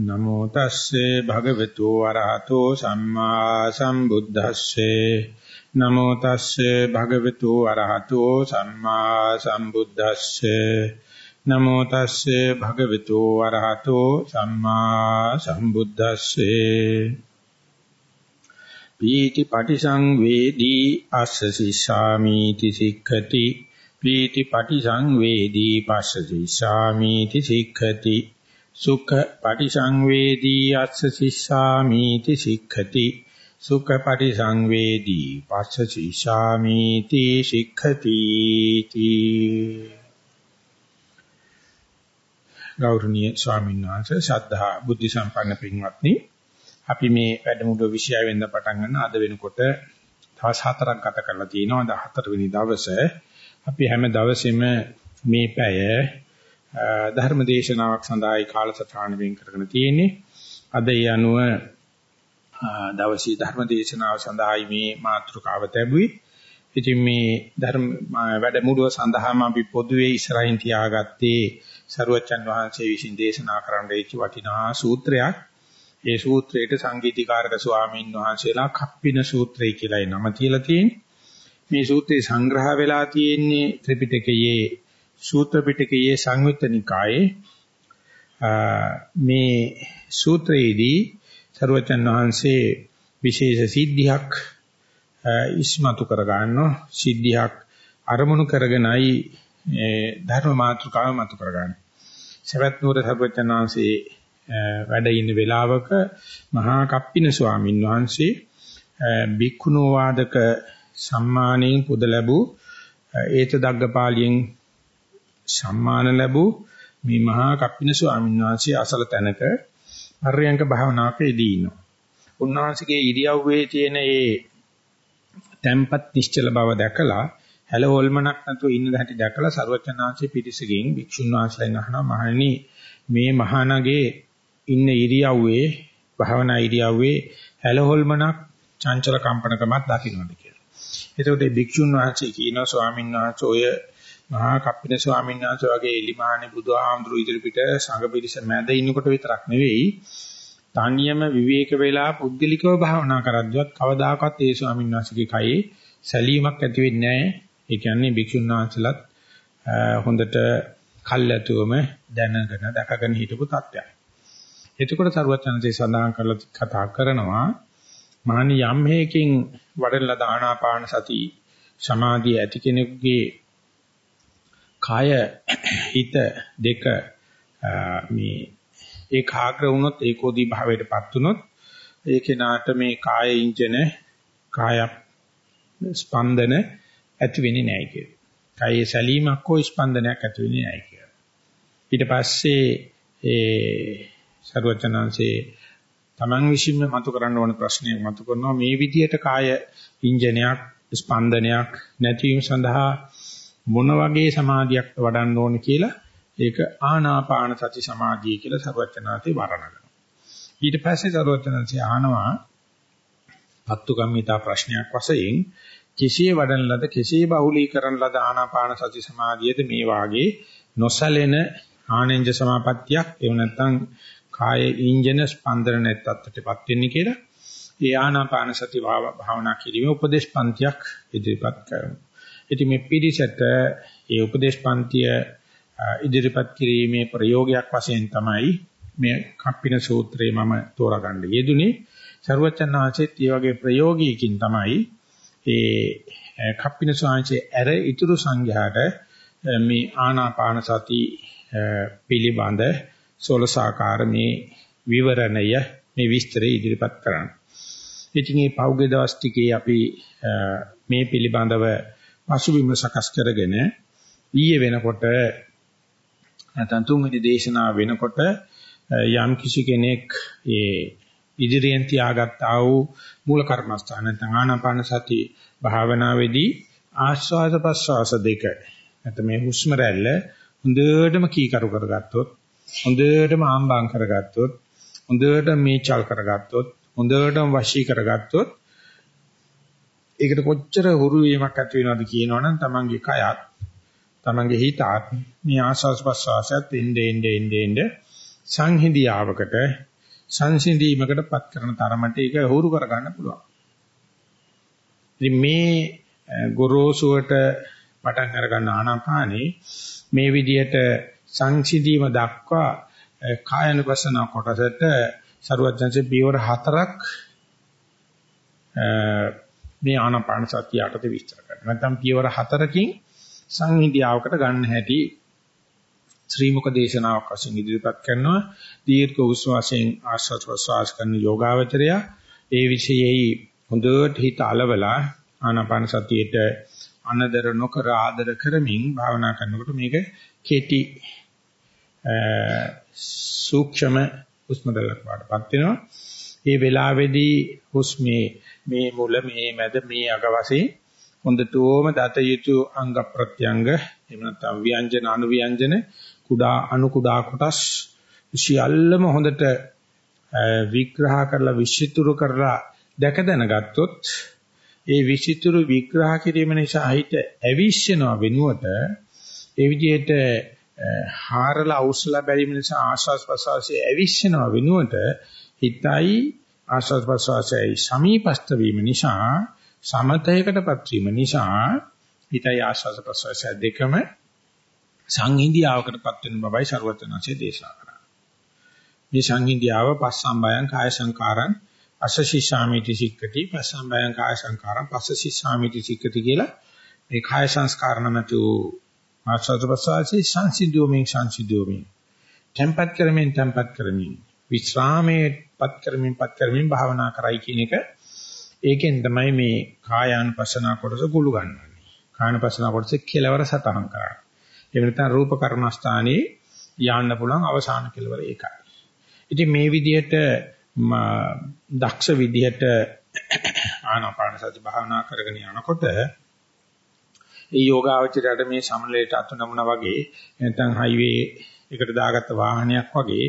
නමෝ තස්සේ භගවතු වරහතෝ සම්මා සම්බුද්දස්සේ. නමෝ තස්සේ භගවතු වරහතෝ සම්මා සම්බුද්දස්සේ. නමෝ තස්සේ භගවතු වරහතෝ සම්මා සම්බුද්දස්සේ. පීති පටිසංවේදී අස්ස සිස්සාමීති සික්ඛති. පීති පටිසංවේදී පස්ස සිස්සාමීති සික්ඛති. සුඛ පටිසංවේදී අස්ස සිස්සාමීති සික්ඛති. සුඛ පටිසංවේදී පස්ස සිස්සාමීති සික්ඛති. ගෞරවනීය ස්වාමීන් වහන්සේ ශ්‍රද්ධා බුද්ධ සම්පන්න පින්වත්නි අපි මේ වැඩමුළුව විෂය වෙන්න පටන් ගන්න. අද වෙනකොට දවස් හතරක් ගත කරලා තිනවා අද හතරවෙනි දවසේ අපි හැම දවසෙම මේ පැය ධර්ම දේශනාවක් සඳහායි කාලසටහන වෙන් කරගෙන තියෙන්නේ. අද ඒ අනුව දවසේ ධර්ම දේශනාව සඳහායි මේ මාතෘකාව ලැබුවේ. ඉතින් මේ ධර්ම වැඩමුළුව සඳහාම අපි පොදුවේ ඉස්සරහින් තියාගත්තේ සරුවච්චන් වහන්සේ විසින් දේශනා කරන්න දීච්ච වටිනා සූත්‍රයක්. ඒ සූත්‍රයට සංගීතීකාරක ස්වාමීන් වහන්සේලා කප්පින සූත්‍රය කියලායි නම තියලා තියෙන්නේ. මේ සූත්‍රේ සංග්‍රහ වෙලා තියෙන්නේ ත්‍රිපිටකයේ සූත්‍ර පිටකයේ සංයුත්ත නිකායේ මේ සූත්‍රයේදී සරුවචන් වහන්සේ විශේෂ සිද්ධියක් ඉස්මතු කර ගන්නවා සිද්ධියක් අරමුණු කරගෙනයි ධර්ම මාතෘකාව මතු කර ගන්න. සවැත් නුවර සරුවචන් වහන්සේ වැඩ ඉන්න වෙලාවක මහා කප්පින ස්වාමින් වහන්සේ බික්ඛුනෝ වාදක සම්මානයෙන් පුද ලැබූ ඒත දග්ගපාලියෙන් සම්මාන ලැබූ මේ මහා කප්පින ස්වාමීන් වහන්සේ අසල තැනක පර්යංක භාවනාවක යෙදී ඉන්නවා. උන්වහන්සේගේ ඉරියව්වේ තියෙන ඒ tempat නිශ්චල බව දැකලා හැල හොල්මනක් නැතුව ඉන්න හැටි දැකලා ਸਰවචනාංශේ පිටිසකින් භික්ෂුන් වහන්සේලාගෙන් අහනවා මහණෙනි මේ මහානගේ ඉන්න ඉරියව්වේ භාවනා ඉරියව්වේ හැල හොල්මනක් චංචල කම්පනකමක් දකින්නද කියලා. එතකොට මේ භික්ෂුන් වහන්සේ කියනවා ස්වාමීන් වහන්සේ ඔය මහා කප්පින ස්වාමීන් වහන්සේ වගේ එලිමහානේ බුදුහාමුදුරු ඉදිරිපිට සංඝ පිරිස මැද ඉන්නකොට විතරක් නෙවෙයි තනියම විවේක වෙලා පුද්ගලිකව භාවනා කරද්දිවත් කවදාකවත් ඒ ස්වාමීන් වහන්සේගේ කයේ සැලීමක් ඇති වෙන්නේ නැහැ. ඒ කියන්නේ භික්ෂුන් වහන්සේලාත් හොඳට කල්ැතුවම දැනගෙන දැකගෙන හිටපු තත්ත්වයක්. එතකොට සරුවචනසේ සඳහන් කරලා කතා කරනවා මහණි යම් හේකින් වඩලා දානාපාන සති සමාධිය ඇති කෙනෙකුගේ කය හිත දෙක මේ ඒකාග්‍ර වුණොත් ඒකෝදී භාවයටපත් වුණොත් ඒ කෙනාට මේ කාය ඉන්ජන කාය ස්පන්දන ඇති වෙන්නේ නැහැ කියලා. කායේ සැලීමක් හෝ ස්පන්දනයක් ඇති වෙන්නේ නැහැ කියලා. ඊට පස්සේ ඒ ਸਰවචනංශේ Taman විශ්ින්ම මතු කරන්න ඕන ප්‍රශ්නයක් මතු කරනවා මේ විදිහට කාය ඉන්ජනයක් ස්පන්දනයක් නැතිවීම සඳහා මොන වගේ සමාධියක් වඩන්න ඕන කියලා ඒක ආනාපාන සති සමාධිය කියලා සර්වචනාතේ වර්ණනවා. ඊට පස්සේ සර්වචනන්සේ ආනවා පත්තු කම්මිතා ප්‍රශ්නයක් වශයෙන් කෙසේ වඩන ලද කෙසේ බහුලීකරන ලද ආනාපාන සති සමාධියද මේ වාගේ නොසලෙන ආනෙන්ජ සමාපත්තියක් එහෙම නැත්නම් කාය ඉන්ජන ස්පන්දන නැත්තටපත් වෙන්නේ කියලා ඒ ආනාපාන සති භාවනා කිරීමේ උපදේශ පන්තියක් ඉදිරිපත් කරනවා. ඉතින් මේ පිළිසෙට ඒ උපදේශ පන්තිය ඉදිරිපත් කිරීමේ ප්‍රයෝගයක් වශයෙන් තමයි මේ කප්පින සූත්‍රය මම තෝරාගන්න යෙදුනේ. සරුවචන් වහන්සේත් මේ වගේ ප්‍රයෝගයකින් තමයි ඒ කප්පින ස්වාමීන්ගේ ඇර ඉතුරු සංඝයාට මේ ආනාපාන සති පිළිබඳ සෝලසාකාර මේ විවරණය මේ විස්තරය ඉදිරිපත් කරන්න. ඉතින් මේ පෞගේ දවස් ටිකේ අපි මේ පිළිබඳව පසුබිම සකස් කරගෙන ඊයේ වෙනකොට නැත්නම් තුන්වෙනි දේශනාව වෙනකොට යම් කිසි කෙනෙක් ඒ ඉදිරියෙන් තියාගත්තා වූ මූල කර්මස්ථාන නැත්නම් ආනාපාන සති භාවනාවේදී ආශ්වාස ප්‍රශ්වාස දෙක නැත්නම් මේ හුස්ම රැල්ල හොඳටම කීකරු කරගත්තොත් හොඳටම ආම්බාම් කරගත්තොත් හොඳට මේචල් කරගත්තොත් හොඳටම වශී කරගත්තොත් ඒකට කොච්චර හුරු වීමක් ඇති වෙනවද කියනවනම් තමන්ගේ කයත් තමන්ගේ හිතත් මේ ආස්වාස් ප්‍රස්වාසයත් එnde ende ende ende සංහිඳියාවකට සංසිඳීමකටපත් කරන තරමට ඒක හුරු කරගන්න පුළුවන්. ඉතින් මේ ගොරෝසුවට පටන් අරගන්න ආනාපානේ මේ විදිහට සංසිඳීම දක්වා කායනුපසන කොටසට සරුවත්ජන්සේ පියවර හතරක් මේ ආනාපාන සතිය යටතේ විස්තර කරනවා. නැත්නම් පියවර හතරකින් සංහිඳියාවකට ගන්න හැටි ශ්‍රීමුක දේශනාවක් වශයෙන් ඉදිරිපත් කරනවා. දීර්ඝ උස්ම වශයෙන් ආශ්වාස ප්‍රශ්වාස කරන යෝගාවචරය ඒ විශේෂයි හොඳට හිත අලවලා ආනාපාන සතියේට අනදර නොකර ආදර කරමින් භාවනා කරනකොට මේක කෙටි සූක්ෂම හුස්ම දලක් වඩපත් වෙනවා. ඒ වෙලාවේදී හුස්මේ මේ මුල මේ මැද මේ අග වශයෙන් හොඳටම දත යුතු අංග ප්‍රත්‍යංග එහෙම නැත්නම් ව්‍යංජන අනු ව්‍යංජන කුඩා අනු කුඩා කොටස් සියල්ලම හොඳට විග්‍රහ කරලා විශ්ිතුරු කරලා දැක දැනගත්තොත් ඒ විචිතුරු විග්‍රහ කිරීම නිසා හිත ඇවිස්සෙනවා වෙනුවට ඒ විදිහට හාරලා අවුස්සලා බැරිම නිසා ආස්වාස් ප්‍රසවාසයේ ඇවිස්සෙනවා වෙනුවට හිතයි ආස්වාස් ප්‍රසවාසයයි සමීපස්ත වීම නිසා සමතයකටපත් වීම නිසා හිතයි ආස්වාස් ප්‍රසවාසය දෙකම සංහිඳියාවකටපත් වෙන බවයි ਸਰවඥාන්සේ දේශනා කරා. මේ සංහිඳියාව පස්සම්බයං කාය සංකාරං අසශිෂාමිති සික්කති පසම්බයං කාය සංකාරම් පස්සශිෂාමිති සික්කති කියලා මේ කාය සංස්කාර නැතු ආස්වාද ප්‍රසවාසී සංසිද්ධෝමින් සංසිද්ධෝමින් tempat කරමින් tempat කරමින් විස්රාමයේ පත් කරමින් පත් කරමින් භාවනා කරයි කියන එක ඒකෙන් තමයි මේ කායානුපස්සනා කොටස කුළු ගන්නන්නේ කායනුපස්සනා කොටස කෙලවර සටහන් කරන්නේ. එහෙම නැත්නම් රූප කර්මස්ථානයේ යන්න පුළුවන් අවසාන කෙලවර ඒකයි. ඉතින් මේ විදිහට දක්ෂ විදිහට ආනාපාන සති භාවනා කරගෙන යනකොට ඒ යෝගාවචරයට මේ සමලයට අතු නමුනා වගේ නැත්නම් හයිවේ එකට දාගත්ත වාහනයක් වගේ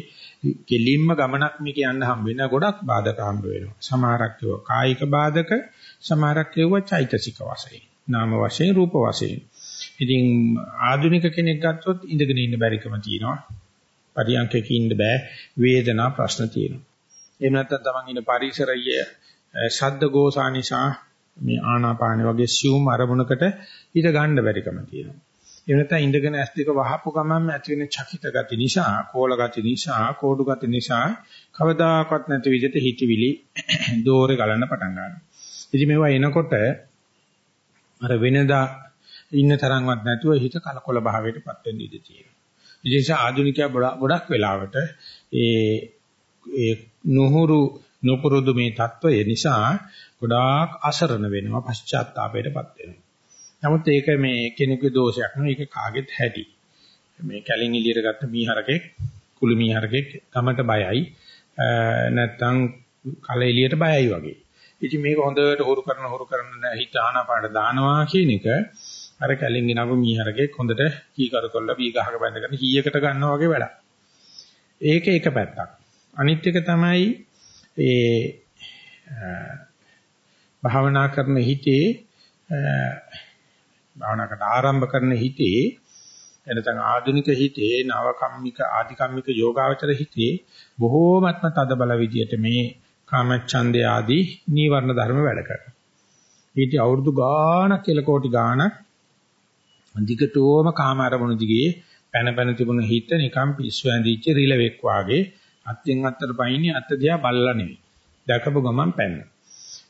කෙලින්ම ගමනක් මේ කියන්න හම් වෙන ගොඩක් බාධක හම්බ වෙනවා. සමහරක් ඒවා කායික බාධක, සමහරක් ඒවා චෛතසික වශයෙන්, නාම වශයෙන්, රූප වශයෙන්. ඉතින් ආධුනික කෙනෙක් ගත්තොත් ඉඳගෙන ඉන්න බැරිකම තියෙනවා. පරියන්කක ඉන්න බෑ. වේදනා ප්‍රශ්න තියෙනවා. එහෙම නැත්නම් තමන් ඉන්න පරිසරය ශබ්ද ගෝසා නිසා මේ ආනාපාන වගේ සියුම් අරමුණකට ඊට ගන්න බැරිකම තියෙනවා. එහෙම නැත්නම් ඉඳගෙන ඇස් දෙක වහපු ගමන් ඇති වෙන චකිත ගති නිසා, කෝල ගති නිසා, කෝඩු ගති නිසා කවදාකවත් නැති විදිහට හිතවිලි දෝරේ ගලන්න පටන් ගන්නවා. ඉතින් මේවා එනකොට අර වෙනදා ඉන්න තරම්වත් නැතුව හිත කලකොල භාවයටපත් වෙන්න ඉඩ තියෙනවා. ඒ නිසා ආධුනිකයා ගොඩක් වෙලාවට ඒ ඒ නොහුරු නොපුරුදු මේ தত্ত্বය නිසා ගොඩාක් අසරණ වෙනවා පශ්චාත්තාපයටපත් වෙනවා. නමුත් ඒක මේ කෙනෙකුගේ දෝෂයක් නෙවෙයි ඒක කාගෙත් හැටි. මේ කැලින් එළියට ගත්ත මීහරකෙක් කුළු මීහරකෙක් තමට බයයි නැත්තම් කල එළියට බයයි වගේ. ඉතින් මේක හොඳට හුරු කරන හුරු කරන හිත ආනාපාන දානවා කියන එක අර කැලින් ගෙනව මීහරකෙක් හොඳට කීකරු කරලා බී ගහක බැඳගෙන හීයකට ගන්නවා වගේ වැඩක්. ඒක එක පැත්තක්. අනිත් එක තමයි ඒ භාවනා කරන හිතේ භාවනාකට ආරම්භ කරන හිතේ එනතන ආධුනික හිතේ නව කම්මික ආදි කම්මික යෝගාවචර හිතේ බොහෝමත්ම තද බල විදියට මේ කාමච්ඡන්දේ ආදී නීවරණ ධර්ම වැඩ කරනවා. ඊට අවුරුදු ගාණක් කියලා කෝටි ගාණක් දිගටම කාම අරමුණු දිගේ පැන පැන තිබුණ හිත නිකම් පිස්සු ඇඳිච්ච රිලෙවෙක් වාගේ අත්ෙන් අත්තට පයින්නේ අත දිහා බල්ලා නෙවෙයි. දැකපු ගමන් පැන්න.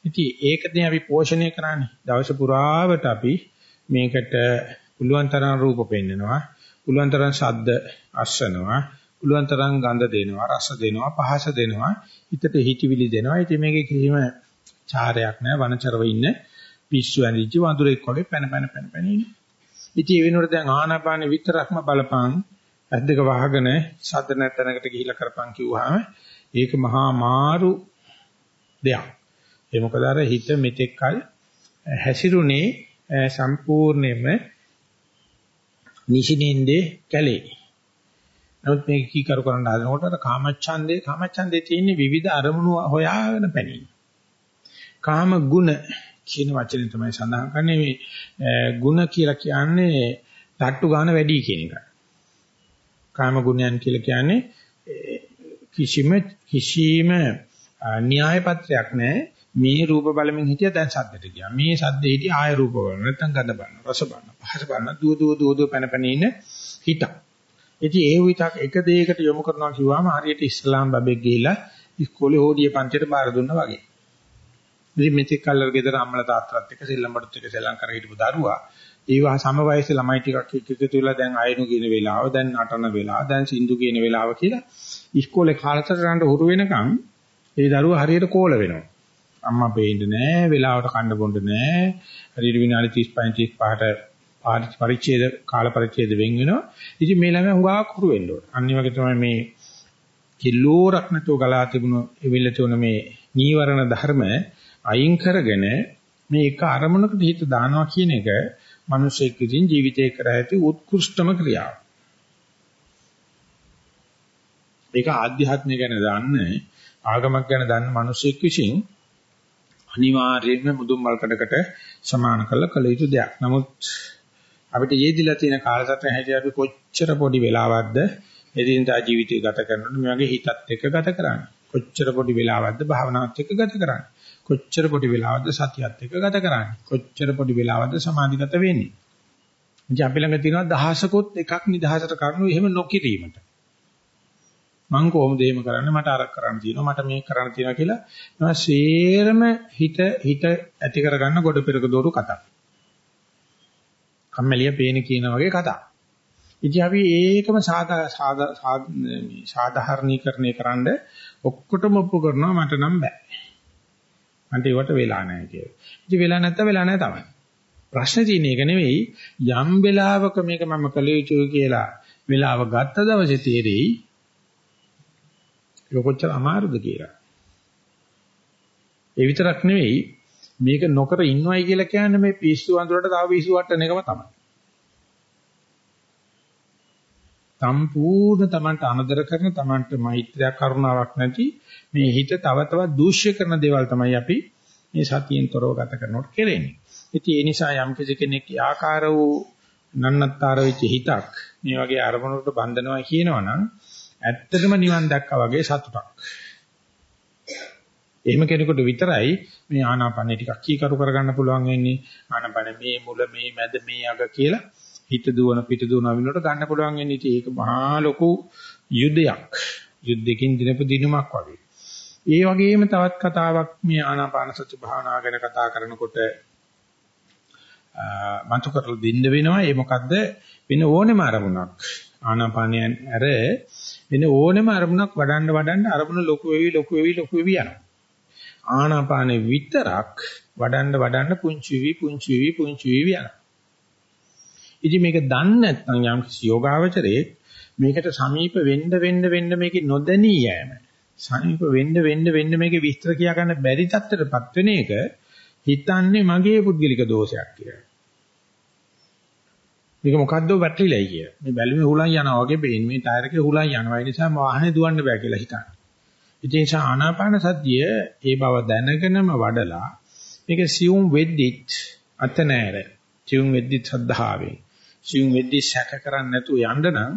ඉතින් ඒකදී අපි පෝෂණය කරන්නේ. දවස පුරාවට අපි මේකට පුළුවන් තරම් රූප පෙන්නනවා. පුළුවන් තරම් ශබ්ද අස්සනවා. පුළුවන් තරම් ගඳ දෙනවා, රස දෙනවා, පහස දෙනවා, හිතට හිතවිලි දෙනවා. ඉතින් මේකේ කිසිම චාරයක් නැහැ. වනචරව ඉන්න පිස්සු ඇඳිච්ච වඳුරෙක් වගේ පැන පැන පැන පැන ඉන්නේ. ඉතින් ඒ වෙනකොට දැන් ආනාපාන විතරක්ම බලපං ඇද්දක වහගෙන සද්ද නැතනකට ගිහිලා කරපන් කිව්වහම ඒක මහා මාරු දෙයක්. ඒ මොකද අර හිත මෙතෙක් කල හැසිරුනේ සම්පූර්ණයෙන්ම නිෂිනින්දේ කැලේ. නමුත් මේක කී කරු කරන්න හදනකොට අර කාමච්ඡන්දේ කාමච්ඡන්දේ තියෙන විවිධ අරමුණු හොයාගෙන පැනීම. කාම ගුණ කියන වචනේ තමයි සඳහන් කරන්නේ මේ ගුණ කියලා කියන්නේ තට්ටු ගන්න වැඩි කියන එකයි. කාම ගුණයන් කියලා කියන්නේ කිසිම කිසිම න්‍යාය පත්‍රයක් නැහැ. මේ රූප බලමින් හිටියා දැන් සද්දට ගියා. මේ සද්ද හිටිය ආය රූප බලන නැත්නම් ගඳ බලන රස බලන පහස බලන දුව දුව දුව දුව පැන පැන ඉන්න හිත. ඉතින් ඒ විතක් එක දෙයකට යොමු කරනවා කිව්වම හරියට ඉස්ලාම් බබෙක් ගිහිලා ඉස්කෝලේ හොඩිය පන්තියට බාර දුන්නා වගේ. ඉතින් මෙතෙක් කල්ලර ගෙදර අම්මලා තාත්තලාත් එක්ක සෙල්ලම් බඩුත් එක්ක සෙල්ලම් කර හිටපු දරුවා ඒවා සම වයසේ ළමයි ටිකක් එකතු වෙලා දැන් අයනු කියන වෙලාව දැන් නටන වෙලාව දැන් සින්දු කියන වෙලාව කියලා ඉස්කෝලේ කාලසටහනට හුරු වෙනකන් ඒ දරුවා හරියට කෝල වෙනවා. අම්මා පෙන්නේ නැහැ, වෙලාවට කන්න බොන්න නැහැ. හරියට විනාඩි 35 35ට පරිච්ඡේද කාල පරිච්ඡේද වෙන් වෙනවා. ඉතින් මේ ළමයා හුඟා කුරු වෙන්න ඕන. අනිත් වගේ තමයි මේ කිලෝරක් නැතුව ගලා තිබුණු එවිල තුන මේ නීවරණ ධර්ම අයින් කරගෙන මේ එක අරමුණකට හිත දානවා කියන එක මිනිසෙක් විසින් ජීවිතේ කර ඇති උත්කෘෂ්ඨම ක්‍රියාව. ඒක ආධ්‍යාත්මය ගැන දන්නේ ආගමක් ගැන දන්න මිනිසෙක් විසින් අනිවාර්යයෙන්ම මුදුන් මල්කඩකට සමාන කළ කළ යුතු දෙයක්. නමුත් අපිට යෙදිලා තියෙන කාලසටහන හැටියට අපි කොච්චර පොඩි වෙලාවක්ද එදිනදා ජීවිතය ගත කරනකොට මේ වගේ හිතත් එක්ක ගත කරන්නේ. කොච්චර පොඩි වෙලාවක්ද භාවනාවත් එක්ක ගත කරන්නේ. කොච්චර පොඩි වෙලාවක්ද සතියත් එක්ක ගත කරන්නේ. කොච්චර පොඩි වෙලාවක්ද සමාධිගත වෙන්නේ. ඉතින් අපි ළඟ තියෙනවා දහසකොත් එකක් නිදහසට කරනු එහෙම නොකිරීමට. මං කොහොමද එහෙම කරන්නේ මට අරක් කරන්න තියෙනවා මට මේක කරන්න තියෙනවා කියලා ඒවා සේරම හිත හිත ඇති කරගන්න ගොඩ පෙරක දෝරු කතා. කම්මැලිය පේන කියන වගේ කතා. ඉතින් අපි ඒකම සාදා සාධාරණීකරණය කරන්න ඔක්කොටම ඔප්පු කරනවා මට නම් බෑ. මන්ට ඒවට වෙලා නැහැ කියලා. ඉතින් වෙලා නැත්නම් වෙලා නැහැ තමයි. ප්‍රශ්නේ තියෙන එක නෙවෙයි යම් වෙලාවක මේක මම කළ යුතුයි කියලා වෙලාව ගත්ත දවසේ තීරෙයි ඒක කොච්චර අමාරුද කියලා. ඒ විතරක් නෙවෙයි මේක නොකර ඉන්නවයි කියලා කියන්නේ මේ පිස්සු අඳුරට තව පිස්සු වට්ටන එකම තමයි. සම්පූර්ණ Tamanට අනදර කරන Tamanට මෛත්‍රිය කරුණාවක් නැති මේ හිත තව තවත් දූෂ්‍ය කරන දේවල් තමයි අපි මේ සතියෙන් තොරව ගත කරනකොට කෙරෙන්නේ. ඉතින් ඒ නිසා යම් කෙනෙක් ආකාර වූ නන්නත්තර වෙච්ච හිතක් මේ වගේ අරමුණකට බඳිනවා කියනවනම් ඇත්තටම නිවන් දැක්කා වගේ සතුටක්. එහෙම කෙනෙකුට විතරයි මේ ආනාපානෙ ටිකක් කීකරු කරගන්න පුළුවන් වෙන්නේ. ආනාපාන මේ මුල මේ මැද මේ අග කියලා හිත දුවන පිට දුවන විනෝඩ ගන්න පුළුවන් වෙන්නේ. ඉතින් ඒක මහා ලොකු යුද්ධයක්. යුද්ධකින් දිනපු දිනුමක් වගේ. ඒ වගේම තවත් කතාවක් මේ ආනාපාන සති භාවනා ගැන කතා කරනකොට මතු කරලා දෙන්න වෙනවා. ඒ මොකද්ද? වෙන ඕනෙම අරමුණක්. ආනාපානයන් ඇර වෙන ඕනෙම අරමුණක් වඩන්න වඩන්න අරමුණ ලොකු වෙවි ලොකු වෙවි ලොකු වෙවි යනවා. ආනාපානෙ විතරක් වඩන්න වඩන්න පුංචි වෙවි පුංචි වෙවි පුංචි වෙවි යනවා. ඉතින් මේක දන්නේ නැත්නම් යම් යෝගාවචරයේ මේකට සමීප වෙන්න වෙන්න වෙන්න මේකේ නොදැනී යෑම. සමීප වෙන්න වෙන්න වෙන්න මේකේ විස්තර කියා ගන්න බැරි තත්ත්වයටපත් වෙන එක හිතන්නේ මගේ පුද්ගලික දෝෂයක් කියලා. මේක මොකද්ද වැටලිලයි කිය. මේ බැලුමේ හුලන් යනවා වගේ පේන්නේ. මේ ටයර් එකේ හුලන් යනවා. ඒ නිසා වාහනේ දුවන්න බෑ කියලා හිතන්න. ඉතින් ආනාපාන සතිය ඒ බව දැනගෙනම වඩලා මේක සියුම් වෙද්දිත් අත නෑර. සියුම් වෙද්දිත් සද්ධාවෙන්. සියුම් වෙද්දිත් සැක කරන්නේ නැතුව යන්න නම්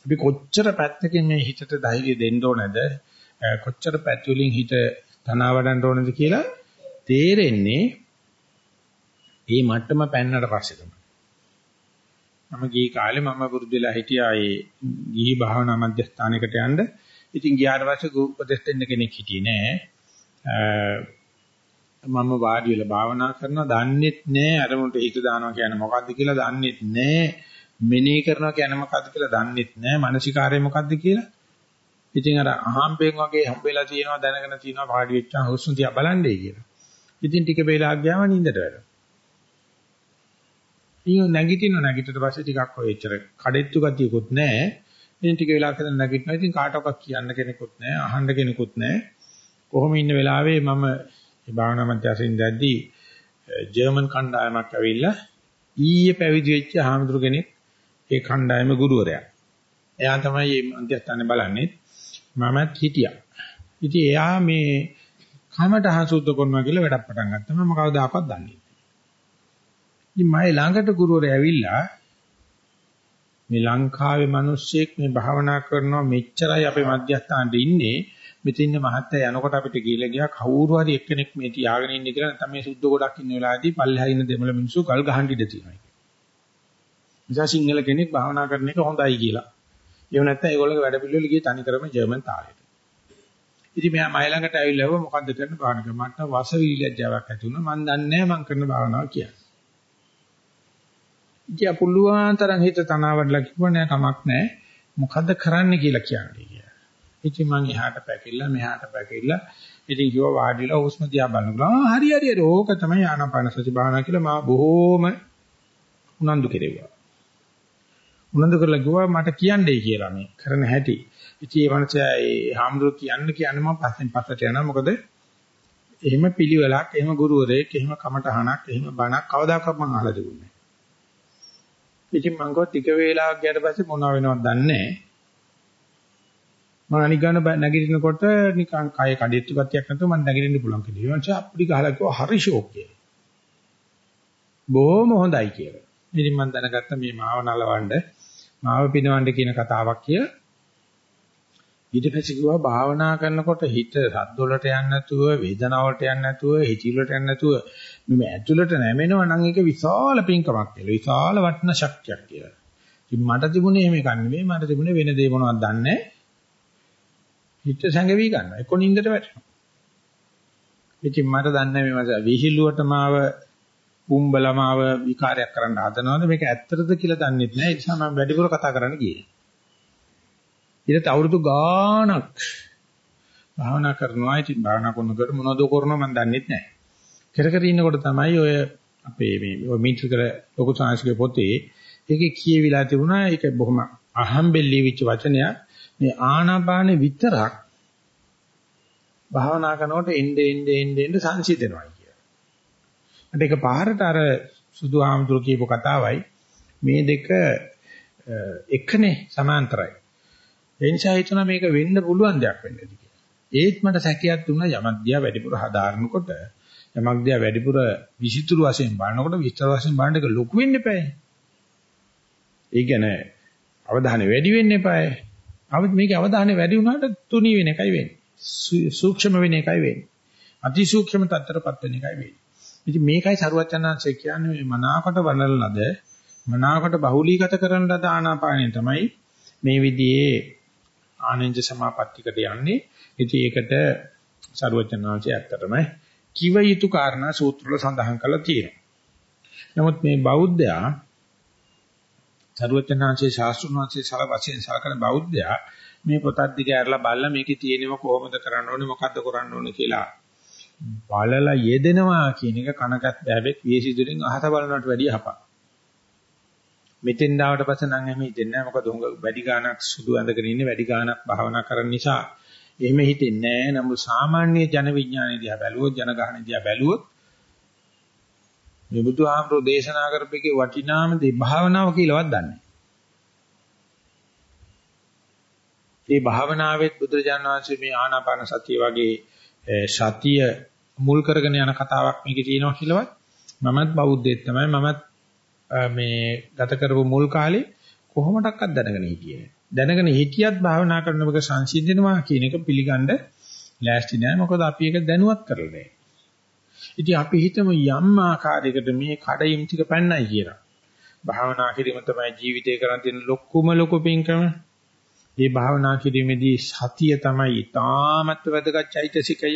අපි කොච්චර පැත්තකින් මේ හිතට ධෛර්යය දෙන්න ඕනද? කොච්චර පැති වලින් හිත තනවා වඩන්න ඕනද කියලා තේරෙන්නේ මේ මට්ටම පැන්නට පස්සේ තමයි. මම ගිහි කාලේ මම පුරුදුලා හිටියා ඒ ගිහි භාවනා මධ්‍යස්ථානයකට යන්න. ඉතින් ගියාට පස්සේ උපදෙස් දෙන්න කෙනෙක් හිටියේ නෑ. මම වාඩි වෙලා භාවනා කරනවා දන්නෙත් නෑ අරමුණට හිත දානවා කියන්නේ මොකද්ද කියලා දන්නෙත් නෑ. මෙනෙහි කරනවා කියන්නේ මොකද්ද කියලා දන්නෙත් නෑ. මානසිකාරය මොකද්ද කියලා. ඉතින් අර අහම්බෙන් වගේ හම්බෙලා තියෙනවා දැනගෙන තියෙනවා වාඩි වෙච්චා හුස්ම දිහා බලන්නේ කියලා. ඉතින් ටික වේලාවක් ගියාම නිින්දට වැටෙනවා. ඊයෝ නැගිටින නැගිටට පස්සේ ටිකක් ඔය එච්චර කඩෙත්තු ගතියකුත් නැහැ. ඉතින් ටික වෙලාවක ඉඳන් නැගිටිනවා. ඉතින් කාටවත් කියන්න කෙනෙකුත් නැහැ, අහන්න කෙනෙකුත් නැහැ. කොහොම ඉන්න වෙලාවේ මම මේ භාවනා මධ්‍යස්ථින් දැද්දි ජර්මන් කණ්ඩායමක් ඇවිල්ලා ඊයේ පැවිදි වෙච්ච හාමුදුරු කෙනෙක් ඒ කණ්ඩායමේ ගුරුවරයා. එයා තමයි මේ මධ්‍යස්ථානේ බලන්නේ. මමත් හිටියා. ඉතින් එයා මේ කමට හසුද්ද කරනවා කියලා වැඩක් පටන් ගත්තා. මම කවදාකවත් දන්නේ ඉතින් මම ළඟට ගුරුවරයා ඇවිල්ලා මේ ලංකාවේ මිනිස්සෙක් මේ භාවනා කරනවා මෙච්චරයි අපේ මධ්‍යස්ථානට ඉන්නේ මෙතින් මහත්තයා යනකොට අපිට කියලා ගියා කවුරු හරි එක්කෙනෙක් මේ තියාගෙන ඉන්නේ කියලා නැත්නම් මේ සුද්ධ ගොඩක් ඉන්න වෙලාවේදී පල්ලෙහා ඉන්න දෙමළ මිනිස්සු ගල් ගහන්න ඉඩ තියෙනවා. නිසා සිංහල කෙනෙක් භාවනා කරන එක හොඳයි කියලා. එහෙම නැත්නම් ඒගොල්ලෝගේ වැඩ පිළිවෙල ගියේ තනි කරම ජර්මන් තාලෙට. ඉතින් මෙයා මයි ළඟට ඇවිල්ලා ආව මොකද්ද කරන්න භාවනා කරා. මට වසවිලියජාවක් ඇති වුණා. මම දන්නේ නැහැ මම කරන භාවනාව කියන්නේ. ඉතින් පුළුවන් තරම් හිත තනවාඩලා කිව්වා නෑ කමක් නෑ. මොකද්ද කරන්න කියලා කියන්නේ කියලා. ඉතින් මං එහාට පැකිලා මෙහාට පැකිලා ඉතින් කිව්වා වාඩිලා හුස්ම දිහා බලනවා. ආ හරි හරි හරි ඕක තමයි ආනාපාන සති භාවනාව කියලා මම බොහෝම උනන්දු කෙරෙව්වා. උනන්දු කරලා කිව්වා මට කියන්නයි කියලා මේ කරන හැටි. ඉතින් ඒ මනසයා ඒ හාමුදුරු කියන්න කියන්නේ මම පස්සෙන් පස්සට යනවා. මොකද එහෙම පිළිවෙලක්, එහෙම ගුරුවරයෙක්, එහෙම කමටහනක්, එහෙම බණක් කවදාකවත් මම අහලා තිබුණේ නැහැ. ඉතින් මම ගොත් ටික වේලාවක් ගියට පස්සේ මොනව වෙනවද දන්නේ නැහැ. මම අනික් ගන්න නැගිටිනකොට නිකන් කය කඩਿੱතු ගතියක් නැතුව මම නැගිටින්න පුළුවන් කියලා. ඊට පස්සේ අප්පුඩි ගහලා කිව්වා හරි ෂෝක් කියලා. බොහොම හොඳයි කියලා. ඉතින් මම දැනගත්තා මේ මාව නලවන්න මාව පිනවන්න කියන කතාවක් කියලා. ඊට පස්සේ කිව්වා භාවනා කරනකොට හිත සද්ද වලට යන්නේ නැතුව වේදනාව වලට යන්නේ නැතුව හිචිල වලට යන්නේ නැතුව මේ ඇතුළට නැමෙනවා නම් ඒක විශාල පිංකමක් කියලා විශාල වටින ශක්තියක් කියලා. ඉතින් මට තිබුණේ එහෙම එකක් නෙවෙයි මට තිබුණේ වෙන දේ මොනවද දන්නේ හිත සංගවි ගන්නවා. එක්ක නින්දට වැටෙනවා. ඉතින් මට දන්නේ මේ මාස විහිළුවට මාව උම්බලමාව විකාරයක් කරන්න හදනවද මේක ඇත්තටද කියලා දන්නේ නැහැ. ඒ නිසා මම වැඩිපුර කතා කරන්න ගියේ. ඊට අවුරුදු ගාණක් භාවනා කරනවා. ඉතින් භාවනා කරනකොට මොනවද කරනව මම දන්නේ නැහැ. කර කර ඉන්නකොට තමයි ඔය අපේ මේ ඔය මීටර කර ලොකු සාංශික පොතේ ඒකේ කියවිලා තිබුණා ඒක බොහොම අහම්බෙල්ලී විච වචනයක්. මේ ආනාපානෙ විතරක් භාවනා කරනකොට එnde ende ende ende සංසිඳනවා කියලා. අට ඒක පාරට අර සුදු ආමතුරු කියපු කතාවයි මේ දෙක එකනේ සමාන්තරයි. ඒ නිසා හිතුණා මේක වෙන්න පුළුවන් දෙයක් වෙන්නද කියලා. ඒත් මට සැකයක් දුන්නා යමක් දිහා වැඩිපුර හදාරනකොට යමක් දිහා වැඩිපුර විසිතුරු වශයෙන් බලනකොට විස්තර වශයෙන් බලන එක ලොකු වෙන්න එපායි. ඒ කියන්නේ අවධානය වැඩි වෙන්න එපායි. අවුත් මේකේ අවධානය වැඩි වුණාට තුනී වෙන එකයි වෙන්නේ. සූක්ෂම වෙන එකයි වෙන්නේ. අති සූක්ෂම තත්ත්වයටපත් වෙන එකයි වෙන්නේ. ඉතින් මේකයි සරුවචනාංශය කියන්නේ මේ මනාකට වඩන ලද මනාකට බහුලීගත කරන ලද ආනාපානය තමයි මේ විදිහේ ආනන්ද සමාපත්තිකට යන්නේ. ඉතින් ඒකට සරුවචනාංශය ඇත්තටම කිව යුතු කාරණා සූත්‍රවල සඳහන් කරලා තියෙනවා. නමුත් මේ බෞද්ධයා සරුවචනාංශයේ ශාස්ත්‍රඥාන්සේ සල වශයෙන් සලකන බෞද්ධයා මේ පොතක් දිග ඇරලා බලලා මේකේ තියෙනව කොහොමද කරන්න ඕනේ මොකද්ද කරන්න ඕනේ කියලා බලලා යෙදෙනවා කියන එක කනකත් බෑබෙක් විශේෂිතුලින් අහස බලනවට වැඩිය හපක්. මෙතෙන් ඩාවට පස්සේ නම් එහෙම හිතෙන්නේ නැහැ. මොකද උංග වැඩි ගාණක් සුදු ඇඳගෙන ඉන්නේ වැඩි ගාණක් භාවනා කරන නිසා. එහෙම හිතෙන්නේ නැහැ. නමුත් සාමාන්‍ය ජන විඥානය දිහා බැලුවොත් ජන ගහන දිහා බැලුවොත් මේ බුදුහාමරෝ දේශනා කරපේකේ වටිනාම දේ භාවනාව කියලාවත් දන්නේ ඒ භාවනාවෙත් බුදුරජාණන් වහන්සේ මේ ආනාපාන සතිය වගේ සතිය මුල් කරගෙන යන කතාවක් මේකේ තියෙනවා කියලාවත් මමත් බෞද්ධයෙක් තමයි. මමත් මේ ගත කරපු මුල් කාලේ කොහොමඩක්වත් දැනගෙන හිටියේ දැනගෙන හිටියත් භාවනා කරනකොට සංසිඳෙනවා කියන එක පිළිගන්න ලෑස්ති නෑ මොකද අපි ඒක දැනුවත් කරලා නැහැ. ඉතින් අපි හිතමු යම් ආකාරයකට මේ කඩයිම් ටික පැන්නයි කියලා. භාවනා කිරීම තමයි ජීවිතේ කරන් තියෙන ලොකුම ලොකු පින්කම. මේ භාවනා කිරීමේදී සතිය තමයි ඊටාමත් වැදගත් චෛතසිකය.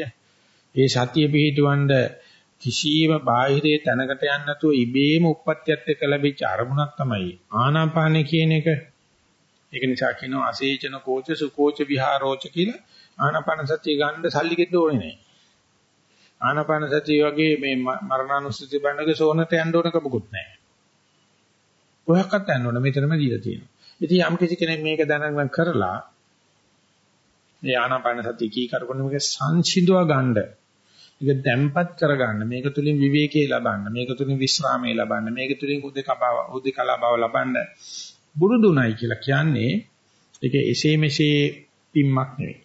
ඒ සතිය පිහිටවන්න කිසියම් බාහිරේ තැනකට යන්නේ නැතුව ඉබේම උප්පත්තියත් එක්ක ලැබිච්ච අරමුණක් තමයි ආනාපාන කියන එක. ඒක නිසා කියනවා අසේචන කෝච සුකෝච විහාරෝච කියලා ආනාපාන සතිය ගන්න සල්ලි කෙද්ද ඕනේ නැහැ. ආනාපාන සතිය වගේ මේ මරණානුස්සති බණ්ඩගේ සෝනට යන්න ඕන කමකුත් නැහැ. කොහොක්වත් යන්න ඕන මෙතනම දීලා තියෙනවා. ඉතින් යම් කිසි කෙනෙක් මේක දැනගෙන කරලා මේ ආනාපාන සතිය කී කරපොන මේක සංසිඳවා ගන්න. මේක දැම්පත් කරගන්න. මේක තුලින් විවේකී ලබන්න. මේක තුලින් විශ්‍රාමයේ ලබන්න. මේක තුලින් උදේකබව උදේකලා බව ලබන්න. බුරුදුණයි කියලා කියන්නේ ඒක එසේ මෙසේ පිම්මක් නෙවෙයි.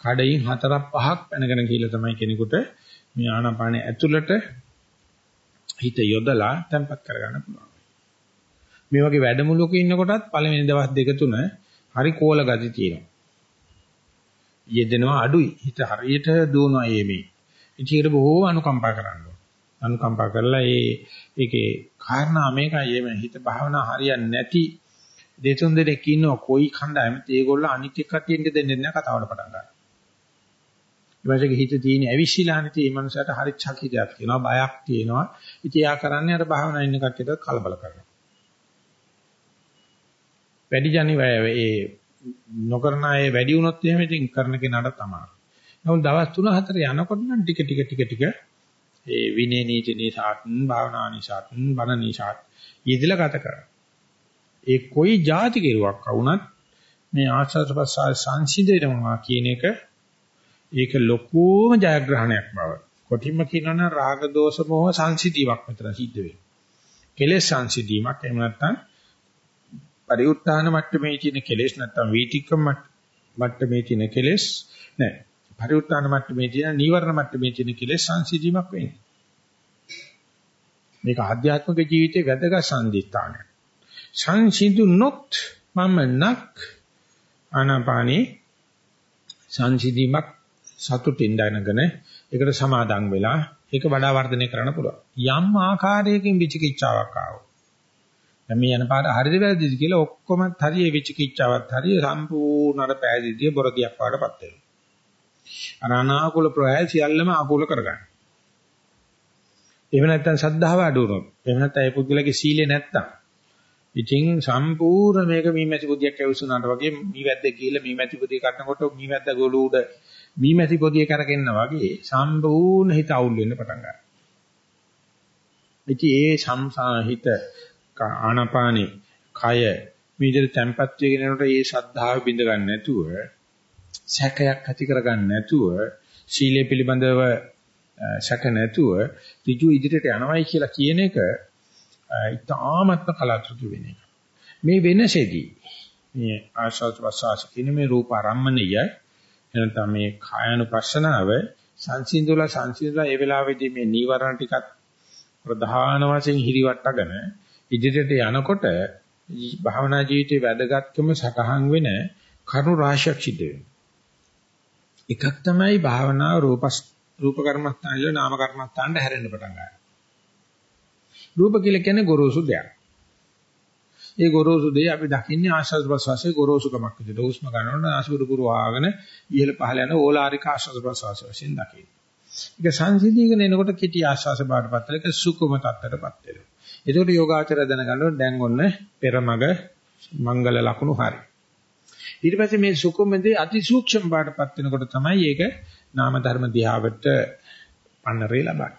කඩයින් හතරක් පහක් පැනගෙන ගිහිල්ලා තමයි කෙනෙකුට මේ ආනාපානයේ ඇතුළට හිත යොදලා තැම්පත් කරගන්න පුළුවන්. මේ වගේ වැඩමුළුවක ඉන්නකොටත් පළවෙනි දවස් දෙක තුන හරි කෝල ගති තියෙනවා. යෙදෙනවා අඩුයි. හිත හරියට දුවනවා යේමේ. ඉතින් බොහෝ අනුකම්පා කරනවා. අනුකම්පා කරලා ඒ ඒකේ කාරණා මේකයි මේ හිත භාවනා හරියන්නේ නැති දෙතුන් දෙනෙක් ඉන්නවා කොයි කණ්ඩායමත් ඒගොල්ලෝ අනික් එක්කටියෙන්ද දෙන්නේ නැහැ කතාවට පටන් ගන්නවා. ඊපස්සේ හිත තියෙන ඇවිස්සීලානේ තියෙන මනුස්සයට හරි චකිතයක් තියෙනවා බයක් තියෙනවා. ඉතින් යා කරන්නේ අර භාවනා ඉන්න කට්ටියට කලබල කරනවා. වැඩි ජනි ඒ නොකරන අය වැඩි වුණොත් එහෙම ඉතින් කරන කෙනාට තමයි. නමුත් දවස් 3 4 යනකොට නම් ටික ටික ටික ටික ඒ විනය නීති නිසාත් භාවනා නිසාත් බණ නිසාත් යෙදিলা ගත කරා. ඒ කොයි જાති කෙරුවක් වුණත් මේ ආශ්‍රද ප්‍රසාර සංසිඳෙනවා කියන එක ඒක ලොකුම ජයග්‍රහණයක් බව. කොටින්ම කියනවනම් රාග දෝෂ මොහ සංසිඳීමක් මෙතන සිද්ධ වෙනවා. කෙලෙස් සංසිඳීමක් එහෙම නැත්නම් පරිඋත්ථාන මට්ටමේ තියෙන කෙලෙස් නැත්නම් වීතික්කම මට්ටමේ තියෙන කෙලෙස් නෑ. පරිඋත්ථාන මට්ටමේ තියෙන නීවරණ මට්ටමේ තියෙන කෙලෙස් සංසිඳීමක් වෙන්නේ. මේක ආධ්‍යාත්මික ජීවිතයේ වැදගත් සංදිස්ථානයක්. සංසිඳුනොත් මම නක් ආනාපානේ සංසිඳීමක් සතුටින් දැනගෙන ඒකට සමාදන් වෙලා ඒක වඩා වර්ධනය කරන්න පුළුවන්. යම් ආකාරයකින් විචිකිච්ඡාවක් ආවොත්. දැන් මේ යන පාර හරිද වැරදිද කියලා ඔක්කොම හරිය විචිකිච්ඡාවත් හරිය සම්පූර්ණ අර පෑදීදී බොරදියක් වඩපත් වෙනවා. අර අනාකූල ප්‍රයල් සියල්ලම ආකූල කරගන්න. එහෙම නැත්නම් සද්ධාව අඩු වුණොත් එහෙම නැත්නම් ඒ පුද්ගලගේ සීලය නැත්තම් ඉතින් සම්පූර්ණ මේක මීමැසි පොදියක් ඇවිස්සුනාට වගේ මීවැද්දේ කියලා මීමැසි පොදිය කටනකොට මීවැද්ද ගොළු උඩ මීමැසි පොදිය කරගෙන්න වගේ සම්පූර්ණ හිත අවුල් වෙන්න පටන් ගන්නවා. ඉතින් ඒ සංසාහිත ආනාපානේ කය විදිහට තැම්පත් වෙගෙන යනකොට ඒ ශද්ධාව බිඳ ගන්න නැතුව සැකයක් ඇති කර ගන්න නැතුව සීලය පිළිබඳව සැක නැතුව ඍජු ඉදිරියට යනවයි කියලා කියන එක ඉතාමත්ම කලාතුරකින් වෙන එක. මේ වෙනසෙදී මේ ආශාස ප්‍රසවාස කියන මේ රූප ආරම්මණය එනතම මේ කායනුපස්සනාව සංසිඳුලා සංසිඳුලා ඒ වෙලාවේදී මේ නීවරණ ටිකත් ප්‍රධාන වශයෙන් හිරිවට්ටගෙන ඉදිරියට යනකොට භාවනා ජීවිතයේ වැදගත්කම සකහන් වෙන කරුණු රාශියක් සිද්ධ වෙනවා. එකක් තමයි භාවනා රූප රූප කර්මස්ථානවල නාම කර්මස්ථානට හැරෙන්න පටන් ගන්නවා. රූප කියලා කියන්නේ ගොරෝසු දෙයක්. ඒ ගොරෝසු දෙය අපි දකින්නේ ආශ්වාස ප්‍රශ්වාසයේ ගොරෝසුකමක් විදිහට. හුස්ම ගන්නකොට ආශ්වාස පුරවාගෙන ඉහළ පහළ යන ඕලාරික ආශ්වාස ප්‍රශ්වාස වශයෙන් දකින්නේ. ඒක සංසිඳීගෙන එනකොට කිටි ආශ්වාස බාටපත් වෙලා ඒක සුකුම තත්ත්වයටපත් වෙනවා. ඒකට යෝගාචර දැනගන්න දැන් ඔන්න පෙරමග මංගල ලකුණු හරි. ඊට පස්සේ මේ සුකුමදී අති සූක්ෂම බාටපත් වෙනකොට තමයි ඒක නාම ධර්ම දිහාවට පන්නරේ ලබන්නේ.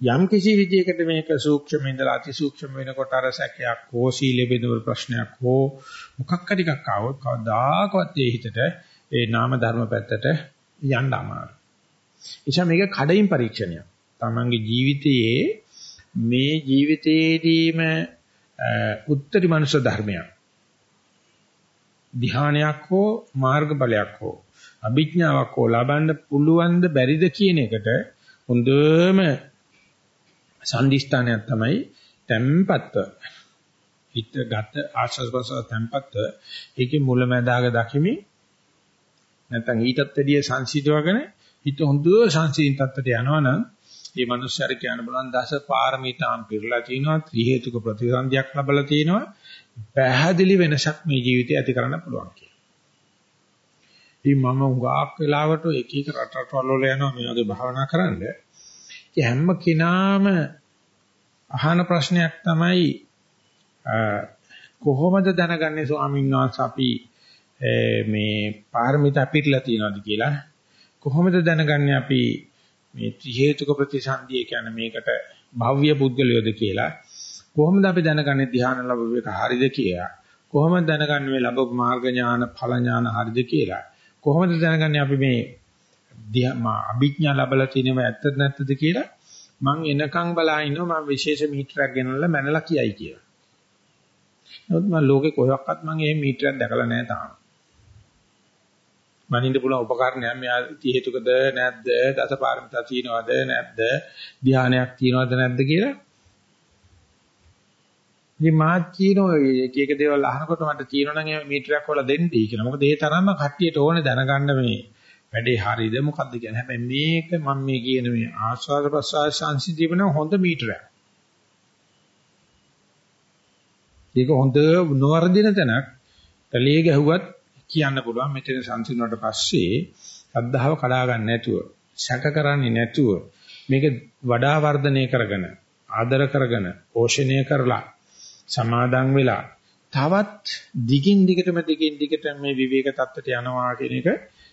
යම් කිසි විදියකට මේක සූක්ෂම ඉඳලා අති සූක්ෂම වෙනකොට අර සැකයක් හෝ සීල බෙදවල ප්‍රශ්නයක් හෝ මොකක් හරි එකක් ආවොත් කවදාකවත් ඒ හිතට ඒ නාම ධර්ම පැත්තට යන්න අමාරුයි. එනිසා මේක කඩින් පරීක්ෂණයක්. තමන්ගේ ජීවිතයේ මේ ජීවිතයේදීම උත්තරී මනුෂ්‍ය ධර්මයක්. ධ්‍යානයක් හෝ මාර්ගඵලයක් හෝ අභිඥාවක් හෝ ලබන්න පුළුවන් ද බැරිද කියන එකට හොඳම සම්දිස්ථානයක් තමයි tempatව හිත ගත ආශ්වාස ප්‍රශ්වාස tempatව ඒකේ මුලැමැදාග දකිමි නැත්නම් ඊටත් වැඩිය සංසිඳවගෙන හිත හොඳ සංසිඳින් තත්ත්වයට යනවනම් මේ මනුස්සයර කියන්න බලන් දස පාරමිතාම් පිරලා තිනවා ත්‍රි හේතුක ප්‍රතිසන්දියක් ලැබලා තිනවා පැහැදිලි වෙනසක් මේ ජීවිතේ ඇති කරන්න පුළුවන් කියලා. ඉතින් මම උගාක් වෙලාවට එක එක රට රටවල වල යනවා මේ වගේ භාවනා කරන්න. ඉතින් හැම කෙනාම අහන ප්‍රශ්නයක් තමයි කොහොමද දැනගන්නේ ස්වාමීන් වහන්සේ අපි මේ පාරමිතා පිළිලා තියනවාද කියලා කොහොමද දැනගන්නේ අපි මේ ත්‍රි හේතුක ප්‍රතිසන්දිය කියන්නේ මේකට භව්‍ය පුද්ගලයෝද කියලා කොහොමද අපි දැනගන්නේ ධ්‍යාන ලැබුව එක හරිද කියලා කොහොමද දැනගන්නේ මේ ලැබු මාර්ග ඥාන ඵල ඥාන හරිද කියලා කොහොමද දැනගන්නේ අපි මේ අභිඥා ලැබලා තියෙනව ඇත්තද නැත්තද කියලා මං එනකන් බලා ඉන්නවා මම විශේෂ මීටරයක් ගෙනල්ලා මැනලා කියයි කියලා. නමුත් මම ලෝකේ කොහොක්වත් මං එහෙම මීටරයක් දැකලා නැහැ තාම. මනින්න පුළුවන් උපකරණයක් මෙයා හේතුකද නැද්ද දසපාරමිතා තියෙනවද නැද්ද ධානයක් තියෙනවද නැද්ද කියලා ඉතින් මාත් කියනවා එක එක දේවල් අහනකොට මට තියෙනවනම් ඒ මීටරයක් වල දෙන්නයි කියලා. මොකද ඒ තරම්ම කට්ටියට ඕනේ දැනගන්න මේ වැඩේ හරියද මොකද්ද කියන්නේ. හැබැයි මේක මම මේ කියන මේ ආස්වාද ප්‍රසආස සංසිඳීමන හොඳ මීටරයක්. ඒක හොඳ නොවර්ධින තැනක් තලියේ ගැහුවත් කියන්න පුළුවන් මෙතන සංසිඳුණාට පස්සේ සද්ධාව කඩා ගන්න නැතුව සැක කරන්නේ නැතුව මේක වඩා වර්ධනය කරගෙන ආදර කරගෙන පෝෂණය කරලා සමාදන් වෙලා තවත් දිගින් දිගටම දිගින් දිගට මේ විවේක தත්තට යනවා කියන එක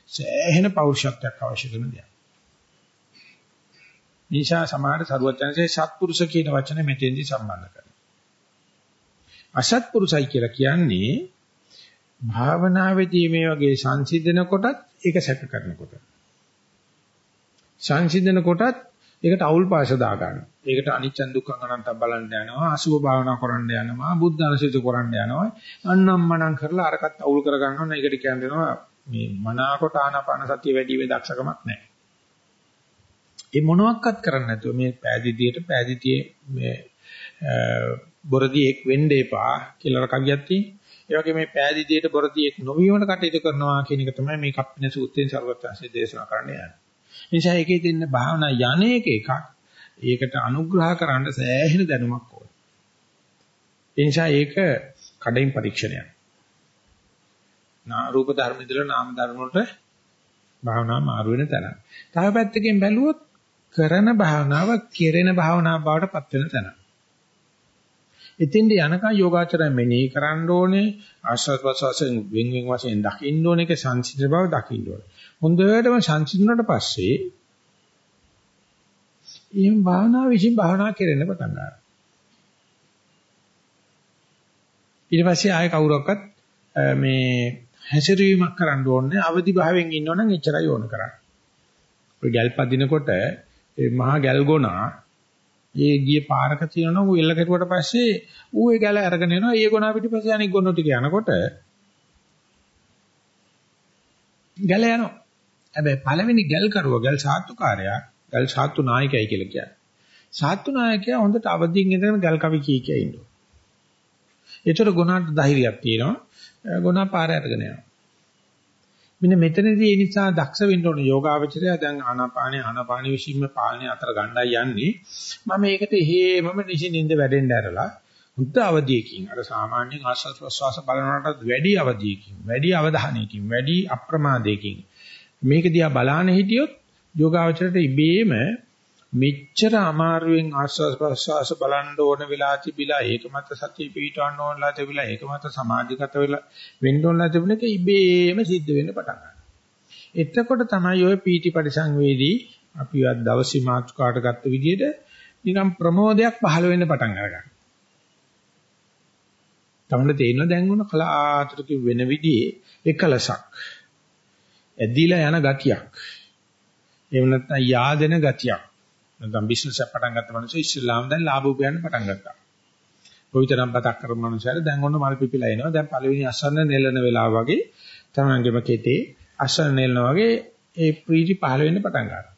සෑහෙන පෞරුෂත්වයක් අවශ්‍ය කරන දෙයක්. නිසා සමහර සරුවචනසේ සත්පුරුෂ කියන වචනේ මෙතෙන්දි සම්බන්ධ කරනවා. අසත්පුරුෂයි කියලා කියන්නේ භාවනාවේදී මේ වගේ සංසිඳන කොටත් ඒක සැක කරනකොට. සංසිඳන කොටත් ඒකට අවුල් පාෂ දා ගන්න. ඒකට අනිච්ච දුක්ඛ අනන්ත බලන්න යනවා, අසුභ භාවනා කරන්න යනවා, බුද්ධ අනුසිත කරන්න යනවා. අන්නම් මනම් කරලා අරකට අවුල් කර ගන්නවා. ඒකට කියනවා මේ මනාකොට ආනාපාන සතිය වැඩි වේ දක්ෂකමක් නැහැ. ඒ මොනවත් කරන්නේ නැතුව මේ පෑදීදියට පෑදීතියේ මේ බොරදියෙක් වෙන්න එපා කියලා කගියක් තියෙනවා. ඒ වගේ මේ පෑදීදියට බොරදියෙක් නොවීමකට කටයුතු කරනවා කියන එක තමයි මේ කප්පින සූත්‍රයෙන් සර්වත්‍ංශයේ දේශනා කරන්නේ යන්නේ. නිසා ඒකේ තියෙන භාවනා යන්නේක එකක්. ඒකට අනුග්‍රහ කරන්න සෑහෙන දැනුමක් ඕන. ඒ නිසා ඒක කඩින් පරීක්ෂණයක්. නා රූප ධර්ම ඉදලා නාම ධර්ම වලට භාවනා මාරු වෙන තැන. තව පැත්තකින් බැලුවොත් කරන භාවනාව කෙරෙන භාවනාව බවට පත් වෙන තැන. ඉතින්ද යනකම් යෝගාචරය මෙනෙහි කරන්න ඕනේ ආශ්වාස ප්‍රශ්වාසයෙන් වෙන් වෙන් වශයෙන් දකින්න ඕනේ ඒක සංසිඳ බව දකින්න ඕනේ. හොඳටම සංසිඳුණාට පස්සේ ඊම් භාවනා විශ්ින් භාවනා කෙරෙන්න පටන් ගන්නවා. ඊට පස්සේ ආයෙ කවුරක්වත් මේ හැසිරීමක් කරන්න ඕනේ අවදි භාවයෙන් ඉන්නවනම් එච්චරයි ඕන කරන්නේ. ඔය ගැල් පදිනකොට ඒ මහා ගැල් ගොනා ඒ ගිය පාරක තියෙනවා ඌ එල්ල කෙරුවට පස්සේ ඌ ඒ ගැල අරගෙන එනවා ඒ ගොනා පිටිපස්සේ අනික් ගොනෝ ටික යනකොට ගැල යනවා. හැබැයි පළවෙනි ගැල් කරුව ගැල් සාත්තුකාරයා ගැල් සාත්තු නායකයයි කියලා කියන්නේ. සාත්තු නායකයා හොඳට අවදිින් ඉඳගෙන ගැල් කවි කී කිය ඉන්නවා. ඒතර ගුණාට ධෛර්යයක් තියෙනවා. ගුණා පාර අරගෙන යනවා. මෙන්න මෙතනදී ඒ නිසා දක්ෂ වෙන්න ඕන යෝගාවචරය දැන් ආනාපානේ ආනාපාන විශ්ීම පාලනය අතර ගණ්ඩායි යන්නේ. මම මේකට හේමම නිසින්ින්ද වැඩෙන්න ඇරලා බුද්ධ අවධියකින් අර සාමාන්‍යයෙන් ආස්වාද ප්‍රසවාස බලනකට වැඩි අවධියකින් වැඩි අවධානයකින් වැඩි අප්‍රමාදයකින් මේක දිහා බලාන හිටියොත් යෝගාවචරයට ඉබේම මෙච්චර අමාරුවෙන් ආස්වාද ප්‍රසවාස බලන්න ඕන වෙලා තිබිලා ඒක මත සතිය පිටවන්න ඕනලා තිබිලා ඒක මත සමාධිගත වෙලා වෙන්න ඕනලා තිබුණේක ඉබේම සිද්ධ වෙන්න පටන් ගන්නවා. එතකොට තමයි ඔය පීටි පරිසංවේදී අපි අද දවසේ මාතෘකාට ගත්ත විදිහට නිකම් ප්‍රමෝදයක් පහළ වෙන්න පටන් අරගන්නවා. තමයි තේරෙනවා දැන් උන කලාතුරකින් වෙන විදිහේ එකලසක්. ඇදිලා යන ගතියක්. එහෙම නැත්නම් yaadෙන ගතියක්. නැත්නම් බිස්නස් එක පටන් ගත්ත මිනිස්සු ඉස්ලාම් දැන් ලාභ උපයන්න පටන් ගත්තා. කොවිතරම් බතක් කරන මිනිස්සුන්ට දැන් ඔන්න මල් පිපිලා එනවා. දැන් පළවෙනි අසන්න නෙලන වෙලාව වගේ තමංගෙම කෙතේ අසන්න නෙලනවා වගේ ඒ ප්‍රීති පහළ වෙන්න පටන් ගන්නවා.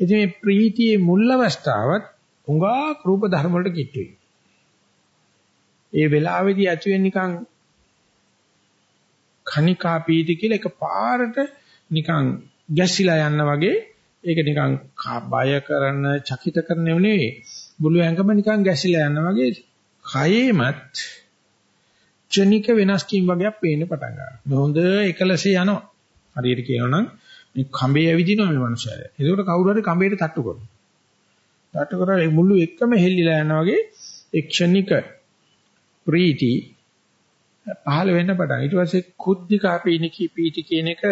ඉතින් මේ ප්‍රීතියේ මුල් අවස්ථාවත් උඟා රූප ධර්ම වලට කිට්ටුයි. ඒ වෙලාවේදී ඇති වෙන නිකන් කනිකා පීති කියලා එක පාරට නිකන් ගැසිලා යන්න වගේ ඒක නිකන් බය කරන, චකිත කරන නෙවෙයි. මුළු ඇඟම නිකන් ගැසිලා යන වගේ කයෙමත් ක්ෂණික වෙනස් කීම් වගේක් පේන්න පටන් ගන්නවා. හොඳ එකලසේ යනවා. හරියට කියනවනම් මේ කඹේ ඇවිදිනවා මේ මනුස්සයා. ඒකට කවුරු හරි කඹේට තට්ටු කරනවා. තට්ටු කරලා මුළු එකම හෙල්ලිලා යනවා වගේ ක්ෂණික ප්‍රීති පහළ වෙන්න පටන්. ඊට පස්සේ කුද්ධිකා පීනිකී පීති කියන එක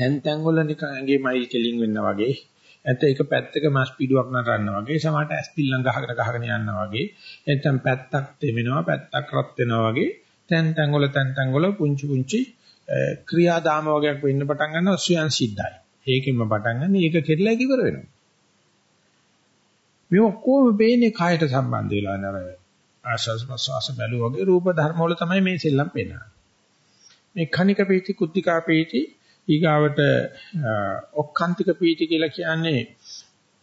තැන් තැන් වල නිකන් ඇඟේ මයිල් කෙලින් වෙන්න වගේ නැත්නම් එක පැත්තක මස් පිඩුවක් නටන්න වගේ සමහරට ඇස් පිල්ලම් ගහකට ගහගෙන යනවා වගේ නැත්නම් පැත්තක් තෙමෙනවා පැත්තක් රත් වෙනවා වගේ තැන් තැන් වල තැන් තැන් වල පුංචි පුංචි ක්‍රියාදාම වගේක් වෙන්න පටන් ගන්නවා ස්වයන් සිද්ධයි. ඒකෙම පටන් ගන්න ඒක කෙරලා ඉවර වෙනවා. මේ ඔක්කොම වෙන්නේ කායට සම්බන්ධ වෙලා නේද ආශස් ප්‍රසවාස බැලුවගේ රූප ධර්ම වල තමයි මේ සෙල්ලම් පෙන්නන්නේ මේ කණික පීති කුද්ධිකා පීති ඊගාවට ඔක්කාන්තික පීති කියලා කියන්නේ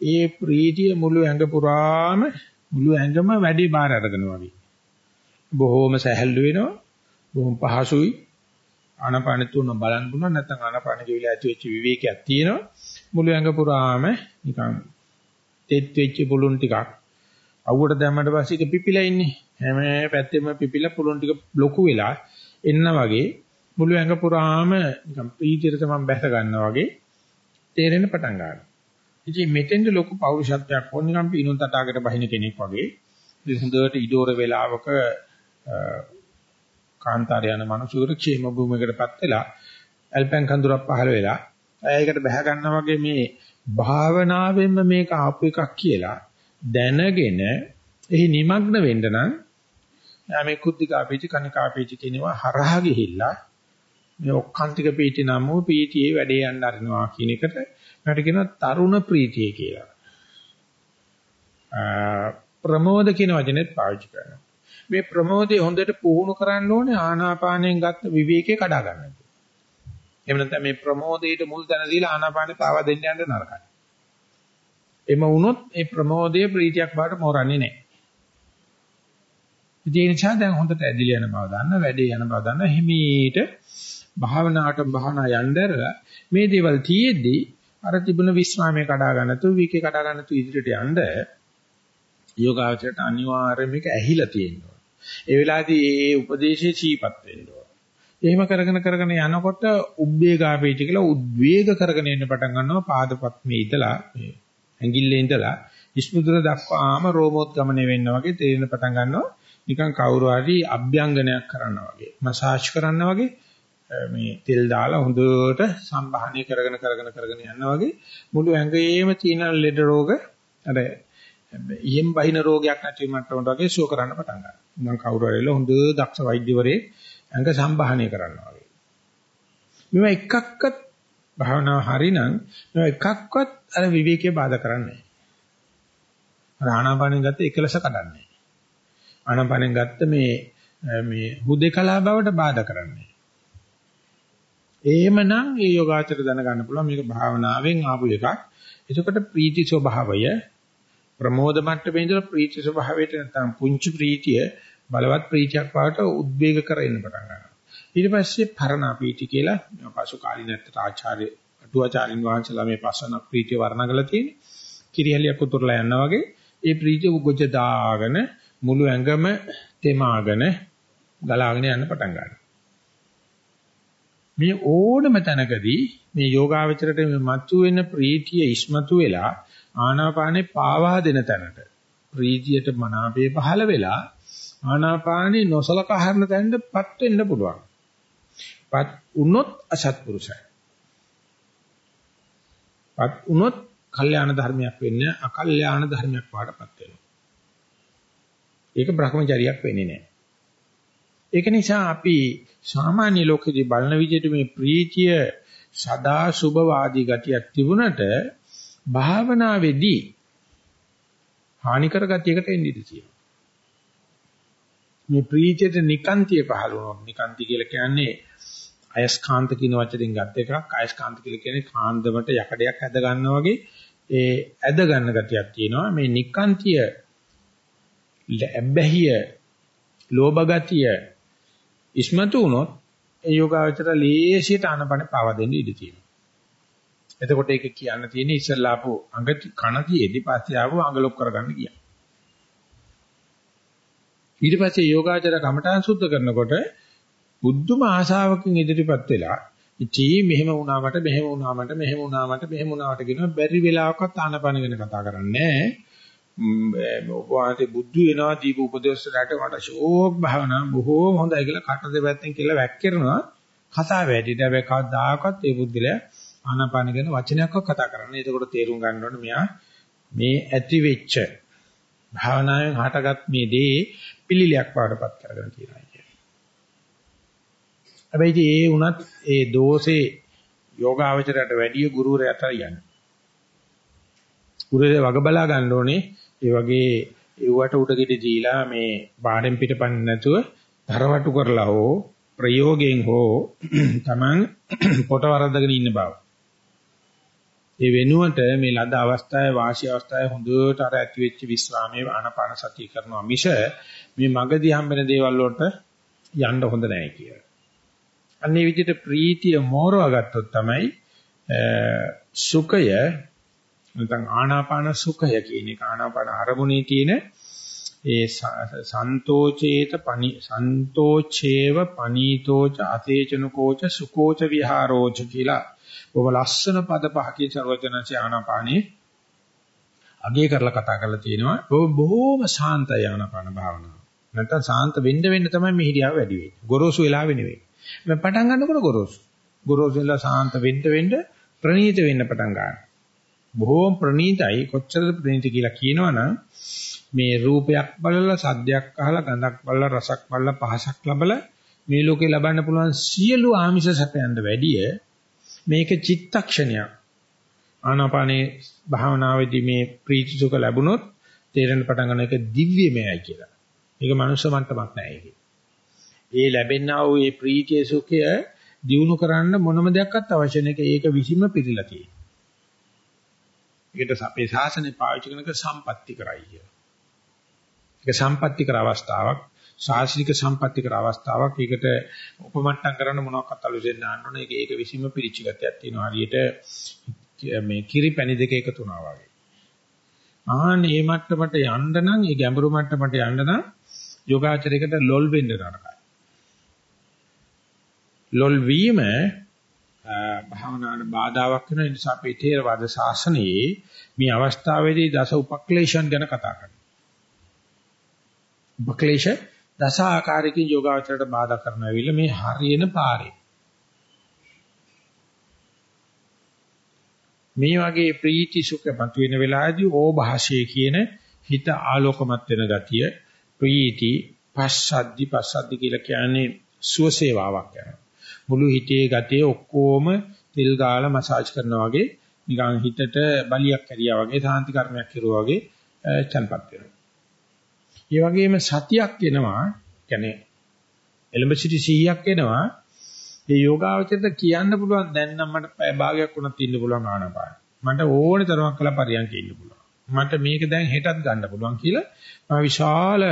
ඒ ප්‍රීතිය මුළු ඇඟ පුරාම මුළු ඇඟම වැඩි බාර අරගෙන වගේ. බොහෝම සැහැල්ලු වෙනවා. බොහොම පහසුයි. ආනාපාන තුන බලන්න පුළුවන් නැත්නම් ආනාපාන කිවිලා ඇති වෙච්ච විවේකයක් තියෙනවා. මුළු ඇඟ පුරාම නිකන් තෙත් වෙච්ච පුළුන් ටිකක් අවුවට දැම්මට පස්සේ ඒක පිපිලා ඉන්නේ. හැම පැත්තෙම පිපිලා පුළුන් ටික ලොකු වෙලා එන්න වගේ මුළු ඇඟ පුරාම නිකන් ප්‍රීතියට තමන් බැස ගන්නවා වගේ තේරෙන්න පටන් ගන්නවා. ඉතින් මෙතෙන්ද ලොකු පෞරුෂත්වයක් ඕන නිකන් පිනුන් තටාකට බහින කෙනෙක් වගේ. ඉතින් හොඳට ඉඩෝර වේලාවක කාන්තාර යන මනුස්සයෙකුට ക്ഷേම භූමියකටපත් වෙලා ඇල්පෙන් කඳුරක් පහළ වෙලා ඒකට බැහැ ගන්නවා වගේ මේ භාවනාවෙන්ම මේක ආපු එකක් කියලා දැනගෙන එහි নিমগ্ন වෙන්න නම් මේ කුද්ධිකාපේචි කනිකාපේචි කියනවා හරහා ගිහිල්ලා මේ ඔක්කාන්තික පීටි නම් වූ පීටියේ වැඩේ යන්න අරිනවා කියන එකට මට කියනවා තරුණ ප්‍රීතිය කියලා. ප්‍රමෝද කියන වචනේත් පාවිච්චි කරනවා. මේ ප්‍රමෝදය හොඳට පුහුණු කරන්න ඕනේ ආනාපානයෙන් ගත්ත විවේකේ කඩා ගන්න. එහෙම නැත්නම් මේ ප්‍රමෝදයට මුල් තැන දීලා ආනාපානෙ පාවා දෙන්න යන්න නරකයි. එම වුණොත් ඒ ප්‍රමෝදයේ ප්‍රීතියක් බාට මොරන්නේ නැහැ. ඒ නිසා දැන් හොඳට ඇදිලි යන බව දන්න, වැඩේ යන බව දන්න, හිමීට භාවනාවට භාවනා යnderලා මේ දේවල් තියෙද්දී අර තිබුණ විස්රාමයේ කඩා ගන්නතු, විකේ කඩා ගන්නතු ඉදිරියට යන්න යෝගාවචරයට අනිවාර්යයෙන් මේක ඇහිලා තියෙනවා. ඒ වෙලාවේදී ඒ උපදේශයේ චීපත් වෙන්න ඕන. එහෙම කරගෙන කරගෙන යනකොට උබ්බේගාපේච කියලා උද්වේග කරගෙන එන්න පටන් ගන්නවා පාදපත් මේ ඉඳලා මේ ඇඟිල්ලේ ඉඳලා ඉස්මුදුර දක්වාම රෝමෝත්ගමනය වෙන්න වගේ තේරෙන පටන් ගන්නවා නිකන් කවුරු හරි අභ්‍යංගනයක් කරනවා වගේ මසාජ් කරනවා වගේ මේ තෙල් දාලා හොඳට සම්බාහනය කරගෙන කරගෙන කරගෙන යනවා වගේ මුළු ඇඟේම තියෙන ලෙඩ රෝග අර ඉහෙන් බහින රෝගයක් නැති මට්ටමට වගේ සුව කරන්න පටන් ගන්නවා. මම කවුරු හරි හොඳ දක්ෂ වෛද්‍යවරයෙක් ඇඟ සම්බාහනය කරනවා වගේ. මේවා එකක්වත් භාවනාව හරිනම් මේවා එකක්වත් අර විවේකයේ බාධා කරන්නේ නැහැ. ආනාපානෙන් ගත්ත එකලස කඩන්නේ. ආනාපානෙන් ගත්ත මේ මේ හුදේකලා බවට බාධා කරන්නේ. එහෙමනම් ඒ යෝගාචර දැනගන්න පුළුවන් මේක භාවනාවෙන් ආපු එකක්. එතකොට ප්‍රීති ස්වභාවය ප්‍රමෝද මට්ටමේ ඉඳලා ප්‍රීති ස්වභාවයට නැත්නම් පුංචි ප්‍රීතිය බලවත් ප්‍රීතියක් වාට උද්වේග කරගෙන පටන් ගන්නවා. ඊට පස්සේ පරණ ප්‍රීති කියලා පසු කාලිනත්තර ආචාර්ය අටුවාචාරින් වහන්සේලා මේ පස්සන ප්‍රීතිය වර්ණගලා තියෙන කිරියලියක් උතුරලා යනවා වගේ ඒ ප්‍රීතිය උගොජ දාගෙන මුළු ඇඟම තෙමාගෙන ගලාගෙන යන්න පටන් ගන්නවා. මේ ඕනම තැනකදී මේ යෝගාවචරයට මේ මතු වෙන ප්‍රීතිය ඉස්මතු වෙලා ආනාපානේ පාවා දෙන තැනට ප්‍රීතියට මනාපේ පහළ වෙලා ආනාපානේ නොසලකා හරින තැනටපත් වෙන්න පුළුවන්. පත් වුණොත් අසත්පුරුෂයි. පත් වුණොත් කල්යාණ ධර්මයක් වෙන්නේ අකල්යාණ ධර්මයක් වාටපත් වෙනවා. ඒක භ්‍රමචරියක් වෙන්නේ නැහැ. ඒක නිසා අපි සාමාන්‍ය ලෝකෙදී බලන විදිහට මේ ප්‍රීතිය සදා සුභවාදී ගතියක් තිබුණට භාවනාවේදී හානිකර ගතියකට එන්න ඉඩ තියෙනවා. මේ ප්‍රීතියට නිකාන්තිය පහළ වුණොත් නිකාන්ති කියලා කියන්නේ අයස්කාන්ත කියන වචනෙන් ගත් එකක් අයස්කාන්ත කියලා කියන්නේ කාන්දමට යකඩයක් ඇද ගන්නවා වගේ ඒ ඇද ගන්න ගතියක් තියෙනවා මේ නිකාන්තිය ලැබැහිය ලෝභ ගතිය ඉස්මතු වුණොත් ඒ යෝගාවචර ලේසියට ආනපන පාව දෙන්න ඉඩ තියෙනවා. එතකොට ඒක කියන්න තියෙන්නේ ඉස්සල්ලා ආපු අඟ කන තියේදී පස්සේ ආපු අඟ ලොක් කරගන්න කියන. ඊට පස්සේ යෝගාචර කමඨාන් සුද්ධ කරනකොට බුද්ධම ආශාවකින් ඉදිරිපත් වෙලා ඉතී මෙහෙම වුණා මට මෙහෙම වුණා මට මෙහෙම වුණා මට මෙහෙම වුණාට කියන බැරි වෙලාවකත් ආනපන ගැන කතා කරන්නේ නැහැ. ඔබවහන්සේ බුද්ධ වෙනවා දීප උපදේශයට මට ෂෝක් භාවනා බොහෝම හොඳයි කියලා කට දෙපැත්තෙන් කියලා වැක්කිරනවා කතා වැඩිට හැබැයි කවදාකවත් ඒ බුද්ධලයා ආනාපාන ගැන වචනයක්වත් කතා කරන්නේ. එතකොට තේරුම් ගන්න ඕනේ මෙයා මේ ඇති වෙච්ච භාවනාවෙන් හටගත් මේ දේ පිළිලයක් වඩපත් කරගෙන තියෙනවා කියන්නේ. හැබැයි ඒ වුණත් ඒ දෝෂේ යෝගාවචරයට වැඩිය ගුරුවරයාට යන්නේ. ගුරුවරයා වග බලා ගන්න ඕනේ ඒ වගේ ඒවට උඩගෙඩි දීලා මේ බාඩෙන් පිටපන්න නැතුව තරවටු කරලා හෝ ප්‍රයෝගයෙන් හෝ Taman පොට වරද්දගෙන ඉන්න බව. ඒ වෙනුවට මේ ලද අවස්ථාවේ වාසි අවස්ථාවේ හොඳට අර ඇති වෙච්ච විස්රාමයේ ආනාපාන සතිය කරනවා මිස මේ මගදී හම්බෙන දේවල් වලට යන්න හොඳ නැහැ කියලා. අන්නේ විදිහට ප්‍රීතිය මෝරවා ගත්තොත් තමයි සුඛය නැත්නම් ආනාපාන සුඛය කියන එක ආනාපාන අරමුණේ තියෙන ඒ සන්තෝචේත පනි සන්තෝචේව පනීතෝච අතේචනකෝච සුකෝච විහාරෝච කියලා බොහොම ලස්සන පද පහකින් ਸਰවඥාචි ආනාපානේ අගය කරලා කතා කරලා තියෙනවා. බොහොම සාන්ත ආනාපාන භාවනාව. නැත්නම් සාන්ත වෙන්න වෙන්න තමයි මේ හිරියාව වැඩි වෙන්නේ. ගොරෝසු වෙලාවෙ නෙවෙයි මම පටන් ගන්නකොට ගොරෝසු. ගොරෝසු වෙලා සාන්ත වෙන්න වෙන්න ප්‍රණීත වෙන්න පටන් ගන්නවා. බොහෝම ප්‍රණීතයි කොච්චරද ප්‍රණීත කියලා කියනවනම් මේ රූපයක් බලලා සද්දයක් අහලා ගඳක් බලලා රසක් බලලා පහසක් ලබලා මේ ලෝකේ ලබන්න පුළුවන් සියලු ආමිෂ සැපයන්ට වැඩිය මේක චිත්තක්ෂණයක් ආනාපානේ භාවනාවේදී මේ ප්‍රීති සුඛ ලැබුණොත් තේරෙන පටන් ගන්න එක දිව්‍යමයයි කියලා. ඒක මනුෂ්‍ය මට්ටමක් නෑ ඒක. ඒ ලැබෙනා වූ මේ ප්‍රීතිය සුඛය දිනු කරන්න මොනම දෙයක්වත් අවශ්‍ය නැහැ. ඒක විසීම පිළිලා තියෙනවා. ඒකට අපේ ශාසනය පාවිච්චි කරනක සම්පatti කරයි කියලා. ඒක සම්පatti කර අවස්ථාවක්, ශාසනික සම්පatti කර අවස්ථාවක්. ඒකට උපමට්ටම් කරන්න මොනවාක්වත් අලුතෙන් දාන්න ඕනේ. ඒක ඒක විසීම පිළිච්ච ගතියක් තියෙනවා. හරියට මේ කිරි පැණි දෙක එකතු වුණා වගේ. ආන් මේ මට්ටමට යන්න නම්, මේ ගැඹුරු මට්ටමට යන්න නම් යෝගාචරයකට ලොල් වෙන්න නරකයි. ලොල් වීම භාවනාවට බාධාවක් වෙන නිසා අපේ ථේරවාද ශාසනයේ මේ අවස්ථාවේදී දස උපක්ලේශයන් ගැන කතා කරනවා. උපක්ලේශ දස ආකාරයකින් යෝගාවචරයට බාධා කරන ඇවිල්ලා මේ හරියන පාරේ. මේ වගේ ප්‍රීති සුඛ මතුවෙන වෙලාවේදී ඕභාෂයේ කියන හිත ආලෝකමත් වෙන ගතිය ප්‍රීති පස්සද්දි පස්සද්දි කියලා කියන්නේ සුවසේවාවක් යනවා. මුළු හිතේ ගතේ ඔක්කොම තෙල් ගාලා මසාජ් කරනවා වගේ නිකන් හිතට බලියක් කරියා වගේ සාන්ති කර්මයක් කෙරුවා වගේ චන්පත් වෙනවා. ඒ වගේම සතියක් එනවා, කියන්නේ එලඹ සිටි 100ක් එනවා. මේ යෝගාවචරයට කියන්න පුළුවන් දැන් නම් මට පැය භාගයක් වුණත් ඉන්න පුළුවන් ආනපාන. මට ඕනේ තරමක් කළා පරියන්ක ඉන්න පුළුවන්. මට මේක දැන් හෙටත් ගන්න පුළුවන් කියලා මම විශාල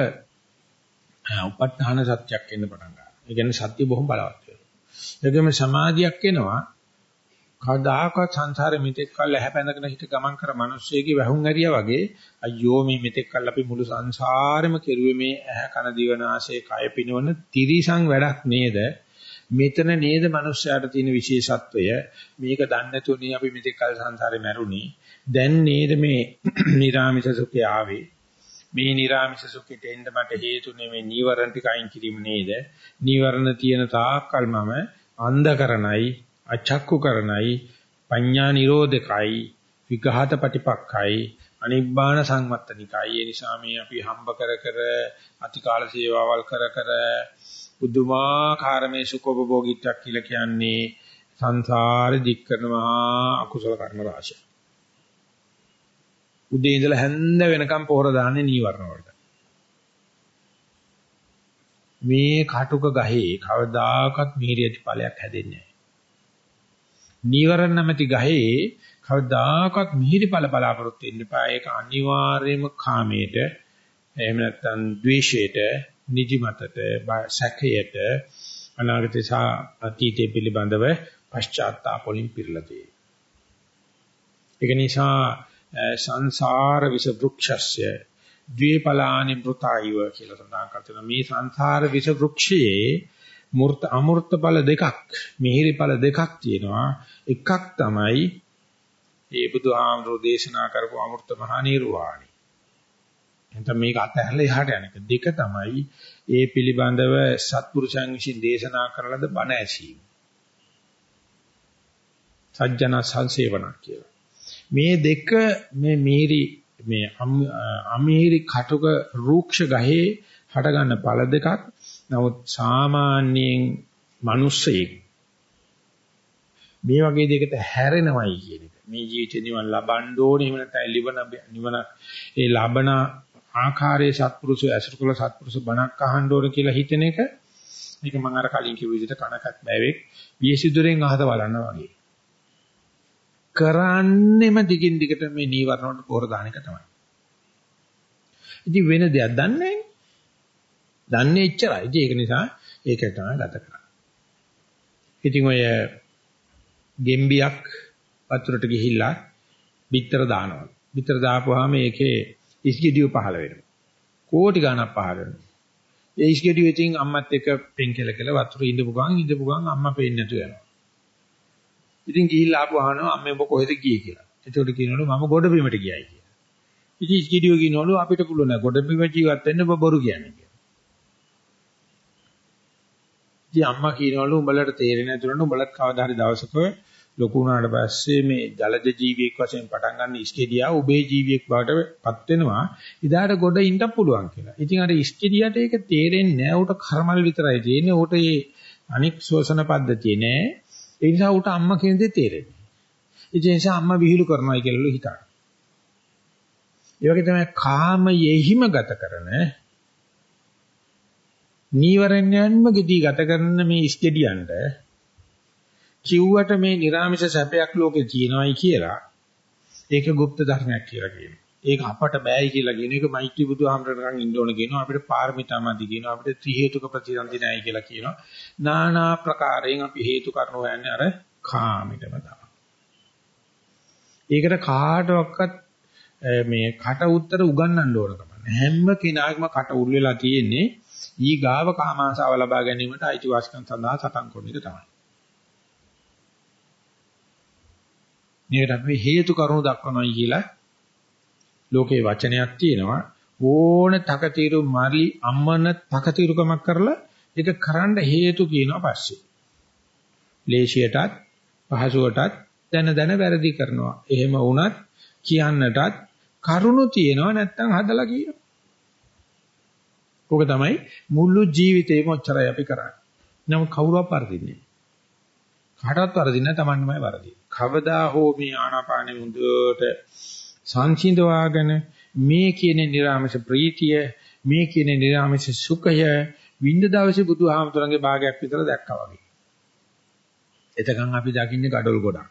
උපත්හාන සත්‍යයක් එන්න පටන් ගන්නවා. ඒ කියන්නේ සත්‍ය බොහොම බලවත්. ඒකෙම සමාධියක් එනවා. කවදාකවත් සංසාරෙ මෙතෙක් කල් ඇහැපැඳගෙන හිට ගමන් කර මිනිස්සෙගේ වැහුම් ඇරියා වගේ අයියෝ මේ මෙතෙක් කල් අපි මුළු සංසාරෙම කෙරුවේ මේ ඇහැ කන දිව නාසය කය පිනවන තිරිසං වැඩක් නේද? මෙතන නේද මිනිස්යාට තියෙන විශේෂත්වය? මේක දන්නේ නැතුවනේ අපි මෙතෙක් කල් සංසාරේ මැරුණේ. දැන් නේද මේ නිර්ාමිෂ සුඛය ආවේ? මේ නිර්ාමිෂ සුඛයට එන්න මට හේතුනේ මේ නීවරණ ටික අයින් කිරීම නේද? නීවරණ තියෙන තාක්කල් මම අන්ධ කරණයි, අචක්කු කරණයි, පඤ්ඤා නිරෝධකයි, විඝාත ප්‍රතිපක්ඛයි, අනිබ්බාන සංවත්තනිකයි. ඒ නිසා මේ අපි හම්බ කර කර අතිකාල සේවාවල් කර කර බුදුමාකාර මේ සුඛෝපභෝගීත්වයක් කියලා කියන්නේ සංසාරෙ දික් කරන මහා අකුසල කර්ම රාශිය. උදේ ඉඳලා හැන්ද වෙනකම් පොහොර දාන්නේ නීවරණ වලට. මේ කටුක ගහේ කවදාකවත් මිහිරියටි ඵලයක් හැදෙන්නේ නැහැ. නීවරණ නැමැති ගහේ කවදාකවත් මිහිරි ඵල බලාපොරොත්තු වෙන්න එපා. ඒක අනිවාර්යයෙන්ම කාමයට එහෙම නැත්නම් ද්වේෂයට, නිදිමතට, සැකයට, අනාගතේ සහ අතීතයේ පිළිබඳව පශ්චාත්තාප වලින් පිරලා තියෙනවා. ඒක නිසා සංසාර විස වෘක්ෂස්ය ද්වේපලානි මෘතයිව කියලා සඳහන් කරනවා මේ සංසාර විස වෘක්ෂයේ මූර්ත අමූර්ත ඵල දෙකක් මිහිරි ඵල දෙකක් තියෙනවා. එකක් තමයි ඒ බුදුහාමුදුරෝ දේශනා කරපු අමෘත මහා නිර්වාණි එතන මේක අතහැරලා එහාට යන එක. දෙක තමයි ඒ පිළිබඳව සත්පුරුෂයන් විසින් දේශනා කරලද බණ ඇසීම. සජ්ජන සංසේවන කියලා. මේ දෙක මේ මීරි මේ අමීරි කටුක රූක්ෂ ගහේ හට ගන්න පළ දෙකක්. නමුත් සාමාන්‍යයෙන් මිනිස්සෙක් මේ වගේ දෙයකට හැරෙනවයි කියන එක. මේ ජීවිතේ නිවන් ලබන්න ඕනේ එහෙම නැත්නම් නිවන නිවන ඒ ලබන ආකාරයේ සත්පුරුෂය ඇසුරු කළ සත්පුරුෂ බණක් අහන්න ඕනේ කියලා හිතන එක මේක මම අර කලින් කිව්ව විදිහට කනකත් බෑවෙක් වියසිදුරෙන් අහත බලනවා වගේ. කරන්නෙම දිගින් දිගට මේ නීවරණ වලට පොර දාන එක තමයි. ඉතින් වෙන දෙයක් දන්නේ නැහැ. දන්නේ එච්චරයි. ඉතින් ඒක නිසා ඒක තමයි ගත කරන්නේ. ඉතින් ඔය ගෙම්බියක් වතුරට ගිහිල්ලා බිත්තර දානවා. බිත්තර දාපුවාම ඒකේ ඉස්ගෙඩිය පහළ වෙනවා. කෝටි ගණක් පහළ වෙනවා. ඒ ඉස්ගෙඩිය ඉතින් අම්මත් එක්ක පෙන්කෙල කියලා වතුර ඉඳපු ගමන් ඉඳපු ගමන් අම්මා පේන්නේ නැතු වෙනවා. ඉතින් ගිහිල්ලා ආපු අහනවා අම්මේ ඔබ කොහෙද ගියේ කියලා. එතකොට කියනවලු මම ගොඩ බිමට ගියයි කියලා. ඉතින් ඉස්ගෙඩිය කියනවලු අපිට පුළුවන් නෑ ගොඩ බිම ජීවත් වෙන්න ඔබ බොරු කියන්නේ කියලා. ඉතින් අම්මා කියනවලු උඹලට තේරෙන්නේ නැතුනට උඹලත් කවදා හරි දවසක ලොකු වුණාට පස්සේ මේ ජලජ ජීවියෙක් වශයෙන් පටන් ගන්න ඉස්කෙඩියා උබේ ජීවියෙක් බවට පත් වෙනවා. ඉදාට ගොඩ ඉන්න පුළුවන් කියලා. ඉතින් අර ඉස්කෙඩියට ඒක තේරෙන්නේ නැහැ. උට කර්මල් විතරයි තියෙන්නේ. උට මේ අනික් ශෝෂණ පද්ධතිය නෑ. ඒ නිසා උට අම්මා කියන දේ තේරෙන්නේ. ඒ නිසා අම්මා විහිළු කරනවා කියලාලු හිතනවා. ඒ වගේ තමයි කාමයෙහිම ගත කරන නීවරණයන්ම gedi ගත කරන මේ ඉස්කෙඩියන්ට කිව්වට මේ නිර්ාමිෂ සැපයක් ලෝකේ තියෙනවයි කියලා ඒක গুপ্ত ධර්මයක් කියලා කියනවා. ඒක අපට බෑයි කියලා කියන එක මෛත්‍රී බුදුහාමරණන් ඉන්න ඕන කියනවා අපිට පාරමිතාමදි කියනවා අපිට ත්‍රි හේතුක ප්‍රතිසන්දි නැහැ කියලා කියනවා. নানা ප්‍රකාරයෙන් අපි හේතු කරන හොයන්නේ අර කාමිටම තමයි. ඒකට කාටවත් මේ කට උත්තර උගන්වන්න ඕන කම හැම කෙනාගේම කට උල් වෙලා තියෙන්නේ ඊ ගාව කාමාශාව ලබා ගැනීමට අයිතිවාසිකම් සඳහා සටන් කරන එක තමයි. මේකට අපි හේතු කරුණු දක්වනවායි කියලා ලෝකේ වචනයක් තියෙනවා ඕන තකතිරු මරි අම්මන තකතිරුකමක් කරලා ඒක කරන්න හේතු කියනවා පස්සේ. ලේසියටත් පහසුවටත් දැන දැන වැරදි කරනවා. එහෙම වුණත් කියන්නටත් කරුණු තියෙනවා නැත්තම් හදලා කියනවා. ඕක තමයි මුළු ජීවිතේම ඔච්චරයි අපි කරන්නේ. නමුත් කවුරුවත් වරදින්නේ කාටවත් වරදින්නේ නැහැ Tamannමයි වරදින්නේ. කවදා හෝ මේ ආනාපානෙ හොඳට සංසිඳවාගෙන මේ කියන නිර්ආමස ප්‍රීතිය මේ කියන නිර්ආමස සුඛය විඳ දවසේ බුදුහාමතුරන්ගේ භාගයක් විතර දැක්කා වගේ. එතකන් අපි දකින්නේ gadol ගොඩක්.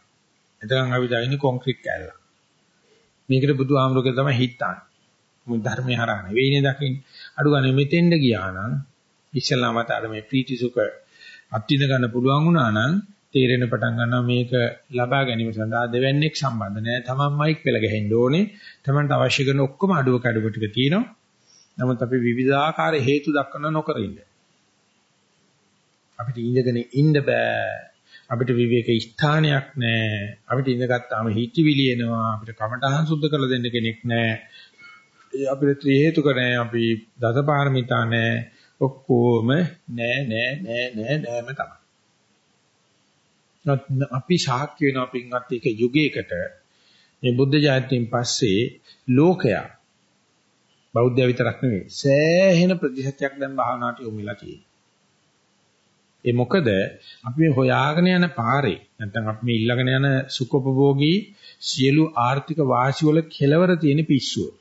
එතකන් අපි දකින්නේ කොන්ක්‍රීට් කෑල්ල. මේකට බුදුහාමරුගේ තමයි හිටන්නේ. මොකද ධර්මය හරහා නෙවෙයිනේ දකින්නේ. අඩු ගන්න මෙතෙන්ද ගියා නම් ඉස්සලාමත අර මේ ප්‍රීති සුඛ අත්විඳ ගන්න පුළුවන් වුණා නම් තේරෙන පටන් ගන්නවා මේක ලබා ගැනීම සඳහා දෙවන්නේක් සම්බන්ධ නැහැ. තමන්මයික් පෙළ ගැහෙන්න ඕනේ. තමන්ට අවශ්‍ය කරන ඔක්කොම අඩුව කඩුව ටික තියෙනවා. නමුත් අපි විවිධාකාර හේතු දක්වන නොකර ඉන්න. අපිට ඉඳගෙන ඉන්න බෑ. අපිට විවේක ස්ථානයක් නැහැ. අපිට ඉඳගත්තාම හිතවිලි එනවා. අපිට කමටහන් සුද්ධ කරලා දෙන්න කෙනෙක් නැහැ. අපිට ත්‍රි හේතුක නැහැ. අපි දසපාරමිතා නැහැ. ඔක්කොම නෑ නෑ නෑ නෑ නෑම තමයි. අපි සාක්ෂි වෙනවා පින්වත් එක යුගයකට මේ බුද්ධ ජයන්තියෙන් පස්සේ ලෝකයා බෞද්ධය විතරක් නෙවෙයි සෑහෙන ප්‍රතිශතයක් දැන් භාවනාවට යොමු වෙලා තියෙනවා. ඒ මොකද අපි මේ හොයාගෙන යන පාරේ නැත්නම් අපි මේ ඊළඟන යන සුඛෝපභෝගී සියලු ආර්ථික වාසි වල කෙලවර තියෙන පිස්සුව.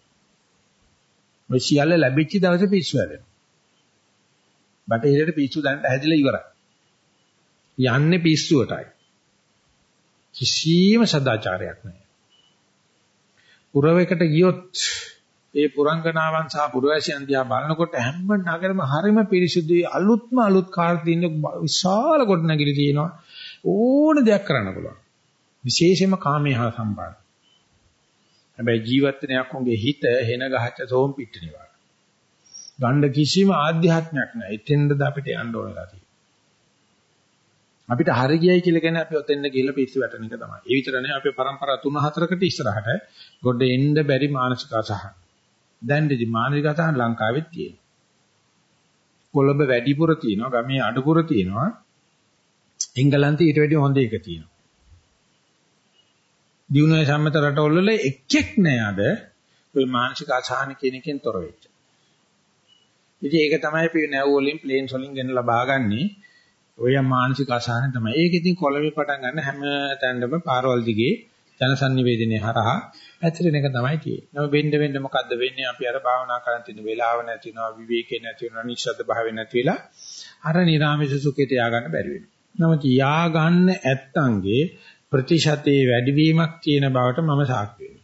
මේ සියල්ල ලැබිච්ච දවසේ පිස්සු හැදෙනවා. බටහිරට පිස්සු දැන් ඇහැදිලා ඉවරයි. යන්නේ පිස්සුවටයි. කිසිම සදාචාරයක් නැහැ. පුරවයකට ගියොත් ඒ පුරංගනාවන් සහ පුරවැසියන් දිහා බලනකොට හැම නගරෙම හරිම පිරිසිදුයි. අලුත්ම අලුත් කාර් තියෙන විශාල ගොඩනැගිලි තියෙනවා. ඕන දෙයක් කරන්න පුළුවන්. විශේෂයෙන්ම කාමයේ හා සම්බන්ධ. හැබැයි ජීවත් වෙන යක්කුන්ගේ හිත හෙන ගහච්ච සෝම් පිටිනේ වගේ ගන්න කිසිම ආධ්‍යාත්මයක් නැහැ. එතෙන්ද අපිට යන්න ඕනලා තියෙන්නේ අපිට හරි ගියයි කියලා කියන්නේ අපි ඔතෙන්ද ගිහලා පිස්සු වැටෙන එක තමයි. ඒ විතර නෙවෙයි අපේ પરම්පරා 3-4කට ඉස්සරහට ගොඩ එන්න බැරි මානසික අසහන. දැන් දිදි මානසික අසහන ලංකාවෙත් තියෙනවා. කොළඹ වැඩිපුර තියෙනවා, ගමේ අඩුපුර තියෙනවා. එංගලන්තේ ඊට වැඩිය හොඳ එක තියෙනවා. දිනුනේ සම්මත රටවල වල එකෙක් නෑ අද ওই මානසික අසහන කියන එකෙන් තොර වෙච්ච. ඉතින් ඒක තමයි අපි නැව් වලින් ප්ලේන්ස් වලින් ගෙන ලබා ගන්නේ. ඔය මානසික අසහන තමයි. ඒක ඉතින් කොළඹේ පටන් ගන්න හැම තැනම පාරවල් දිගේ ජනසන්නිවේදනයේ හරහා ඇතිරෙන එක තමයි තියෙන්නේ. නම වෙන්න වෙන්න මොකද්ද වෙන්නේ? අපි අර භාවනා කරන් තියෙන වෙලාව නැති වෙනවා, විවේකේ නැති වෙනවා, නිශ්ශබ්ද භාවය නැති වෙලා අර නිරාමේශ සුඛයට යා ගන්න බැරි වෙනවා. නමුත් යා ගන්න ඇත්තන්ගේ ප්‍රතිශතයේ වැඩිවීමක් තියෙන බවට මම සාක්ෂි වෙනවා.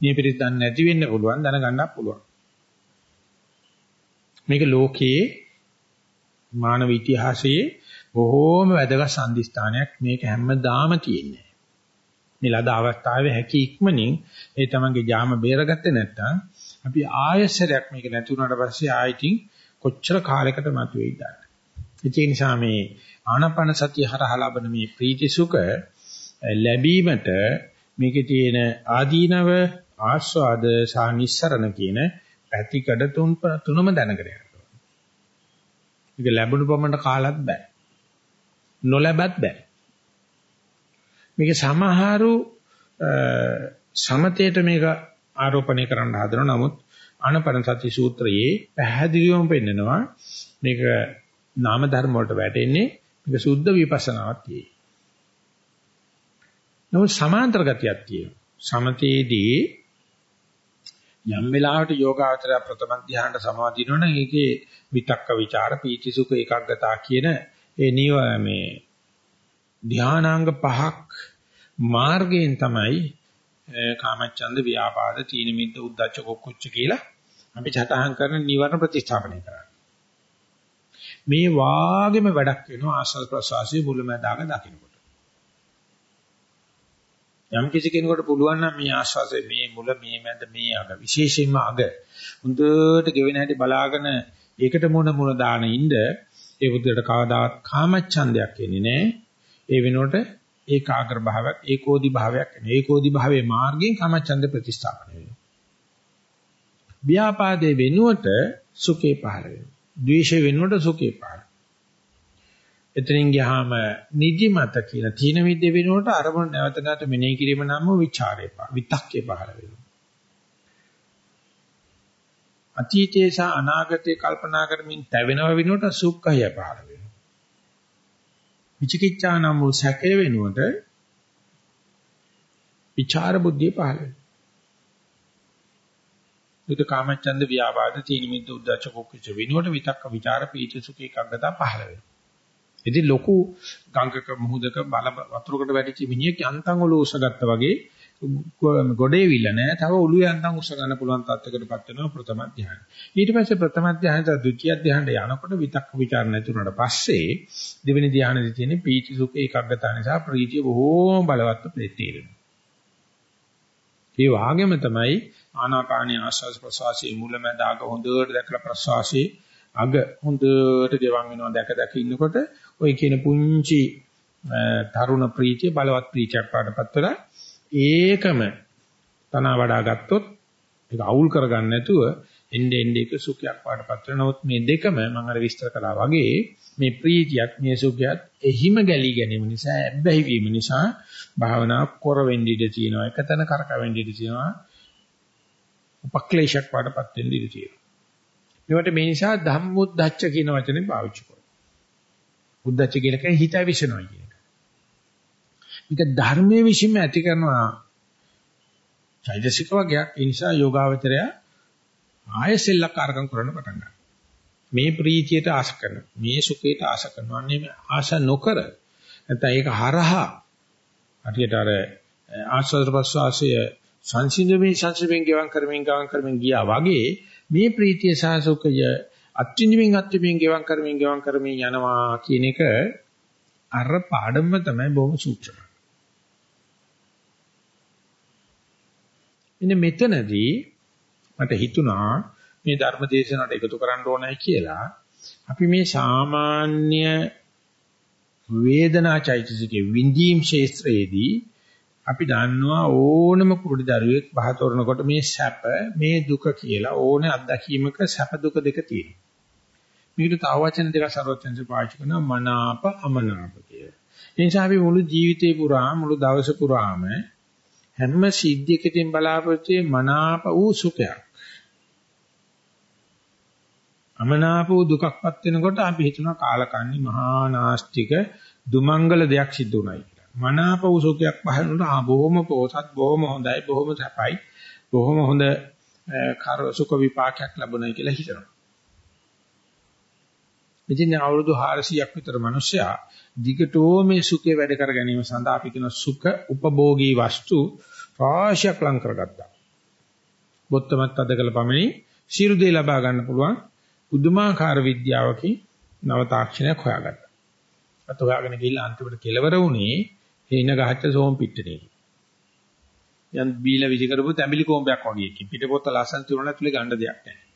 මේ පිළිත් දන්නේ නැති වෙන්න පුළුවන් දැනගන්නත් පුළුවන්. මේක ලෝකයේ මානව ඉතිහාසයේ බොහෝම වැදගත් සම්දිස්ථානයක් මේක හැමදාම තියෙන්නේ. මේ ලද අවස්ථාවේ හැකි ඉක්මනින් ඒ තමන්ගේ ජාම බේරගත්තේ නැත්නම් අපි ආයසරයක් මේක නැති වුණාට පස්සේ ආයිතින් කොච්චර කාලයකට මතුවේද ඒ නිසා මේ ආනාපාන සතිය හරහා ලබන මේ ප්‍රීති සුඛ ලැබීමට මේකේ තියෙන ආදීනව ආස්වාද සහ නිස්සරණ කියන පැතිකඩ තුන් තුනම දැනගෙන යනවා. ඒක ලැබුණු පමණට කාලත් බෑ. නොලැබත් බෑ. මේක සමහරු සමතේට මේක ආරෝපණය කරන්න හදනවා. නමුත් ආනපන සති සූත්‍රයේ පැහැදිලිවම පෙන්නනවා මේක නාම ධර්ම වලට වැටෙන්නේ මේක සුද්ධ විපස්සනාවක් තියෙයි. නමුත් සමාන්තර ගතියක් තියෙනවා. සමතේදී යම් වෙලාවට යෝගාවචර ප්‍රථම ධ්‍යානට සමාදිනවනම් ඒකේ විතක්ක ਵਿਚාර පීති සුඛ ඒකාග්‍රතාව කියන ඒ නිව මේ ධානාංග පහක් මාර්ගයෙන් තමයි කාමච්ඡන්ද ව්‍යාපාද තීන මිද්ද උද්ධච්ච කුක්කුච්ච කියලා අපි සටහන් කරන නිවර්ණ ප්‍රතිස්ථාපනය කරන්නේ. මේ වාගෙම වැඩක් වෙනවා ආස්වාද ප්‍රසවාසයේ මුලමදාග දකින්නකොට. යම් කිසි කෙනෙකුට පුළුවන් නම් මේ ආස්වාදයේ මේ මුල මේ මැද මේ අග විශේෂයෙන්ම අග හොඳට ගෙවෙන හැටි බලාගෙන ඒකට මොන මොන දාන ඉන්න ඒ බුද්ධයට කවදාවත් කාමච්ඡන්දයක් එන්නේ නැහැ. ඒ වෙනුවට ඒකාග්‍ර භාවයක් ඒකෝදි භාවයක් එනවා. ඒකෝදි භාවයේ මාර්ගයෙන් කාමච්ඡන්ද ප්‍රතිස්ථාපන වෙනවා. ව්‍යාපාදේ වෙනුවට සුඛේ පහළ වෙනවා. ද්වේෂේ වෙනුවට සුඛේ පහළ. එතනින් ගියාම නිදිමත කියන තීන විද්‍ය වෙනුවට අරමුණ නැවත නැවත මෙනෙහි කිරීම නම් විචාරේ පහ විතක්කේ පහළ වෙනවා. අතීතයේ සහ අනාගතයේ කල්පනා කරමින් තැවෙනව වෙනුවට සුඛය පහළ වෙනවා. විචිකිච්ඡා නම් වූ සැකය වෙනුවට විචාර බුද්ධිය පහළ වෙනවා. යුද කාමච්ඡන්ද ව්‍යාපාද තීන මිද්ද උද්දච්ච කුක්කුච්ච වෙනුවට විතක්ක විචාර පීච සුඛ ඒකාග්‍රතාව පහළ වෙනවා. ඉතින් ලොකු ගංගක මුහුදක බල වතුරකට වැටිච්ච මිනිහෙක් යන්තම් ඔලුව උසගත්තා වගේ ගොඩේවිල්ල නෑ. තව ඔළුව යන්තම් උස්ස ගන්න පුළුවන් තත්යකටපත් වෙනවා ප්‍රථම ධ්‍යාන. ඊට පස්සේ ප්‍රථම ධ්‍යානට ද්විතිය ධ්‍යානට යනකොට විතක්ක ਵਿਚාර නැති වුණාට පස්සේ දෙවෙනි ධ්‍යානදී තියෙන පීති සුඛ ඒකග්ගතා නිසා ප්‍රීතිය බොහෝම බලවත් ප්‍රතිතිරෙනවා. ඒ වාගෙම තමයි ආනාපානී ආස්වාද ප්‍රසවාසයේ මුලැමැදාග හොඳට දැකලා ප්‍රසවාසයේ අග හොඳට ගෙවන් වෙනවා දැක දැක ඉන්නකොට ওই කියන පුංචි තරුණ ප්‍රීතිය බලවත් ප්‍රීතියක් පාඩපත් වෙලා ඒකම තනවා වඩා ගත්තොත් ඒක අවුල් කරගන්න නැතුව එnde ende එක සුඛයක් පාඩපත් වෙනවා. නමුත් මේ දෙකම මම අර විස්තර කළා වගේ මේ ප්‍රීතියක් මේ සුඛයත් එහිම ගැලී ගැනීම නිසා ඇබ්බැහි වීම නිසා භාවනා කර වෙන්න ඉඩ තියෙනවා. එකතන කරකවෙන්න ඉඩ තියෙනවා. උපක්ලේශයක් පාඩපත් වෙන්න ඉඩ තියෙනවා. ඒවට මේ නිසා ධම්මුද්දච්ච කියන වචනේ පාවිච්චි කරනවා. උද්දච්ච කියලා කියන්නේ හිත විශ්නවා කියන එක. මේක ධර්මයේ විශ්ීම ඇති කරනවා චෛතසික වර්ගයක්. ඒ නිසා යෝගාවචරය ආය සෙල්ලක්කාරකම් කරන්න පටන් ගන්නවා. මේ ප්‍රීතියට ආශ කරනවා. මේ සුඛයට ආශ කරනවා. අනේ ආශ නොකර නැත්නම් ඒක හරහා හරියට අර ආස්වාද ප්‍රසවාසය සංසිඳමේ සංසිඳෙන් ගෙවන් කරමින් ගෙවන් කරමින් ගියා වගේ මේ ප්‍රීතිය සහ සුඛය අත්විඳින්මින් අත්විඳින්මින් ගෙවන් කරමින් ගෙවන් කරමින් යනවා කියන එක අර පාඩම්ම තමයි බොහොම සූක්ෂම. ඉන්නේ මෙතනදී මට හිතුණා මේ ධර්ම දේශනාවට එකතු කරන්න ඕනයි කියලා අපි මේ සාමාන්‍ය වේදනා චෛතසිකේ විඳීම් ශේත්‍රයේදී අපි දන්නවා ඕනම කුරුඩි දරුවෙක් බහතොරනකොට මේ සැප මේ දුක කියලා ඕනේ අත්දැකීමක සැප දුක දෙක තියෙනවා. මේකට තව වචන දෙකක් සරෝජන්සේ පාවිච්චි කරනවා මනාප අමනාප කියලා. ඒ නිසා අපි මුළු ජීවිතේ පුරා මුළු දවස පුරාම හැම සිද්ධියකකින් බලාපොරොත්තු මනාප වූ සුඛයක්. අමනාප වූ දුකක්පත් වෙනකොට අපි හිතනවා කාලකන්ණි මහා නාස්තික දුමංගල දෙයක් සිද්ධ වුණයි කියලා. මනාප වූ සුඛයක් පහළනට ආ බොහොම පෝසත් බොහොම හොඳයි බොහොම සැපයි බොහොම හොඳ කර සුඛ විපාකයක් ලැබුණයි කියලා හිතනවා. ඉතින් අවුරුදු 400ක් විතර මිනිස්සයා දිගටෝ මේ සුඛේ වැඩ කර ගැනීම සඳහා අපි කියන සුඛ උපභෝගී වස්තු රාශියක් ලං කරගත්තා. බොත්තමත් අද කළ පමණි සියලු දේ ලබා ගන්න පුළුවන් පුදුමාකාර විද්‍යාවකින් නව තාක්ෂණයක් හොයාගත්තා. අත හොයාගෙන ගිහිල්ලා අන්තිමට කෙලවර වුණේ හේන ගහච්ච සෝම් පිට්ටනේ. යන් බීලා විසි කරපු තැඹිලි කොම්බයක් වගේ එකකින් පිටපොත්ත ලස්සන තුනක් තුලේ ගන්න දෙයක් නැහැ.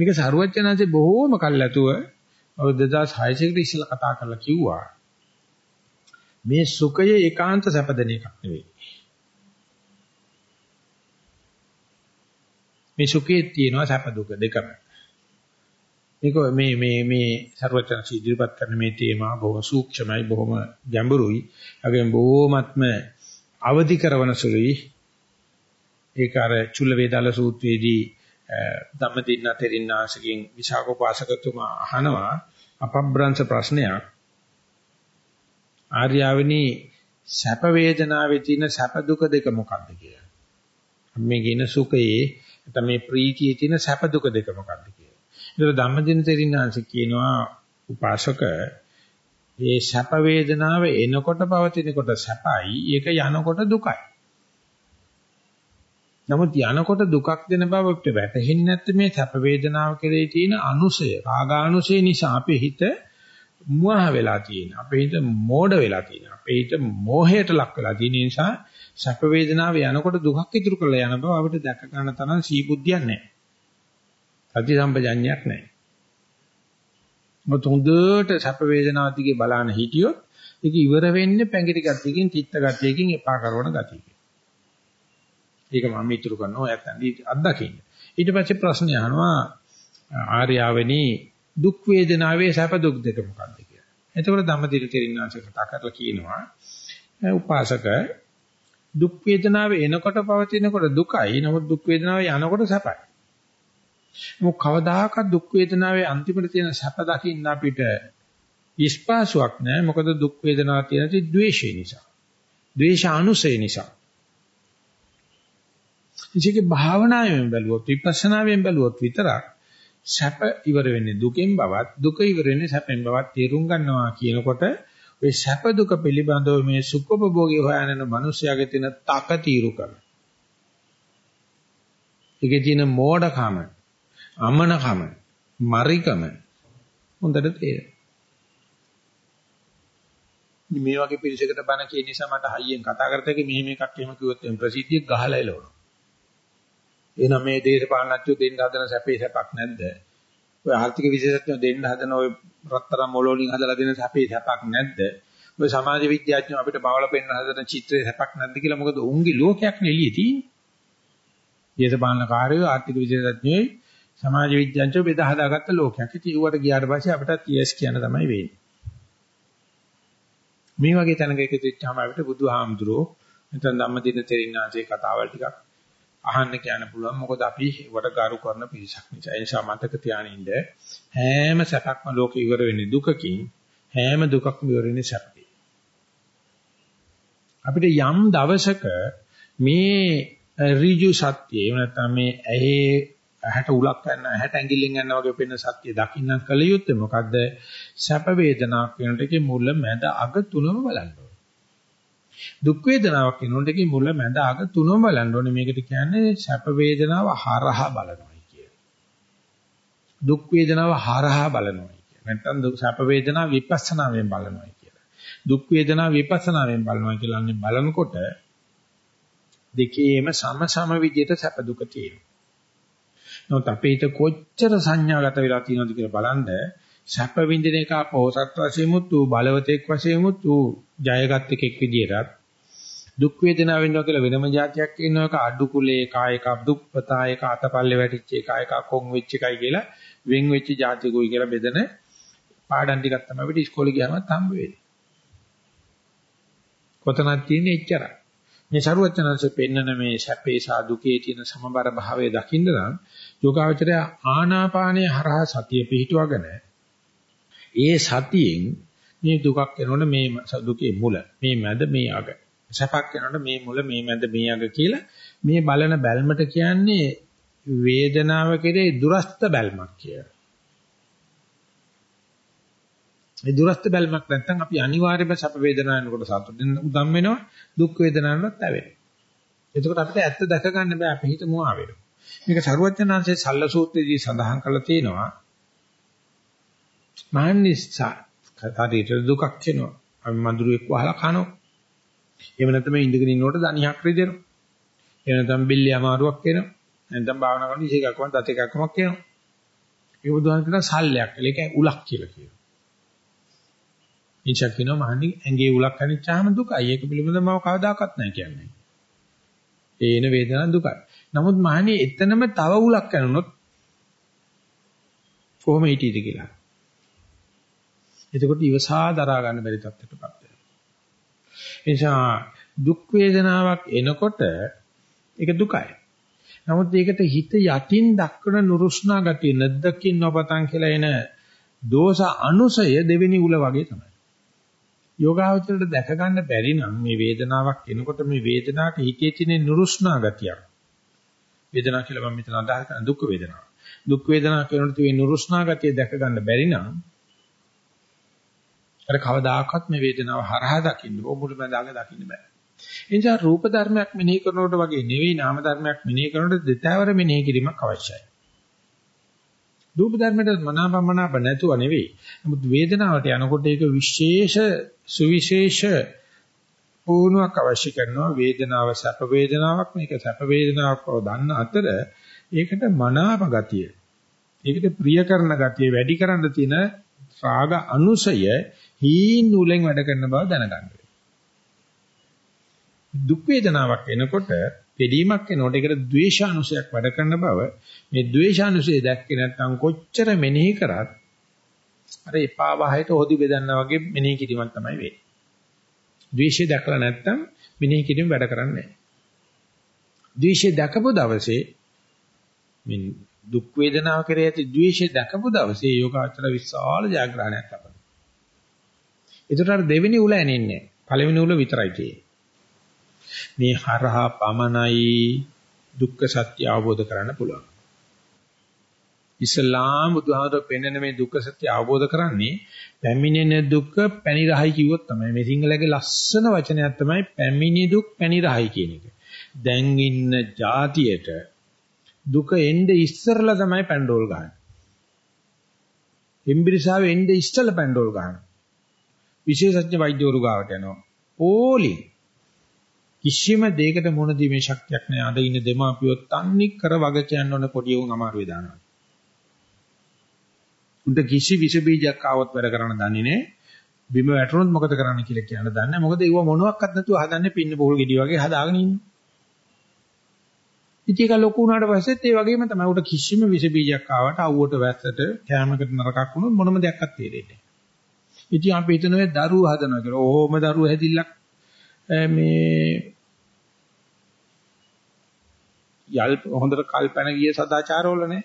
මේක සරුවච්චනාංශේ බොහෝම කල්ැතුව අවුරුදු 2600 කට ඉස්සෙල්ලා කතා කරලා කිව්වා. මේ සුඛය ඒකාන්ත සැපදෙන එකක් නෙවෙයි. මේ සුඛයේ තියෙනවා සැප දුක දෙකම. මේක මේ මේ මේ සර්වචන ඉදිරිපත් කරන මේ තේමා බොහොම සූක්ෂමයි බොහොම ගැඹුරුයි. අගේම බොහොමත්ම අවදි කරන සුළුයි. ඒක අර චුල්ල වේදාල සූත්‍රයේදී ධම්මදින්න තෙරින්නාසකින් විසාකෝපාසකතුමා අහනවා අපබ්‍රංශ ප්‍රශ්නයක්. ආර්යාවනි සැප වේදනාවේ තියෙන සැප දුක දෙක මොකක්ද කියලා. මේ කියන සුඛයේ නැත්නම් මේ ප්‍රීතියේ තියෙන සැප දුක දෙක මොකක්ද කියලා. ඒක ධම්මදින තෙරින්නාංශ කියනවා උපාසක මේ සැප වේදනාව එනකොට පවතිනකොට සැපයි ඒක යනකොට දුකයි. නමුත් යනකොට දුකක් දෙන බව අපිට වැටහෙන්නේ නැත්නම් මේ සැප වේදනාව කෙරෙහි තියෙන අනුසය රාගානුසය නිසා අපේ හිත මුවහ වෙලා තියෙන. අපේ හිත මෝඩ වෙලා තියෙන. අපේ හිත මෝහයට ලක් වෙලා තියෙන නිසා සැප වේදනාව යනකොට දුකක් ඉතුරු කරලා යන බව අපිට දැක ගන්න තරම් සීබුද්ධියක් නැහැ. සති සම්පජඤ්ඤයක් නැහැ. මොකද හොඳට සැප වේදනාව දිගේ බලන හිටියොත් ඒක ඉවර වෙන්නේ පැංගිටි ගතියකින් තිත්ත ගතියකින් එපා කරන ගතියකින්. ඒක මම ඉතුරු කරනවා ඔයත් අත්දකින්න. ඊට පස්සේ ප්‍රශ්නය අහනවා ආර්යාවනි දුක් වේදනාවේ සැප දුක් දෙක මොකක්ද කියලා. එතකොට ධම්මදිර තෙරින්නාංශ කතා කරලා කියනවා උපාසක දුක් වේදනාව එනකොට පවතිනකොට දුකයි නමුත් දුක් වේදනාව යනකොට සැපයි. මොක කවදාකවත් දුක් වේදනාවේ අන්තිමට තියෙන සැප දකින්න අපිට ඉස්පාසුවක් නැහැ මොකද දුක් වේදනාව තියෙන තේ ද්වේෂය නිසා. ද්වේෂ අනුසය නිසා. ඉතින් භාවනාවෙන් බැලුවොත් විපස්සනාවෙන් බැලුවොත් විතරක් සැප ඉවර වෙන්නේ දුකෙන් බවත් දුක ඉවර වෙන්නේ සැපෙන් බවත් තේරුම් ගන්නවා කියනකොට ඔය සැප දුක පිළිබඳව මේ සුඛෝපභෝගී හොයන මිනිස්යාගේ තියෙන තක తీරුකම. ඒකේ තියෙන මෝඩකම, අමනකම, මරිකම හොඳට තේරෙනවා. මේ වගේ පිළිසයකට බණ කියන නිසා මට හයියෙන් කතා කරතේ මෙහෙම එකක් එහෙම කිව්වොත් එම් ප්‍රසිද්ධිය ගහලා එලවනවා. එහෙනම් මේ දේශපාලනඥයෝ දෙන්න හදන සැපේ සැපක් නැද්ද? ඔය ආර්ථික විශේෂඥයෝ දෙන්න හදන ඔය රත්තරන් මොළෝලින් හදලා දෙන සැපේ සැපක් නැද්ද? ඔය සමාජ විද්‍යාඥයෝ අපිට බවල පෙන්වන හදන චිත්‍රයේ සැපක් නැද්ද කියලා මොකද උන්ගේ ලෝකයක් නෙලිය තියෙන්නේ. දේශපාලන කාර්යය ආර්ථික විශේෂඥයෝ සමාජ විද්‍යාඥයෝ බෙදා හදාගත්ත ලෝකයක්. ඉතින් ඌවට ගියාට පස්සේ අපිට TS කියන තමයි වෙන්නේ. මේ වගේ තැනක එකතු වෙච්චාම අපිට බුදුහාමුදුරෝ නැත්නම් ධම්මදින තෙරින්නාසේ කතාවල් ටිකක් අහන්න කියන්න පුළුවන්. මොකද අපි වට ගරු කරන පිරිසක් නිසා. ඒ නිසා මතක තියානින්න හැම සැපක්ම ලෝකෙ ඉවර වෙන්නේ දුකකින්. හැම දුකක්ම ඉවර වෙන්නේ සැපකින්. අපිට යම් දවසක මේ ඍජු සත්‍යය එහෙම නැත්නම් මේ ඇහි ඇහැට උලක් ගන්න ඇහැට ඇඟිල්ලෙන් ගන්න වගේ පෙනෙන සත්‍ය දකින්න කල යුත්තේ මොකද්ද? සැප වේදනාවක් වෙනට එකේ මුල මැද අග තුනම බලන්න දුක් වේදනාවක් එනොත් ඒකේ මුල මැද අග තුනම බලන්න ඕනේ. මේකට කියන්නේ සැප වේදනාව හරහා බලනවායි කියලා. දුක් වේදනාව හරහා බලනවායි කියලා. නැත්නම් දුක් සැප වේදනාව විපස්සනාවෙන් බලනවායි කියලා. දුක් වේදනාව විපස්සනාවෙන් බලනවා කියලාන්නේ බලනකොට දෙකේම සම සම විදියට සැප දුක තියෙනවා. නමුත් අපේ හිත කොච්චර සංඥාගත වෙලා තියෙනවද කියලා බලන්න සැප විඳින එක පොහසත් වශයෙන්මුත් ඌ බලවතෙක් වශයෙන්මුත් ඌ ජයගත් එකෙක් විදියටත් දුක් වේදනාව වෙනවා කියලා වෙනම જાතියක් ඉන්නවා එක අඩු කුලේ කායක දුක්පතා එක අතපල්ලේ වැටිච්ච එක එක කොන් වෙච්ච එකයි කියලා වෙන් වෙච්ච જાතිකුයි කියලා බෙදෙන පාඩම් ටිකක් තමයි අපිට ඉස්කෝලේ ගියාමත් හම්බ වෙන්නේ. කොතනක් තියෙන්නේ එච්චරයි. මේ සරුවචනanse පෙන්නන මේ සැපේ සහ දුකේ තියෙන සමබර භාවය දකින්න නම් යෝගාවචරය ආනාපානයේ හරහා සතිය පිහිටුවගෙන ඒ සතියෙන් මේ දුකක් එනකොට මේ දුකේ මුල මේ මැද මේ අග සැපක් යනකොට මේ මුල මේ මැද මේ අග කියලා මේ බලන බැල්මට කියන්නේ වේදනාව කෙරේ දුරස්ත බැල්මක් කියලා. ඒ දුරස්ත බැල්මක් නැත්නම් අපි අනිවාර්යයෙන්ම සැප වේදනාවනකොට සතුටින් උදම් වෙනවා දුක් වේදනාවනත් ඇවෙනවා. එතකොට අපිට ඇත්ත දැක ගන්න බෑ අපි හිත මොහා වෙනවා. මේක සරුවචනාංශයේ සල්ල සූත්‍රයේදී සඳහන් කරලා තියෙනවා. මහන්නිස්සා කතාරීට දුකක් එනවා. අපි මඳුරුවෙක් වහලා කනවා. එහෙම නැත්නම් ඉඳගෙන ඉන්නකොට දණියක් රිදෙනවා. එහෙම නැත්නම් බිල්ලේ අමාරුවක් එනවා. නැත්නම් භාවනා කරන විශේෂ එකක්ම දත එකක්මක් එනවා. ඒක බුදුහාම කියන සල්ලයක් කියලා. ඒක උලක් කියලා කියනවා. ඉන්ෂා කියනවා මහන්නේ ඇඟේ උලක් හැදිච්චාම දුකයි. ඒක පිළිබඳව මම කවදාකවත් නැහැ කියන්නේ. ඒන වේදනාව දුකයි. නමුත් මහන්නේ එතනම තව උලක් කරනොත් කොහොම හිටියද කියලා. එතකොට ඉවසා දරා ගන්න බැරි තත්ත්වයකටපත් වෙනවා. එනිසා දුක් වේදනාවක් එනකොට ඒක දුකයි. නමුත් ඒකට හිත යටින් දක්වන නුරුස්නා ගතිය නැද්දකින් නොපතන් කියලා එන දෝෂ අනුසය දෙවෙනි උල වගේ තමයි. යෝගාවචරයට දැක ගන්න බැරි නම් මේ වේදනාවක් එනකොට මේ වේදනාවට හිතේ තියෙන නුරුස්නා ගතියක්. වේදනාව කියලා මම මෙතන අදහස් කරන දුක් වේදනාව. දුක් වේදනාව කියනකොට තියෙන නුරුස්නා ගතිය දැක ගන්න බැරි නම් අර කවදාකවත් මේ වේදනාව හරහා දකින්න ඕ මුලමඳාග දකින්න බෑ. එනිසා රූප ධර්මයක් මෙනෙහි කරනකොට වගේ නෙවෙයි නාම ධර්මයක් මෙනෙහි කරනකොට දෙතවර මෙනෙහි කිරීමක් අවශ්‍යයි. රූප ධර්මයට මනාපමනාප නැතුව නෙවෙයි. නමුත් වේදනාවට යනකොට ඒක විශේෂ සුවිශේෂ පුණුවක් අවශ්‍ය කරනවා වේදනාව සැප වේදනාවක් මේක සැප වේදනාවක් බව දන්න අතර ඒකට මනාප ගතිය ඒකට ප්‍රිය කරන ගතිය වැඩි කරන්න තියෙන රාග අනුසය හීන් නූලෙන් වැඩ කරන බව දැනගන්න දුක් වේදනාවක් එනකොට පිළීමක් එනකොට ඒකට ද්වේෂානුසයක් වැඩ කරන බව මේ ද්වේෂානුසය දැක්කේ නැත්නම් කොච්චර මෙනෙහි කරත් අර එපා වහයට හොදි බෙදන්නා වගේ මෙනෙහි කිරීමක් තමයි වෙන්නේ. ද්වේෂය දැකලා නැත්නම් මෙනෙහි කිරීම වැඩ කරන්නේ නැහැ. ද්වේෂය දැකපු දවසේ මින් දුක් වේදනාව කෙරෙහි ඇති ද්වේෂය දැකපු දවසේ යෝගාචර විශාල ජයග්‍රහණයක් ලබනවා. ඒකට අර දෙවෙනි උල ඇනෙන්නේ පළවෙනි උල විතරයි තියෙන්නේ. මේ හරහා පමනයි දුක්ඛ සත්‍ය අවබෝධ කරගන්න පුළුවන්. ඉස්ලාම් බුදුහාමර පෙන්වන මේ දුක්ඛ සත්‍ය අවබෝධ කරන්නේ පැමිණෙන දුක පැණි රහයි කිව්වොත් තමයි මේ සිංහලයේ ලස්සන වචනයක් තමයි පැමිණි දුක් පැණි රහයි කියන එක. දැන් ඉන්න જાතියට දුක එnde ඉස්සරලා තමයි පැන්ඩෝල් ගහන්නේ. එම්බිරිසාවේ එnde ඉස්සලා පැන්ඩෝල් ගහනවා. විශේෂඥ වෛද්‍යවරු ගාවට යනවා. ඕලි කිසිම දෙයකට මොන දීමේ ශක්තියක් නැහැ. අද ඉන්න දෙමාපියෝ තන්නේ කර වග කියන්න ඕන පොඩි උන් අමාරුවේ දානවා. උන්ට කිසි විස බීජයක් ආවොත් වැඩ කරන්න දන්නේ නැහැ. බිම වැටුනොත් මොකද කරන්න කියලා කියන්න දන්නේ නැහැ. මොකද ඒව මොනවත් නැතුව හදන්නේ පින්න පොල් ගෙඩි වගේ හදාගෙන ඉන්නවා. ඉතින් ඒක ලොකු වුණාට පස්සෙත් ඒ වගේම තමයි උට කිසිම විස බීජයක් ආවට අවුවට වැස්සට කැමකට නරකක් වුණොත් මොනම දෙයක්වත් තේරෙන්නේ නැහැ. ඉතින් අපි හිතනවා දරුවෝ හදනවා කියලා. ඕම දරුවෝ හැදිල්ලක් මේ යල් හොඳට කල්පන ගිය සදාචාරවල නැහැ.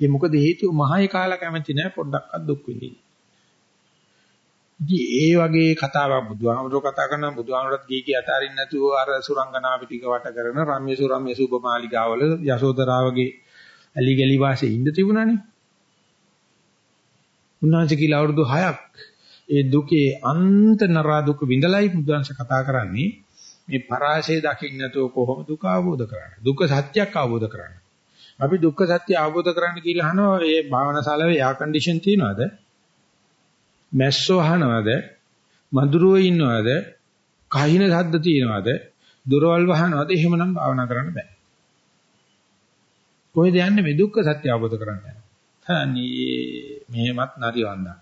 ඒ මොකද හේතුව මහයි කාලා කැමති නැහැ පොඩ්ඩක්වත් දුක් විඳින්න. ඉතින් ඒ වගේ කතාවක් බුදුහාමුදුරුවෝ කතා කරනවා බුදුහාමුදුරුවෝත් ගී කී අතාරින්න නැතුව අර සුරංගනා පිටික වට කරන රම්‍ය සුරම්‍ය සූපමාලිගාවල යසෝදරාවගේ ඇලි ගලි වාසේ ඉඳ තිබුණානේ. උන්වහන්සේ කියලා අවුරුදු 6ක් ඒ දුකේ අන්ත නරා දුක විඳලයි බුදුන්සේ කතා කරන්නේ මේ පරාසය දකින්න නැතුව කොහොම දුක අවබෝධ කරන්නේ දුක සත්‍යයක් අවබෝධ කරන්නේ අපි දුක්ඛ සත්‍ය අවබෝධ කරගන්න කියලා අහනවා මේ භාවනාශාලාවේ එයා කන්ඩිෂන් තියනවද? මැස්සෝ අහනවද? මඳුරෝ ඉන්නවද? කහින ශබ්ද තියනවද? දොරවල් වහනවද? එහෙමනම් භාවනා කරන්න බෑ. කොහෙද යන්නේ මේ දුක්ඛ සත්‍ය අවබෝධ කරගන්න? තනි මෙහෙමත් නරි වන්දා.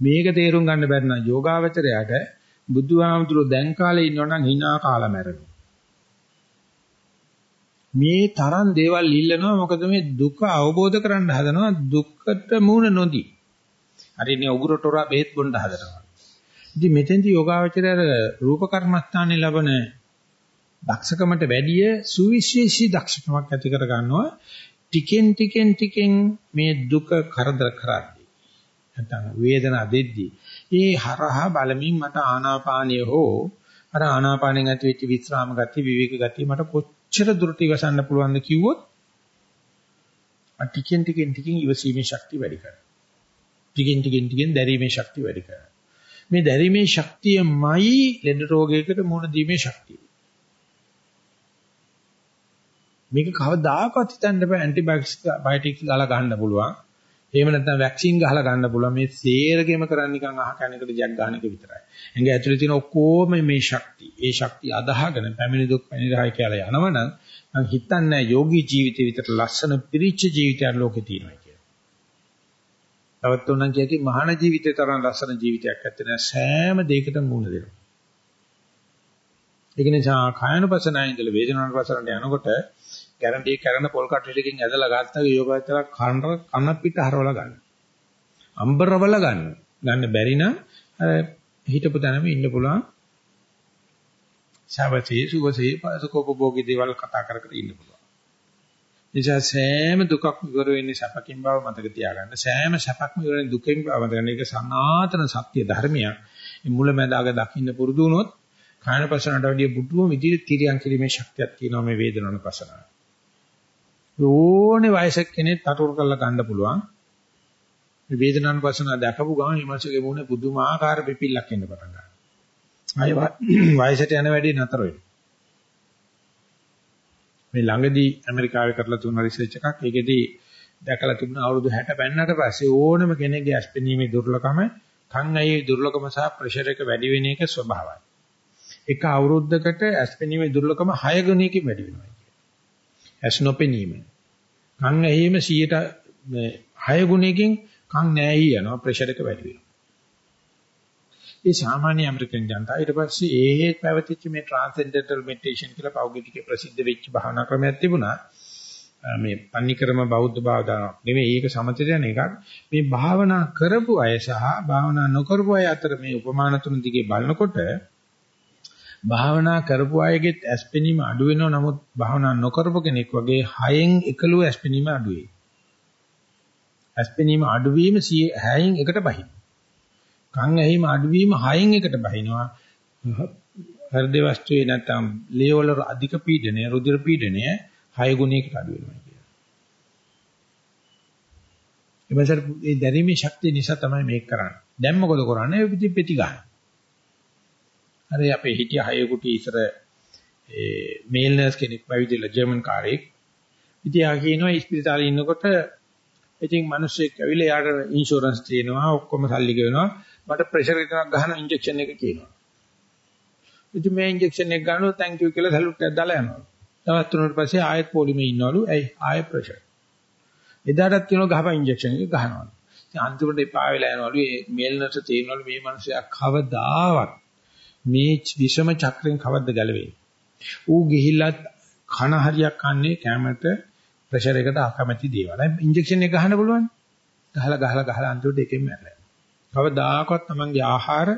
මේක තේරුම් ගන්න බැරි නම් යෝගාවචරයට බුදුහාමුදුරුවෝ දැන් කාලේ ඉන්නවනම් hina කාලා මැරෙනවා. මේ තරම් දේවල් ඉල්ලනවා මොකද මේ දුක අවබෝධ කරන්න හදනවා දුක්කට මුහුණ නොදී. හරිනේ උගුරට හොරා බෙහෙත් බොන්න හදනවා. ඉතින් මෙතෙන්දී යෝගාවචරය රූප කර්මස්ථානයේ ලබන දක්ෂකමට වැඩිය සුවිශේෂී දක්ෂකමක් ඇති කර ගන්නවා ටිකෙන් ටිකෙන් ටිකෙන් මේ දුක කරදර කරද්දී නැත්නම් වේදනා දෙද්දී ඒ හරහා බලමින් මට ආනාපානිය හෝ අර ආනාපානෙන් ඇති වෙච්ච විස්රාම ගති විවේක ගති මට කොච්චර දුරට ඉවසන්න පුළුවන්ද කිව්වොත් ටිකෙන් ටිකෙන් ටිකෙන් ඉවසීමේ ශක්තිය වැඩි කරනවා. ටිකින් ටිකින් ටිකින් දැරීමේ ශක්තිය වැඩි කරනවා. මේ දැරීමේ ශක්තියමයි ලෙඩ රෝගයකට මුහුණ දීමේ ශක්තිය. මේක කවදාකවත් හිතන්න බෑ ඇන්ටිබයොටික්ස් දාලා ගන්න පුළුවන්. එහෙම නැත්නම් වැක්සින් ගහලා ගන්න පුළුවන්. මේ සේරගෙම කරන්නේ නිකන් අහ කනකට ජැක් ගන්න එක විතරයි. එංග ඇතුලේ තියෙන ඔක්කොම මේ ශක්තිය. ඒ ශක්තිය අදහගෙන පැමිණි දුක් පැනිරහයි කියලා යනවනම් මම හිතන්නේ යෝගී ජීවිතේ විතර ලස්සන පිරිච්ච ජීවිතයක් ලෝකේ තියෙනවා කියලා. තවත් උනන් කියකි මහාන ජීවිතේ තරම් ලස්සන ජීවිතයක් ඇත්තේ නැහැ. සෑම දෙයකටම මුහුණ දෙනවා. ඒක නිසා කායනුපසනාවේ ඉඳලා වේදනානුපසනට යනකොට ගැරන්ටි කරන පොල් කට්ටියකින් ඇදලා ගත්තා යෝගාචර කන කන පිට හරවලා ගන්න. අම්බරවල ගන්න. ගන්න බැරි නම් අර හිතපු තැනම ඉන්න පුළුවන්. සවසේ සුවසේ පාසකෝපභෝගී දේවල් කතා කර කර ඉන්න පුළුවන්. නිසා සෑම දුකක් ඉවර වෙන්නේ සැපකින් බව මතක තියාගන්න. සෑම සැපක්ම ඉවර වෙන්නේ දුකෙන් බව මතක ගන්න. ඒක සනාතන සත්‍ය ධර්මයක්. මේ මුලැමැදාග දකින්න පුරුදු වුණොත් කායන පසනට වැඩිය බුදුම විදිහට තිරියන් කිරීමේ ශක්තියක් තියෙනවා මේ වේදනන පසනාව. ඕනේ වයසක කෙනෙක් තටුරු කරලා ගන්න පුළුවන්. මේ වේදනානුපස්සන දැකපු ගමන් විමර්ශකගේ මුහුණේ පුදුමාකාර පිපිල්ලක් එන්න පටන් ගන්නවා. ආය වයසට යන වැඩි නතර වෙනවා. මේ ළඟදී ඇමරිකාවේ කරලා තුන රිසර්ච් එකක්. ඒකෙදී දැකලා තිබුණා අවුරුදු 60 පෙන්නට පස්සේ ඕනම කෙනෙක්ගේ ඇස්පෙනීමේ දුර්ලභම කන් ඇහි දුර්ලභම සහ ප්‍රෙෂර් එක වැඩි වෙන එක ස්වභාවයි. එක අවුරුද්දකට ඇස්පෙනීමේ දුර්ලභම 6 ගුණයකින් වැඩි වෙනවා. ඇස් නොපෙනීම. කන් ඇහිම 100ට මේ 6 ගුණයකින් කන් නැහි යනවා ප්‍රෙෂර් එක වැඩි වෙනවා. ඒ සාමාන්‍ය ඇමරිකන් ජනතාව ඊට පස්සේ ඒ හේත් පැවතිච්ච මේ ට්‍රාන්සෙන්ඩෙන්ටල් මෙඩිටේෂන් කියලා පෞද්ගලික ප්‍රසිද්ධ වෙච්ච භාවනා ක්‍රමයක් තිබුණා. මේ පන්නිකරම බෞද්ධ භාවනාවක් නෙමෙයි ඒක සමතේ යන එකක්. මේ භාවනා කරපු අය සහ භාවනා නොකරපු අය අතර මේ උපමාන තුන දිගේ බලනකොට භාවනා කරපු අයගෙත් ඇස්පෙනීම අඩු වෙනව නමුත් භාවනා නොකරපු කෙනෙක් වගේ හයෙන් එකලුව ඇස්පෙනීම අඩු වෙයි. ඇස්පෙනීම අඩු වීම 6න් එකට බහින. කන් ඇහිම අඩු වීම 6න් එකට බහිනවා. හෘද වස්තුවේ නැත්නම් ලේ වල අධික පීඩනය රුධිර පීඩනය 6 ගුණයකට අඩු වෙනවා කියනවා. එමසර් මේ දැරීමේ ශක්තිය නිසා තමයි මේක කරන්නේ. දැන් මොකද කරන්නේ? පිටි පෙති ගන්න. අර අපේ හිටිය හය කුටි ඉස්සර ඒ මේල් නර්ස් කෙනෙක් පැවිදිලා ජර්මන් කාරෙක්. ඉතින් ආ කියනවා ඉස්පිරිතාලේ ඉන්නකොට ඉතින් මිනිස්සෙක් ඇවිල්ලා යාට ඉන්ෂුරන්ස් තියෙනවා ඔක්කොම සල්ලි ගෙවනවා මට ප්‍රෙෂර් එකක් ගහන ඉන්ජෙක්ෂන් එක කියනවා. ඉතින් මේ ඉන්ජෙක්ෂන් එක ගන්නොත් thank you කියලා සලූට් එකක් දාලා යනවා. තවත් තුනකට පස්සේ ආයෙත් පොලිමේ ඉන්නවලු. ඇයි ආයෙ ප්‍රෙෂර්. එදාටත් කියනවා ගහපන් ඉන්ජෙක්ෂන් එක ගහනවා. ඉතින් අන්තිමට එපා වෙලා යනවලු මේ මේල් නර්ස් තේරෙනවලු මේ මිනිස්සයා කවදාවත් මේ විෂම චක්‍රයෙන් කවද්ද ගැලවෙන්නේ? ඌ ගිහිල්ලත් කන හරියක් කන්නේ කැමරට ප්‍රෙෂර් එකට අකමැති දේවල්. ඉන්ජෙක්ෂන් එක ගහන්න පුළුවන්. ගහලා ගහලා ගහලා අන්තිමට එකෙන් මැරෙනවා. කවදාකවත් තමන්ගේ ආහාර,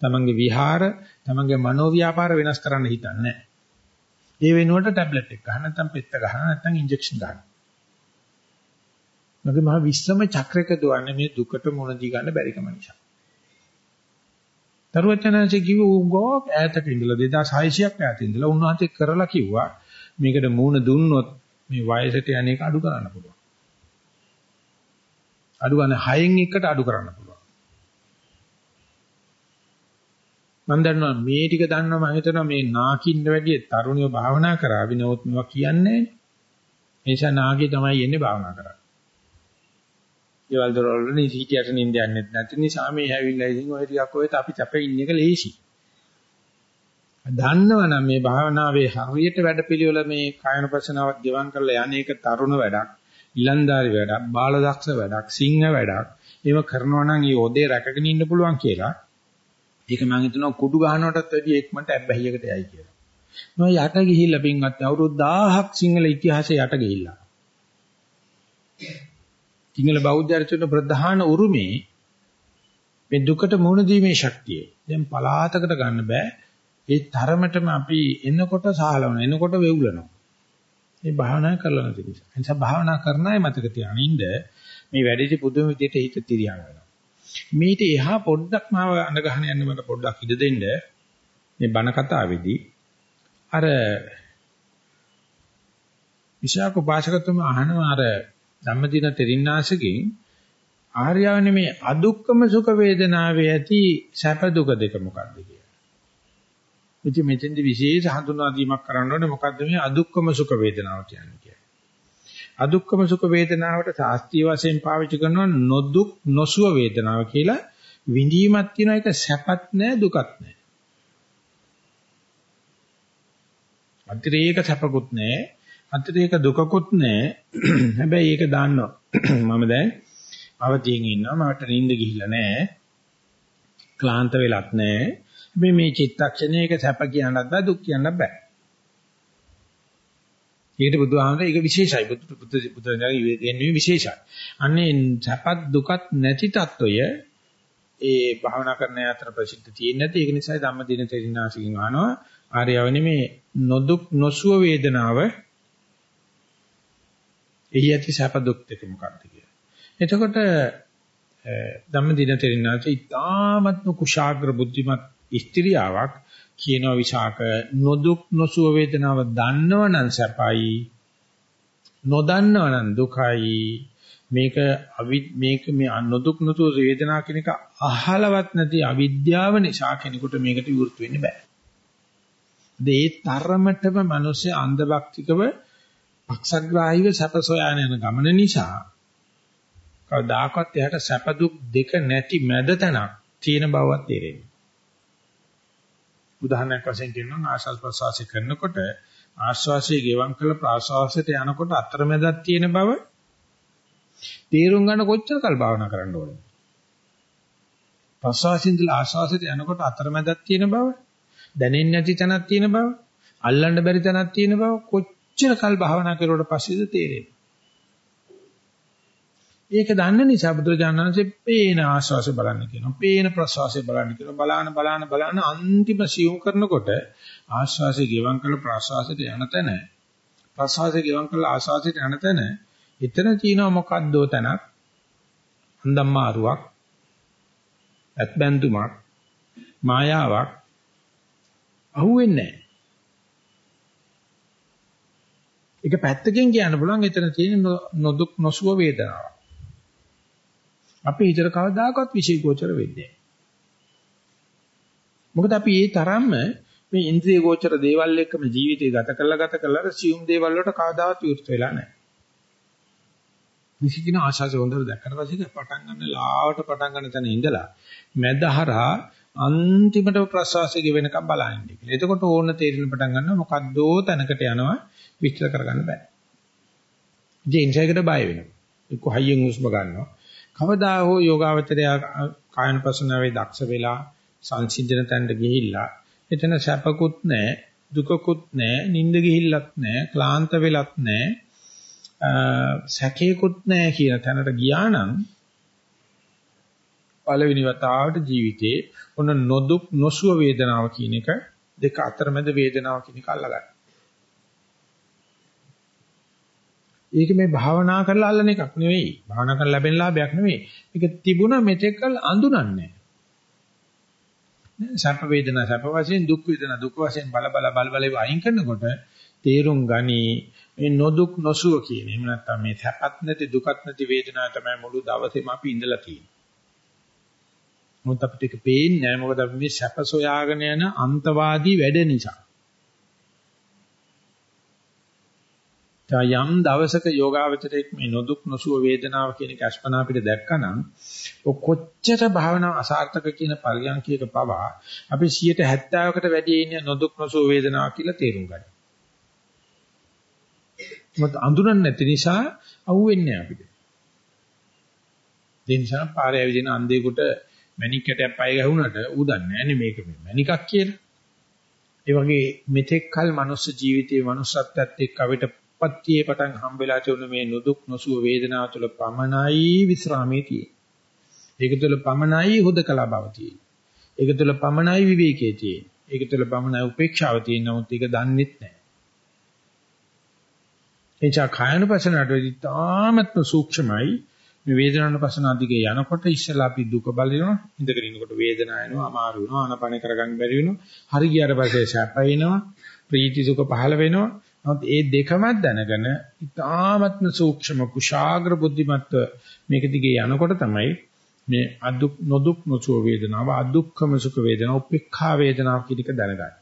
තමන්ගේ විහාර, තමන්ගේ මනෝ ව්‍යාපාර වෙනස් කරන්න හිතන්නේ නැහැ. ඒ වෙනුවට ටැබ්ලට් එක ගන්න නැත්නම් පෙත්ත ගන්න නැත්නම් ඉන්ජෙක්ෂන් ගන්න. මගේ මහ විශ්‍රම චක්‍රයක දුවන්නේ මේ දුකට මුණ දී ගන්න බැරි කම නිසා. තරුවචනanse කිව්ව උගෝ ඈතට ඉඳලා 2600ක් ඈත ඉඳලා උන්වහන්සේ කරලා කිව්වා මේකට මූණ දුන්නොත් මේ වයසට යන එක අඩු කරන්න පුළුවන්. අඩු ගන්න 6න් එකට අඩු කරන්න පුළුවන්. මම දන්නවා මේ ටික දන්නවා මම හිතනවා මේ නාකින්න වැඩිය තරුණියෝ භාවනා කරා විනෝත් මේවා කියන්නේ නැහැ. ඒ නිසා නාගේ තමයි එන්නේ භාවනා කරා. ගෙවල් දොරවල් වල නිසිටියට නිින්ද යන්නේ නැති නිසා මේ හැවිල්ලා ඉතින් ඔය ටිකක් ඔය අපි තැපේ ඉන්න එක ලේසි. දන්නවනම් මේ භාවනාවේ හරියට වැඩපිළිවෙල මේ කායන පසනාවක් ගෙවම් කරලා යන්නේක තරුණ වැඩක්, ඉලන්දාරි වැඩක්, බාලදක්ෂ වැඩක්, සිංහ වැඩක්. ඒව කරනවා නම් ඒ ඔදේ රැකගෙන ඉන්න පුළුවන් කියලා. ඒක මම හිතනවා කුඩු ගහනකොටත් වැඩිය එක්මන්ට ඇබ්බැහියකට යයි කියලා. මම යට ගිහිල්ලා පින්වත් අවුරුදු 1000ක් සිංහල ඉතිහාසයේ යට ගිහිල්ලා. සිංහල බෞද්ධයන්ට ප්‍රධාන උරුමේ මේ දුකට මුහුණ දීමේ ශක්තිය. දැන් පලාතකට ගන්න බෑ. ඒ තරමටම අපි එනකොට සහලවන එනකොට වෙවුලනවා. මේ භාවනා කරලා නැති නිසා. ඒ නිසා භාවනා කරන අය මතක තියානින්ද මේ වැඩිටි පුදුම විදිහට හිත තිරියන වෙනවා. මේිට එහා පොඩ්ඩක් මාව අඳ ගහන යන්න මට පොඩ්ඩක් ඉඩ දෙන්න මේ බණ කතාවේදී අර විශාක උපාසකතුම අහනවා අර ධම්මදින තෙරින්නාසකින් ආර්යවනේ මේ අදුක්කම සුඛ වේදනාවේ ඇති සැප දුක දෙක මොකක්ද කියලා. ඉතින් මෙතෙන්දි විශේෂ හඳුනා දීමක් කරන්න ඕනේ මොකද්ද මේ අදුක්කම සුඛ වේදනාව කියන්නේ කියලා. අදුක්කම සුඛ වේදනාවට සාස්ත්‍රීය වශයෙන් පාවිච්චි කරනවා නොදුක් නොසුව වේදනාව කියලා විඳීමක් තියෙන එක සැපත් නැහැ දුකත් නැහැ. අතිරේක සැපකුත් අතට ඒක දුකකුත් නෑ. හැබැයි ඒක දාන්නවා. මම දැන් අවදියෙන් ඉන්නවා. මට නිින්ද ගිහිල්ලා නෑ. ක්ලාන්ත වෙලක් නෑ. මේ මේ චිත්තක්ෂණය ඒක සැප කියන්නත් බෑ දුක් කියන්නත් බෑ. ඒකට බුදුහාමර ඒක විශේෂයි. බුදු බුදු බුදුන්ගේ කියන්නේ විශේෂයි. අන්නේ සැපත් දුකත් නැති తত্ত্বය ඒ භාවනා කරන අතර ප්‍රසිද්ධ තියෙන්නේ නැති. ඒක නිසා ධම්ම දින තෙරිනාසිකින් අහනවා ආර්යවනි මේ නොදුක් නොසුව වේදනාව එහි ඇති සැප දුක් දෙක මොකක්ද කියලා. එතකොට ධම්මදින තෙරිනාච ඉතාමත්ම කුශාග්‍ර බුද්ධිමත් ස්ත්‍රියාවක් කියනවා විශාක නොදුක් නොසුව වේදනාව දන්නවනම් සැපයි නොදන්නවනම් දුකයි මේක මේක මේ නොදුක් නොසුව වේදනා කියන එක අහලවත් නැති අවිද්‍යාව නිසා කෙනෙකුට මේකට විවෘත වෙන්න බෑ. ඒ තරමටම මිනිස්සු අන්ධභක්තිකව පක්ෂග්‍රාහීව සැප සොයාන යන ගමන නිසා කවදාකවත් එයාට සැප දුක් දෙක නැති මැද තැනක් තියෙන බවවත් තේරෙන්නේ. උදාහරණයක් වශයෙන් කියනවා ආශාස් ප්‍රසවාසය කරනකොට ආශ්වාසයේ ගෙවම් කළ ප්‍රාශ්වාසයට යනකොට අතරමැදක් තියෙන බව තේරුම් ගන්න කොච්චර කල් භාවනා කරන්න ඕනද? ප්‍රසවාසයෙන් ඉඳලා ආශ්වාසයට යනකොට අතරමැදක් තියෙන බව දැනෙන්නේ නැති තැනක් තියෙන බව අල්ලන්න බැරි තැනක් තියෙන බව කොච්චර කල් භාවනා කරුවට පස්සේද තේරෙන්නේ. ඒක දන්න නිසා බුදුරජාණන් වහන්සේ පේන ආශ්වාසය බලන්න කියනවා. පේන ප්‍රශ්වාසය බලන්න කියනවා. බලාන බලාන බලාන අන්තිම සියුම් කරනකොට ආශ්වාසය ගෙවම් කළ ප්‍රශ්වාසයට යන තැන ප්‍රශ්වාසය ගෙවම් කළ ආශ්වාසයට යන තැන එතන තියෙනවා මොකද්දෝ තැනක් අන්දම්මාරුවක් ඇත්බැඳුමක් මායාවක් අහුවෙන්නේ නැහැ. ඒක පැත්තකින් කියන්න පුළුවන් එතන තියෙන නොදුක් නොසුව වේදනාව. අපි හිතර කවදාකවත් විශේෂ වෙන්නේ මොකද අපි ඒ තරම්ම මේ ඉන්ද්‍රිය ගෝචර දේවල් එක්කම ජීවිතය ගත කරලා ගත කරලා සියුම් දේවල් වලට කවදාවත් විවෘත වෙලා නැහැ. විසිකින ආශාසය හොඳට දැක්කට පස්සේ පටන් ගන්න ලාවට පටන් ගන්න තැන ඉඳලා මැදහරහා අන්තිමට ප්‍රසවාසය ගෙවෙනකම් බලන්න කියලා. එතකොට ඕන තේරෙන පටන් ගන්නවා මොකද්දෝ තැනකට යනවා විස්තර කරගන්න බෑ. ජීන්සයකට බය වෙනවා. එක්ක හයියෙන් හුස්ම ගන්නවා. කවදා හෝ යෝගාවචරය කායන පසනාවේ දක්ෂ වෙලා සංසිඳන තැනට ගිහිල්ලා එතන සැපකුත් නැහැ, දුකකුත් නැහැ, නිින්ද ගිහිල්ලත් නැහැ, ක්ලාන්ත වෙලත් නැහැ, සැකේකුත් නැහැ කියන තැනට ගියා නම් පළවෙනි වතාවට ජීවිතේ ඔන්න නොදුක් නොසුව වේදනාව කියන එක දෙක අතරමැද වේදනාව කියන එක අල්ලගන්න. ඒක මේ භාවනා කරලා අල්ලන එකක් නෙවෙයි. භාවනා කරලා ලැබෙන ලාභයක් නෙවෙයි. මේක තිබුණා මෙතෙක්කල් අඳුනන්නේ නැහැ. සැප වේදනා සැප වශයෙන් දුක් වේදනා දුක් වශයෙන් බල බල බල බල අයින් කරනකොට තේරුම් ගනි මේ නොදුක් නොසුව කියන. එහෙම නැත්නම් මේ සැපත් නැති දුකත් නැති වේදනාව තමයි මුළු දවසේම අපි ඉඳලා තියෙන්නේ. මොකද අපිට ඒක පේන්නේ නැහැ මොකද අපි මේ සැප සොයාගෙන යන අන්තවාදී වැඩ නිසා. යම් දවසක යෝගාවචරයේ මේ නොදුක් නොසුව වේදනාව කියන එක අස්පනා අපිට දැක්කනම් ඔ කොච්චර භාවනාව අසාර්ථක කියන පරියන්කයක පවා අපි 70කට වැඩි ඉන්නේ නොදුක් නොසුව වේදනාව කියලා තේරුම් ගන්න. මොකද අඳුරන්නේ නැති නිසා අහුවෙන්නේ අපිට. ඒ නිසා පාරේ ඇවිදින අන්ධයෙකුට මැණික්කටයක් පය ගැහුණට ඌ දන්නේ නැහැ මේක මේ මැණිකක් කියලා. ඒ වගේ මෙතෙක් කල මනුස්ස ජීවිතයේ මනුස්සත්වයට එක්ක අපිට පත්‍යේ පටන් හම්බෙලා තිබුණ මේ නුදුක් නොසුව වේදනාව තුළ පමනයි විස්රාමයේ තියෙන්නේ. ඒක තුළ පමනයි හුදකලා බව තියෙන්නේ. ඒක තුළ පමනයි විවේකයේ තියෙන්නේ. ඒක තුළ පමනයි උපේක්ෂාව තියෙන නමුත් ඒක දන්නෙත් නැහැ. එනිසා කායනුපසනට වෙදි තාමත්ම සූක්ෂමයි මේ වේදනානුපසන අධිකේ යනකොට ඉස්සලා අපි දුක බලනවා ඉඳගෙන ඉන්නකොට වේදනාව එනවා අමාරු වෙනවා ආනපන කරගන්න බැරි වෙනවා හරි ගියාට පස්සේ සැප වෙනවා ප්‍රීති සුඛ පහළ වෙනවා නමුත් ඒ දෙකම දැනගෙන ඊ타ත්ම සූක්ෂම කුශාග්‍ර බුද්ධිමත්ව මේක දිගේ යනකොට තමයි මේ අදුක් නොදුක් නොසුව වේදනාව අදුක්කම සුඛ වේදනාව උපේක්ඛා වේදනාව කියන එක දැනගන්න.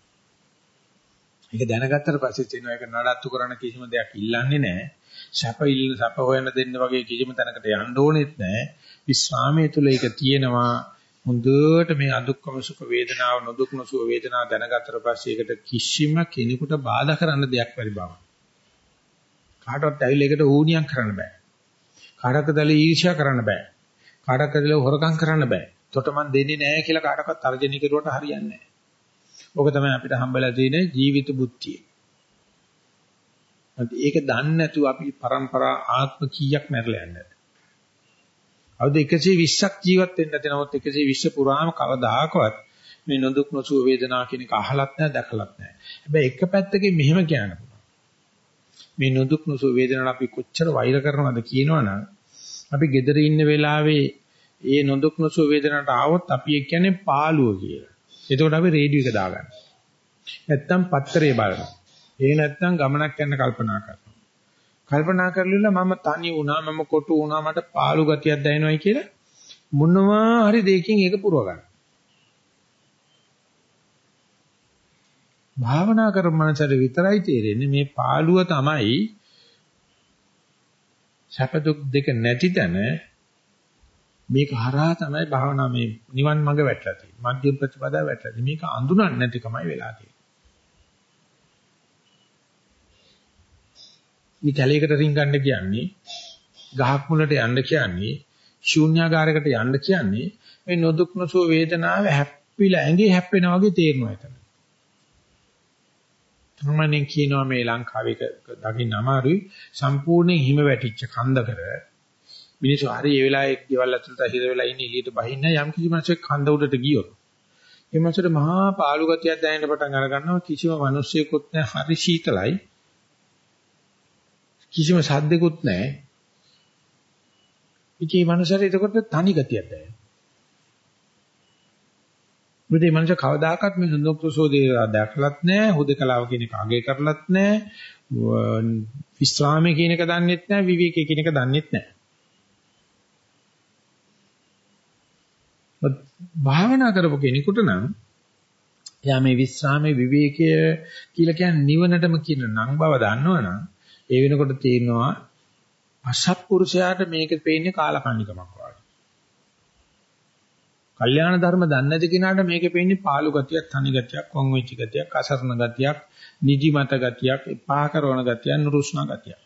ඒක දැනගත්තට පස්සේ තියෙනවා ඒක නඩත්තු කරන්න කිසිම දෙයක් ඉල්ලන්නේ නැහැ. සැප ඉල්ල සැප හොයන්න දෙන්න වගේ කිසිම තැනකට යන්න ඕනෙත් නැහැ. විස්රාමයේ තුල ඒක තියෙනවා. හොඳට මේ අදුක්කම සුඛ වේදනාව නොදුක් නොසුව වේදනාව දැනගත්තට පස්සේ ඒකට කිසිම කෙනෙකුට බාධා කරන්න දෙයක් බැරි බව. කාටවත් ඇවිල්ලා ඒකට ඌණියක් කරන්න බෑ. කාටවත් ඊර්ෂ්‍යා කරන්න බෑ. කාටවත් හොරකම් කරන්න බෑ. තොට මන් දෙන්නේ නැහැ කියලා කාටවත් තර්ජනය කරුවට හරියන්නේ නැහැ. ඕක තමයි අපිට හම්බලා තියෙන ජීවිත බුද්ධිය. ඒක දන්නේ නැතුව අපි પરම්පරා ආත්ම කීයක් මැරලා යන්නේ. අවුරුදු 120ක් ජීවත් වෙන්න නැති නමුත් 120 පුරාම කවදාකවත් මේ නොදුක් නොසුව වේදනාව කියන එක අහලත් නැහැ දැකලත් නැහැ. හැබැයි එක පැත්තකින් මෙහෙම කියන්න පුළුවන්. මේ නොදුක් නොසුව වේදනාවට අපි කොච්චර වෛර කරනවද කියනවනම් අපි gedare ඉන්න වෙලාවේ ඒ නොදුක් නොසුව වේදනාවට ආවොත් අපි ඒ කියන්නේ පාළුව කියලා. එතකොට අපි රේඩියෝ එක දාගන්න. නැත්තම් පත්තරේ බලනවා. ඒ නැත්තම් ගමනක් යන්න කල්පනා කරනවා. කල්පනා කරලා මම තනි වුණා මම කොටු වුණා මට පාළු ගතියක් දැනෙනවයි කියලා මොනවා හරි දෙයකින් ඒක පුරව ගන්න. භාවනා කරන මනසට විතරයි තේරෙන්නේ මේ පාළුව තමයි සැප දුක් දෙක නැති තැන මේක හරහා තමයි භාවනා මේ නිවන් මඟ වැටලා තියෙන්නේ. මධ්‍යම ප්‍රතිපදාව වැටලා තියෙන්නේ. මේක අඳුනන්නේ නැතිකමයි වෙලා තියෙන්නේ. මේ කැලේකට රින්ගන්න කියන්නේ ගහක් මුලට යන්න කියන්නේ ශූන්‍යාකාරයකට යන්න කියන්නේ මේ නොදුක් නොසුව වේදනාව හැප්පිලා ඇඟේ හැප්පෙනා වගේ තේරෙනවා එතන. තමන්නේ කියනවා මේ ලංකාවේ දකින්න අමාරුයි. සම්පූර්ණයෙන් හිම වැටිච්ච කන්දකර මිනිස්සු හරි ඒ වෙලාවේ ගෙවල් ඇතුළත හිර වෙලා ඉන්නේ එළියට බහින්න යම් කිසි මිනිස්සෙක් කන්ද උඩට ගියොත්. ඒ මිනිස්සුන්ට මහා පාළු ගතියක් දැනෙන්න පටන් අර ගන්නවා කිසිම මිනිස්සෙකුත් නැහැ. හරි සීතලයි. කිසිම සද්දෙකුත් නැහැ. ඉතින් මේ මනුස්සයාට එතකොට තනි ගතියක් දැනෙනවා. මොකද මේ මනුස්සයා කවදාකවත් මේ සුන්දරප්‍රසෝදේ දැකලත් නැහැ හුදකලාව කියන එක අගය කරලත් නැහැ විස්රාමයේ කියන එක දන්නෙත් නැහැ විවේකයේ කියන එක දන්නෙත් නැහැ. භාවනා කරපු කෙනෙකුට නම් එයා මේ විස්රාමයේ විවේකය කියලා කියන්නේ නිවනටම කියන නම් බව දන්නවනම් ඒ වෙනකොට තේරෙනවා අසත්පුරුෂයාට මේක පේන්නේ කාලකන්නිකමක් වගේ. කල්යාණ ධර්ම දන්නේ නැති කෙනාට මේක පේන්නේ පාළු ගතියක්, තනි ගතියක්, වං වෙච්ච ගතියක්, අසරණ ගතියක්, නිදිමත ගතියක්, එපා කරන ගතියක්, නුරුස්නා ගතියක්.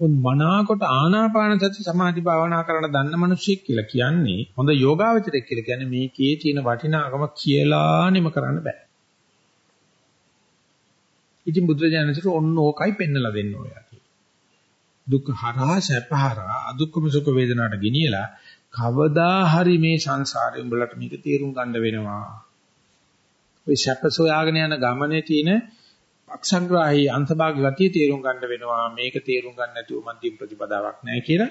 උන් මනාකොට ආනාපාන සති සමාධි භාවනා කරන දන්න මිනිස්සෙක් කියලා කියන්නේ හොඳ යෝගාවචරයෙක් කියලා කියන්නේ මේකේ තියෙන වටිනාකම කියලානෙම කරන්න බෑ. ඉතින් බුදුරජාණන්සේට ඔන්න ඕකයි පෙන්නලා දෙන්න ඕයා දුක් හරහා සැප හරහා අදුක්කම සුඛ වේදනාට ගෙනියලා කවදා හරි මේ සංසාරේ උඹලට මේක තේරුම් ගන්න වෙනවා. ඔය සැප සොයාගෙන යන ගමනේ තියෙන පක්ෂග්‍රාහී අන්තභාග ගතිය තේරුම් ගන්න වෙනවා. මේක තේරුම් ගන්න නැතුව මධ්‍යම ප්‍රතිපදාවක් නැහැ කියලා.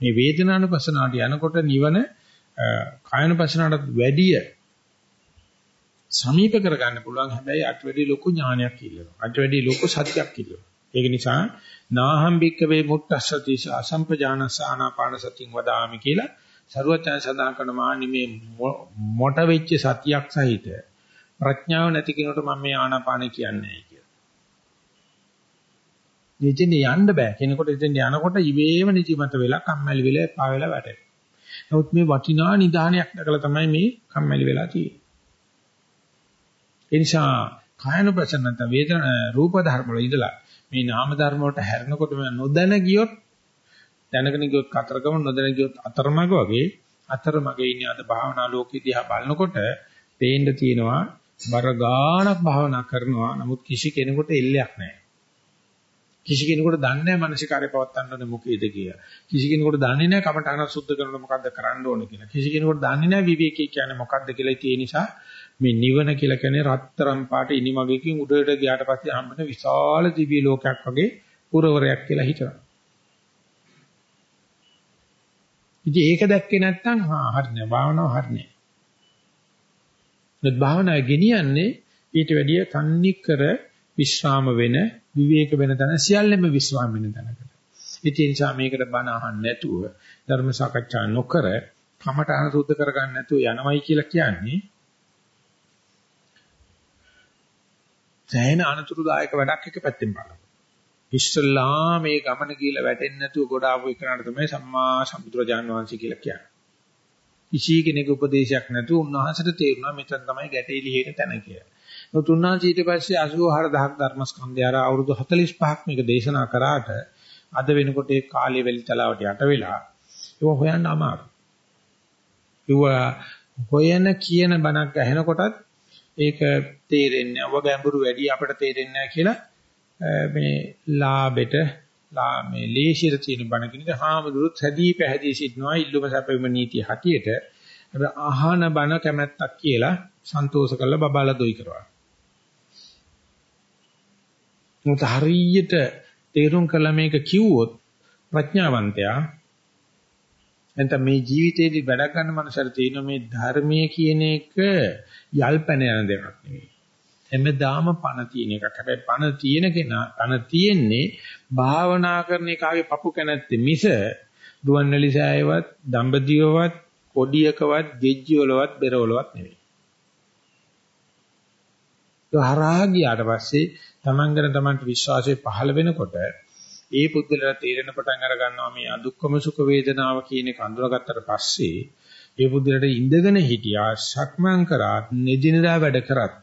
මේ වේදනානුපස්සනාට යනකොට නිවන කායනුපස්සනාට වැඩිය සමීප කරගන්න පුළුවන් හැබැයි අට වැඩි ලොකු ඥානයක් ඉල්ලනවා අට වැඩි ලොකු සත්‍යයක් ඉල්ලනවා ඒක නිසා නාහම්බික්ක වේ මුත්තස්සති අසම්පජානස ආනාපාන සතින් වදාමි කියලා සරුවචන සඳහන් කරන මානිමේ මොට වෙච්ච සතියක් සහිත ප්‍රඥාව නැති කෙනෙකුට මම මේ ආනාපාන කියන්නේ නිදින් යන්න බෑ. කෙනෙකුට ඉතින් යනකොට ඉබේම නිදිමත වෙලා කම්මැලි වෙලා එපා වෙලා වැටෙනවා. නමුත් මේ වටිනා නිදානයක් දැකලා තමයි මේ කම්මැලි වෙලා තියෙන්නේ. ඒ නිසා කායනුපසන නැත්නම් වේදන රූප ධර්ම වල ඉඳලා මේ නාම ධර්ම වලට හැරෙනකොට මම නොදැන ගියොත් දැනගෙන ගියොත් කතරගම නොදැන ගියොත් අතරමඟ වගේ අතරමඟ ඉන්නේ අද භාවනා ලෝකෙ දිහා බලනකොට පේන්න තියෙනවා බර ගාණක් භාවනා කරනවා නමුත් කිසි කෙනෙකුට එල්ලයක් නැහැ. කිසි කෙනෙකුට දන්නේ නැහැ මානසිකාරය පවත්වන්න ඕනේ මොකේද කියලා. කිසි කෙනෙකුට දන්නේ නැහැ කමඨාන සුද්ධ කරනකොට මොකද්ද කරන්න ඕනේ කියලා. කිසි කෙනෙකුට දන්නේ නැහැ විවේකී කියන්නේ මොකද්ද කියලා. ඒ නිසා මේ නිවන කියලා කියන්නේ රත්තරන් පාට ඉනිමගකින් උඩට ගියාට පස්සේ හම්බෙන විශාල දිව්‍ය ලෝකයක් වගේ පුරවරයක් කියලා හිතනවා. ඉතින් ඒක දැක්කේ නැත්නම් හා හරිනේ භාවනාව හරිනේ. ඒත් භාවනාව ගෙනියන්නේ ඊට වැඩිය තන්නේ කර විශ්‍රාම වෙන විවේක වෙන තැන සියල්ලම විස්වාම වෙන තැනකට. ඒ නිසා මේකට බණ අහන්න නැතුව ධර්ම සාකච්ඡා නොකර කමඨාන සුද්ධ කරගන්න නැතුව යනවයි කියලා කියන්නේ සෑහෙන අනතුරුදායක වැඩක් එක පැත්තෙන් බලන්න. ඉස්සල්ලා මේ ගමන කියලා වැටෙන්නේ නැතුව ගොඩ ආපු එකනට තමයි සම්මා සම්බුදුරජාන් වහන්සේ කියලා කියන්නේ. කිසි කෙනෙකුගේ උපදේශයක් නැතුව උන්වහන්සේට තේරුණා මෙතන තමයි ගැටේ ලිහෙට තැන කියලා. නමුත් උන්වහන්සේ ඊට පස්සේ 84000ක් ධර්මස්කන්ධය අර අවුරුදු 45ක් මේක දේශනා කරාට අද වෙනකොට ඒ කාලේ වෙලි තලාවට යට වෙලා ඒක හොයන්න අමාරුයි. ඒව හොයන කියන බණක් ඇහෙනකොටත් ඒක තේරෙන්නේ ඔබ ගැඹුරු වැඩි අපිට තේරෙන්නේ කියලා මේ ලාබෙට ලා මේ ලේසිර තියෙන බණ කිනද හාමුදුරුත් හැදී පැහැදී සිටනවා ඉල්ලුම සැපෙම නීතිය හටියට අර අහන බණ කැමැත්තක් කියලා සන්තෝෂ කරලා බබාලා දොයි කරනවා. මොකද හරියට තේරුම් කළා මේක කිව්වොත් ප්‍රඥාවන්තයා නැත්නම් මේ ජීවිතේදී වැඩ ගන්න මනසට තියෙන මේ ධර්මයේ කියන එක යල්පැන යන දෙයක් නෙවෙයි. හැමදාම පණ තියෙන එකක්. හැබැයි පණ තියෙන කෙනා පණ තියෙන්නේ භාවනා කරන එකාගේ පපු කැනැත්තේ මිස දුවන්නලි සෑයවත්, දඹදිවවත්, කොඩියකවත්, ගෙජ්ජිවලවත්, බෙරවලවත් නෙවෙයි. ඒ හරහා ගියාට පස්සේ තමන්ගෙන තමන්ට විශ්වාසය පහළ වෙනකොට ඒ පුද්ගලයා තේරෙන පටන් අර ගන්නවා මේ අදුක්කම සුඛ වේදනාව කියන එක අඳුරගත්තට පස්සේ ඒ පුද්ගලයාට ඉඳගෙන හිටියා සක්මන් කරා නිදිනදා වැඩ කරත්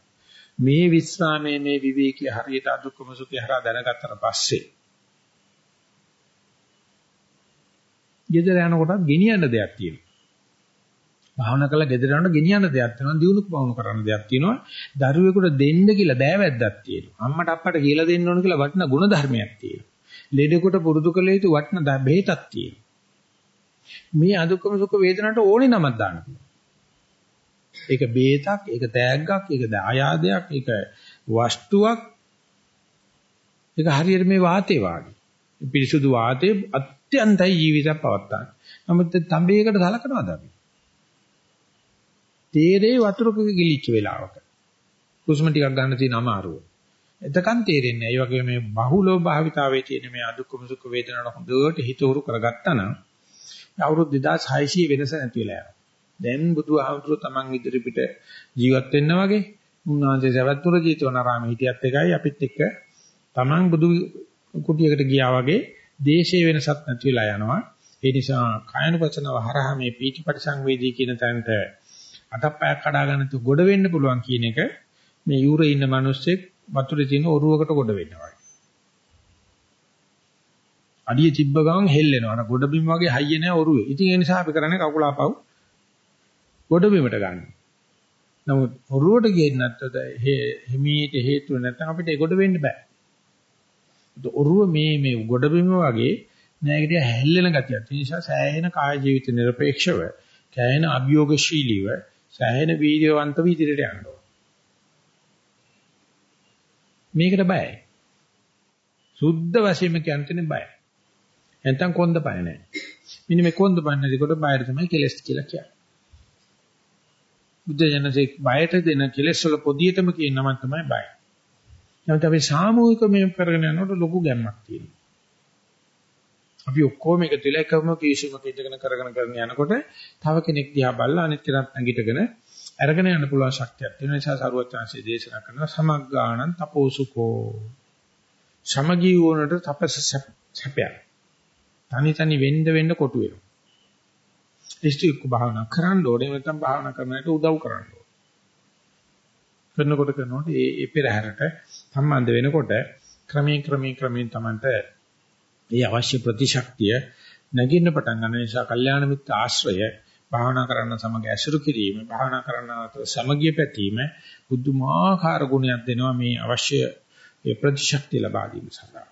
මේ විස්රාමයේ මේ විවේකී හරියට අදුක්කම සුඛය හරහා දැනගත්තට පස්සේ ගෙදර යනකොටත් ගෙනියන්න දෙයක් තියෙනවා. භාවනා කරලා ගෙදර යනකොට ගෙනියන්න දෙයක් තියෙනවා. දිනුක් බවුණු කරන්න දෙයක් තියෙනවා. දරුවෙකුට දෙන්න කියලා දෑවැද්දක් තියෙනවා. අම්මට අප්පට කියලා දෙන්න ඕන කියලා වටිනා ගුණ ධර්මයක් තියෙනවා. ලෙඩෙකුට පුරුදු කළ යුතු වටිනා බෙහෙතක් තියෙනවා. මේ අදුක්කම සුඛ වේදනට ඕනේ නමක් දාන්න පුළුවන්. ඒක බේතක්, ඒක තෑග්ගක්, ඒක දායාදයක්, ඒක වස්තුවක්. ඒක හරියට මේ වාතේ වාගේ. පිරිසුදු වාතේ අත්‍යන්තයි ජීවිතයක් පවත්තාන. නමුත් තඹේකට සලකනවාද අපි? තේරේ වතුරක ගිලිච්ච වෙලාවක. කුස්ම ටිකක් ගන්න තියෙන අමාරුව. එතකන් තේරෙන්නේ. ඒ වගේ මේ බහුලව භාවිතාවේ තියෙන මේ අදුක්කම සුඛ වේදනාවට හොඳට හිත උරු කරගත්තා නම් අවුරුදු 2600 වෙනස නැති වෙලා යනවා. දැන් බුදුහාමුදුරුවෝ Taman ඉදිරි පිට ජීවත් වෙන්න වගේ උන්වහන්සේ සවැත්තුර ජීතවනාරාමේ හිටියත් එකයි අපිත් එක්ක Taman බුදු කුටියකට ගියා වගේ දේශයේ වෙනසක් නැති වෙලා යනවා. ඒ නිසා කායනුපසනව හරහා මේ පීටිපටි සංවේදී කියන තැනට අතප්පයක් කඩා ගන්න තු ගොඩ වෙන්න පුළුවන් කියන එක මේ යූරේ ඉන්න මිනිස්සෙක් වතුරේ තියෙන ඔරුවකට ගොඩ වෙනවා. අඩිය තිබ්බ ගමන් හෙල්ලෙනවා. අර ගොඩ බිම වගේ හයිය නැහැ ඔරුවේ. ඉතින් ඒ නිසා අපි කරන්නේ කකුල ආපහු ගොඩ බිමට ගන්න. නමුත් ඔරුවට ගියේ නැත්තද හිමීට හේතුව නැත්නම් අපිට ඒ ගොඩ වෙන්න බෑ. ඔරුව මේ මේ ගොඩ බිම වගේ නෑගට හැල්ලෙන ගතියක්. ඒ නිසා සෑහෙන කාය ජීවිත নিরপেক্ষව, සෑහෙන අභියෝගශීලීව, සෑහෙන වීර්යවන්තව ඉදිරියට යනවා. මේකට බයයි. සුද්ධ වශයෙන්ම කියන්නේ බයයි. නැත්තම් කොන්ද බය නැහැ. මෙන්න මේ කොන්ද බය නැතිකොට බයර තමයි කෙලස් කියලා කියන්නේ. බුද්ධ ජනසේ බයට දෙන කෙලස් වල පොදියටම කියන නම තමයි බය. නැත්නම් අපි සාමූහික මේ කරගෙන යනකොට ලොකු ගැම්මක් තියෙනවා. අපි ඔක්කොම එක තිල එකම කීෂමක ඉඳගෙන කරගෙන කරගෙන යනකොට තව කෙනෙක් දිහා බලලා අනිත් කෙනාත් නැගිටගෙන අරගෙන යන්න පුළුවන් ශක්තියක් තියෙන නිසා සරුවත් chance දේශනා කරනවා සමග්ගාණං තපෝසුකෝ සමගී වුණට තපස සැපයක්. තනි තනි වෙන්න වෙන්න කොටු වෙනවා. ඉස්තික් භාවනා කරන්න ඕනේ. නැත්නම් භාවනා කරන්නට උදව් කරන්න ඕනේ. කරනකොට කරනකොට ඒ ඒ පෙරහැරට සම්බන්ධ වෙනකොට ක්‍රමයෙන් ක්‍රමයෙන් ක්‍රමයෙන් Tamanට මේ අවශ්‍ය ප්‍රතිශක්තිය නැගින්න පටන් ගන්න නිසා කල්යාණ මිත්‍ර ආශ්‍රය භාවනා කරන්න සමග ඇසුරු කිරීම භාවනා කරන අතර සමගිය පැතීම බුදුමාකාර ගුණයක් දෙනවා මේ අවශ්‍ය ඒ ප්‍රතිශක්තිය ලබා ගැනීම සඳහා.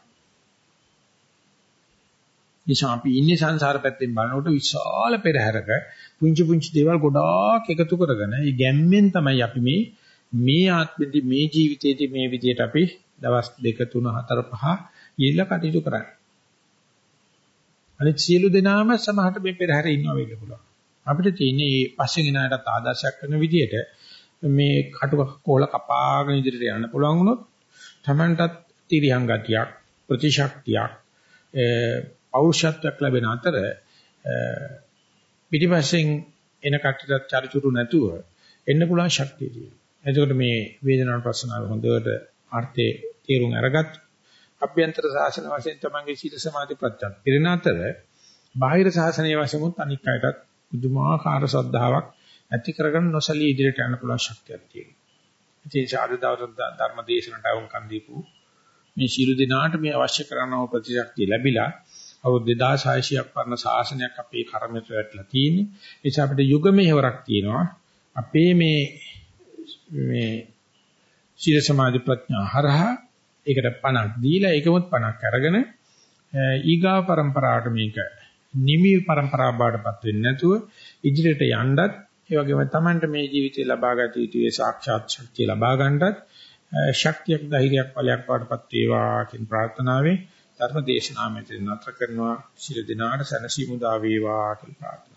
නිසා අපි ඉන්නේ සංසාර පැත්තෙන් බලනකොට විශාල පෙරහැරක පුංචි පුංචි දේවල් ගොඩාක් එකතු කරගෙන ඒ ගැම්මෙන් තමයි අපි මේ මේ ආත්මෙදි මේ ජීවිතේදී මේ විදියට අපි දවස් 2 3 4 5 ඊළඟ කටයුතු කරන්නේ. අනිත් සියලු දෙනාම සමහරට මේ පෙරහැර ඉන්නවා වෙන්න පුළුවන්. අපිට තියෙන්නේ මේ පස්සේ ගෙනාටත් ආදර්ශයක් කරන විදිහට මේ කටු කොල කපාගෙන ඉදිරියට යන්න පුළුවන් වුණොත් Tamanටත් තිරියං ගතියක් ප්‍රතිශක්තියක් පෞරුෂත්වයක් ලැබෙන අතර පිටිපස්සෙන් එන කට්ටියට චරිචුරු නැතුව එන්න පුළුවන් ශක්තිය තියෙනවා. එතකොට මේ වේදනාන ප්‍රශ්නාව හොඳට අර්ථේ තේරුම් අරගත් අභ්‍යන්තර සාසන වශයෙන් තමන්ගේ සීල සමාධි ප්‍රත්‍යත් පිරෙන අතර බාහිර සාසනයේ වශයෙන් උත් අනික් අයටත් පුදුමාකාර ශ්‍රද්ධාවක් ඇති කරගෙන නොසලී ඉදිරියට යන්න පුළුවන් ශක්තියක් තියෙනවා. ඉතින් ශාරද ධර්ම දේශනට වුන්කන් දීපු මේ ශීල දිනාට මේ අවශ්‍ය කරන ප්‍රතිශක්තිය ලැබිලා අවුරුදු 2600ක් පරණ ශාසනයක් අපේ කර්මයට වැටලා තියෙන්නේ. ඒ නිසා අපිට යුග මෙහෙවරක් තියෙනවා. අපේ මේ මේ සීල සමාධි ප්‍රඥා හරහා ඒකට පණක් දීලා ඒකමත් පණක් අරගෙන ඊගාව પરම්පරාවට මේක නිමි પરම්පරාව බාටපත් වෙන්නේ නැතුව ඉදිරියට යන්නත් ඒ වගේම Tamanට මේ ජීවිතේ ලබා ගත යුතු ඒ සාක්ෂාත් ශක්තිය ලබා ගන්නත් ශක්තියක් ධෛර්යයක් ඵලයක් වඩපත් වේවා කියන ප්‍රාර්ථනාවෙන් ධර්ම දේශනාව මෙතන නතර කරනවා. ශිර දිනාට සනසීමු දා වේවා කියලා ප්‍රාර්ථනා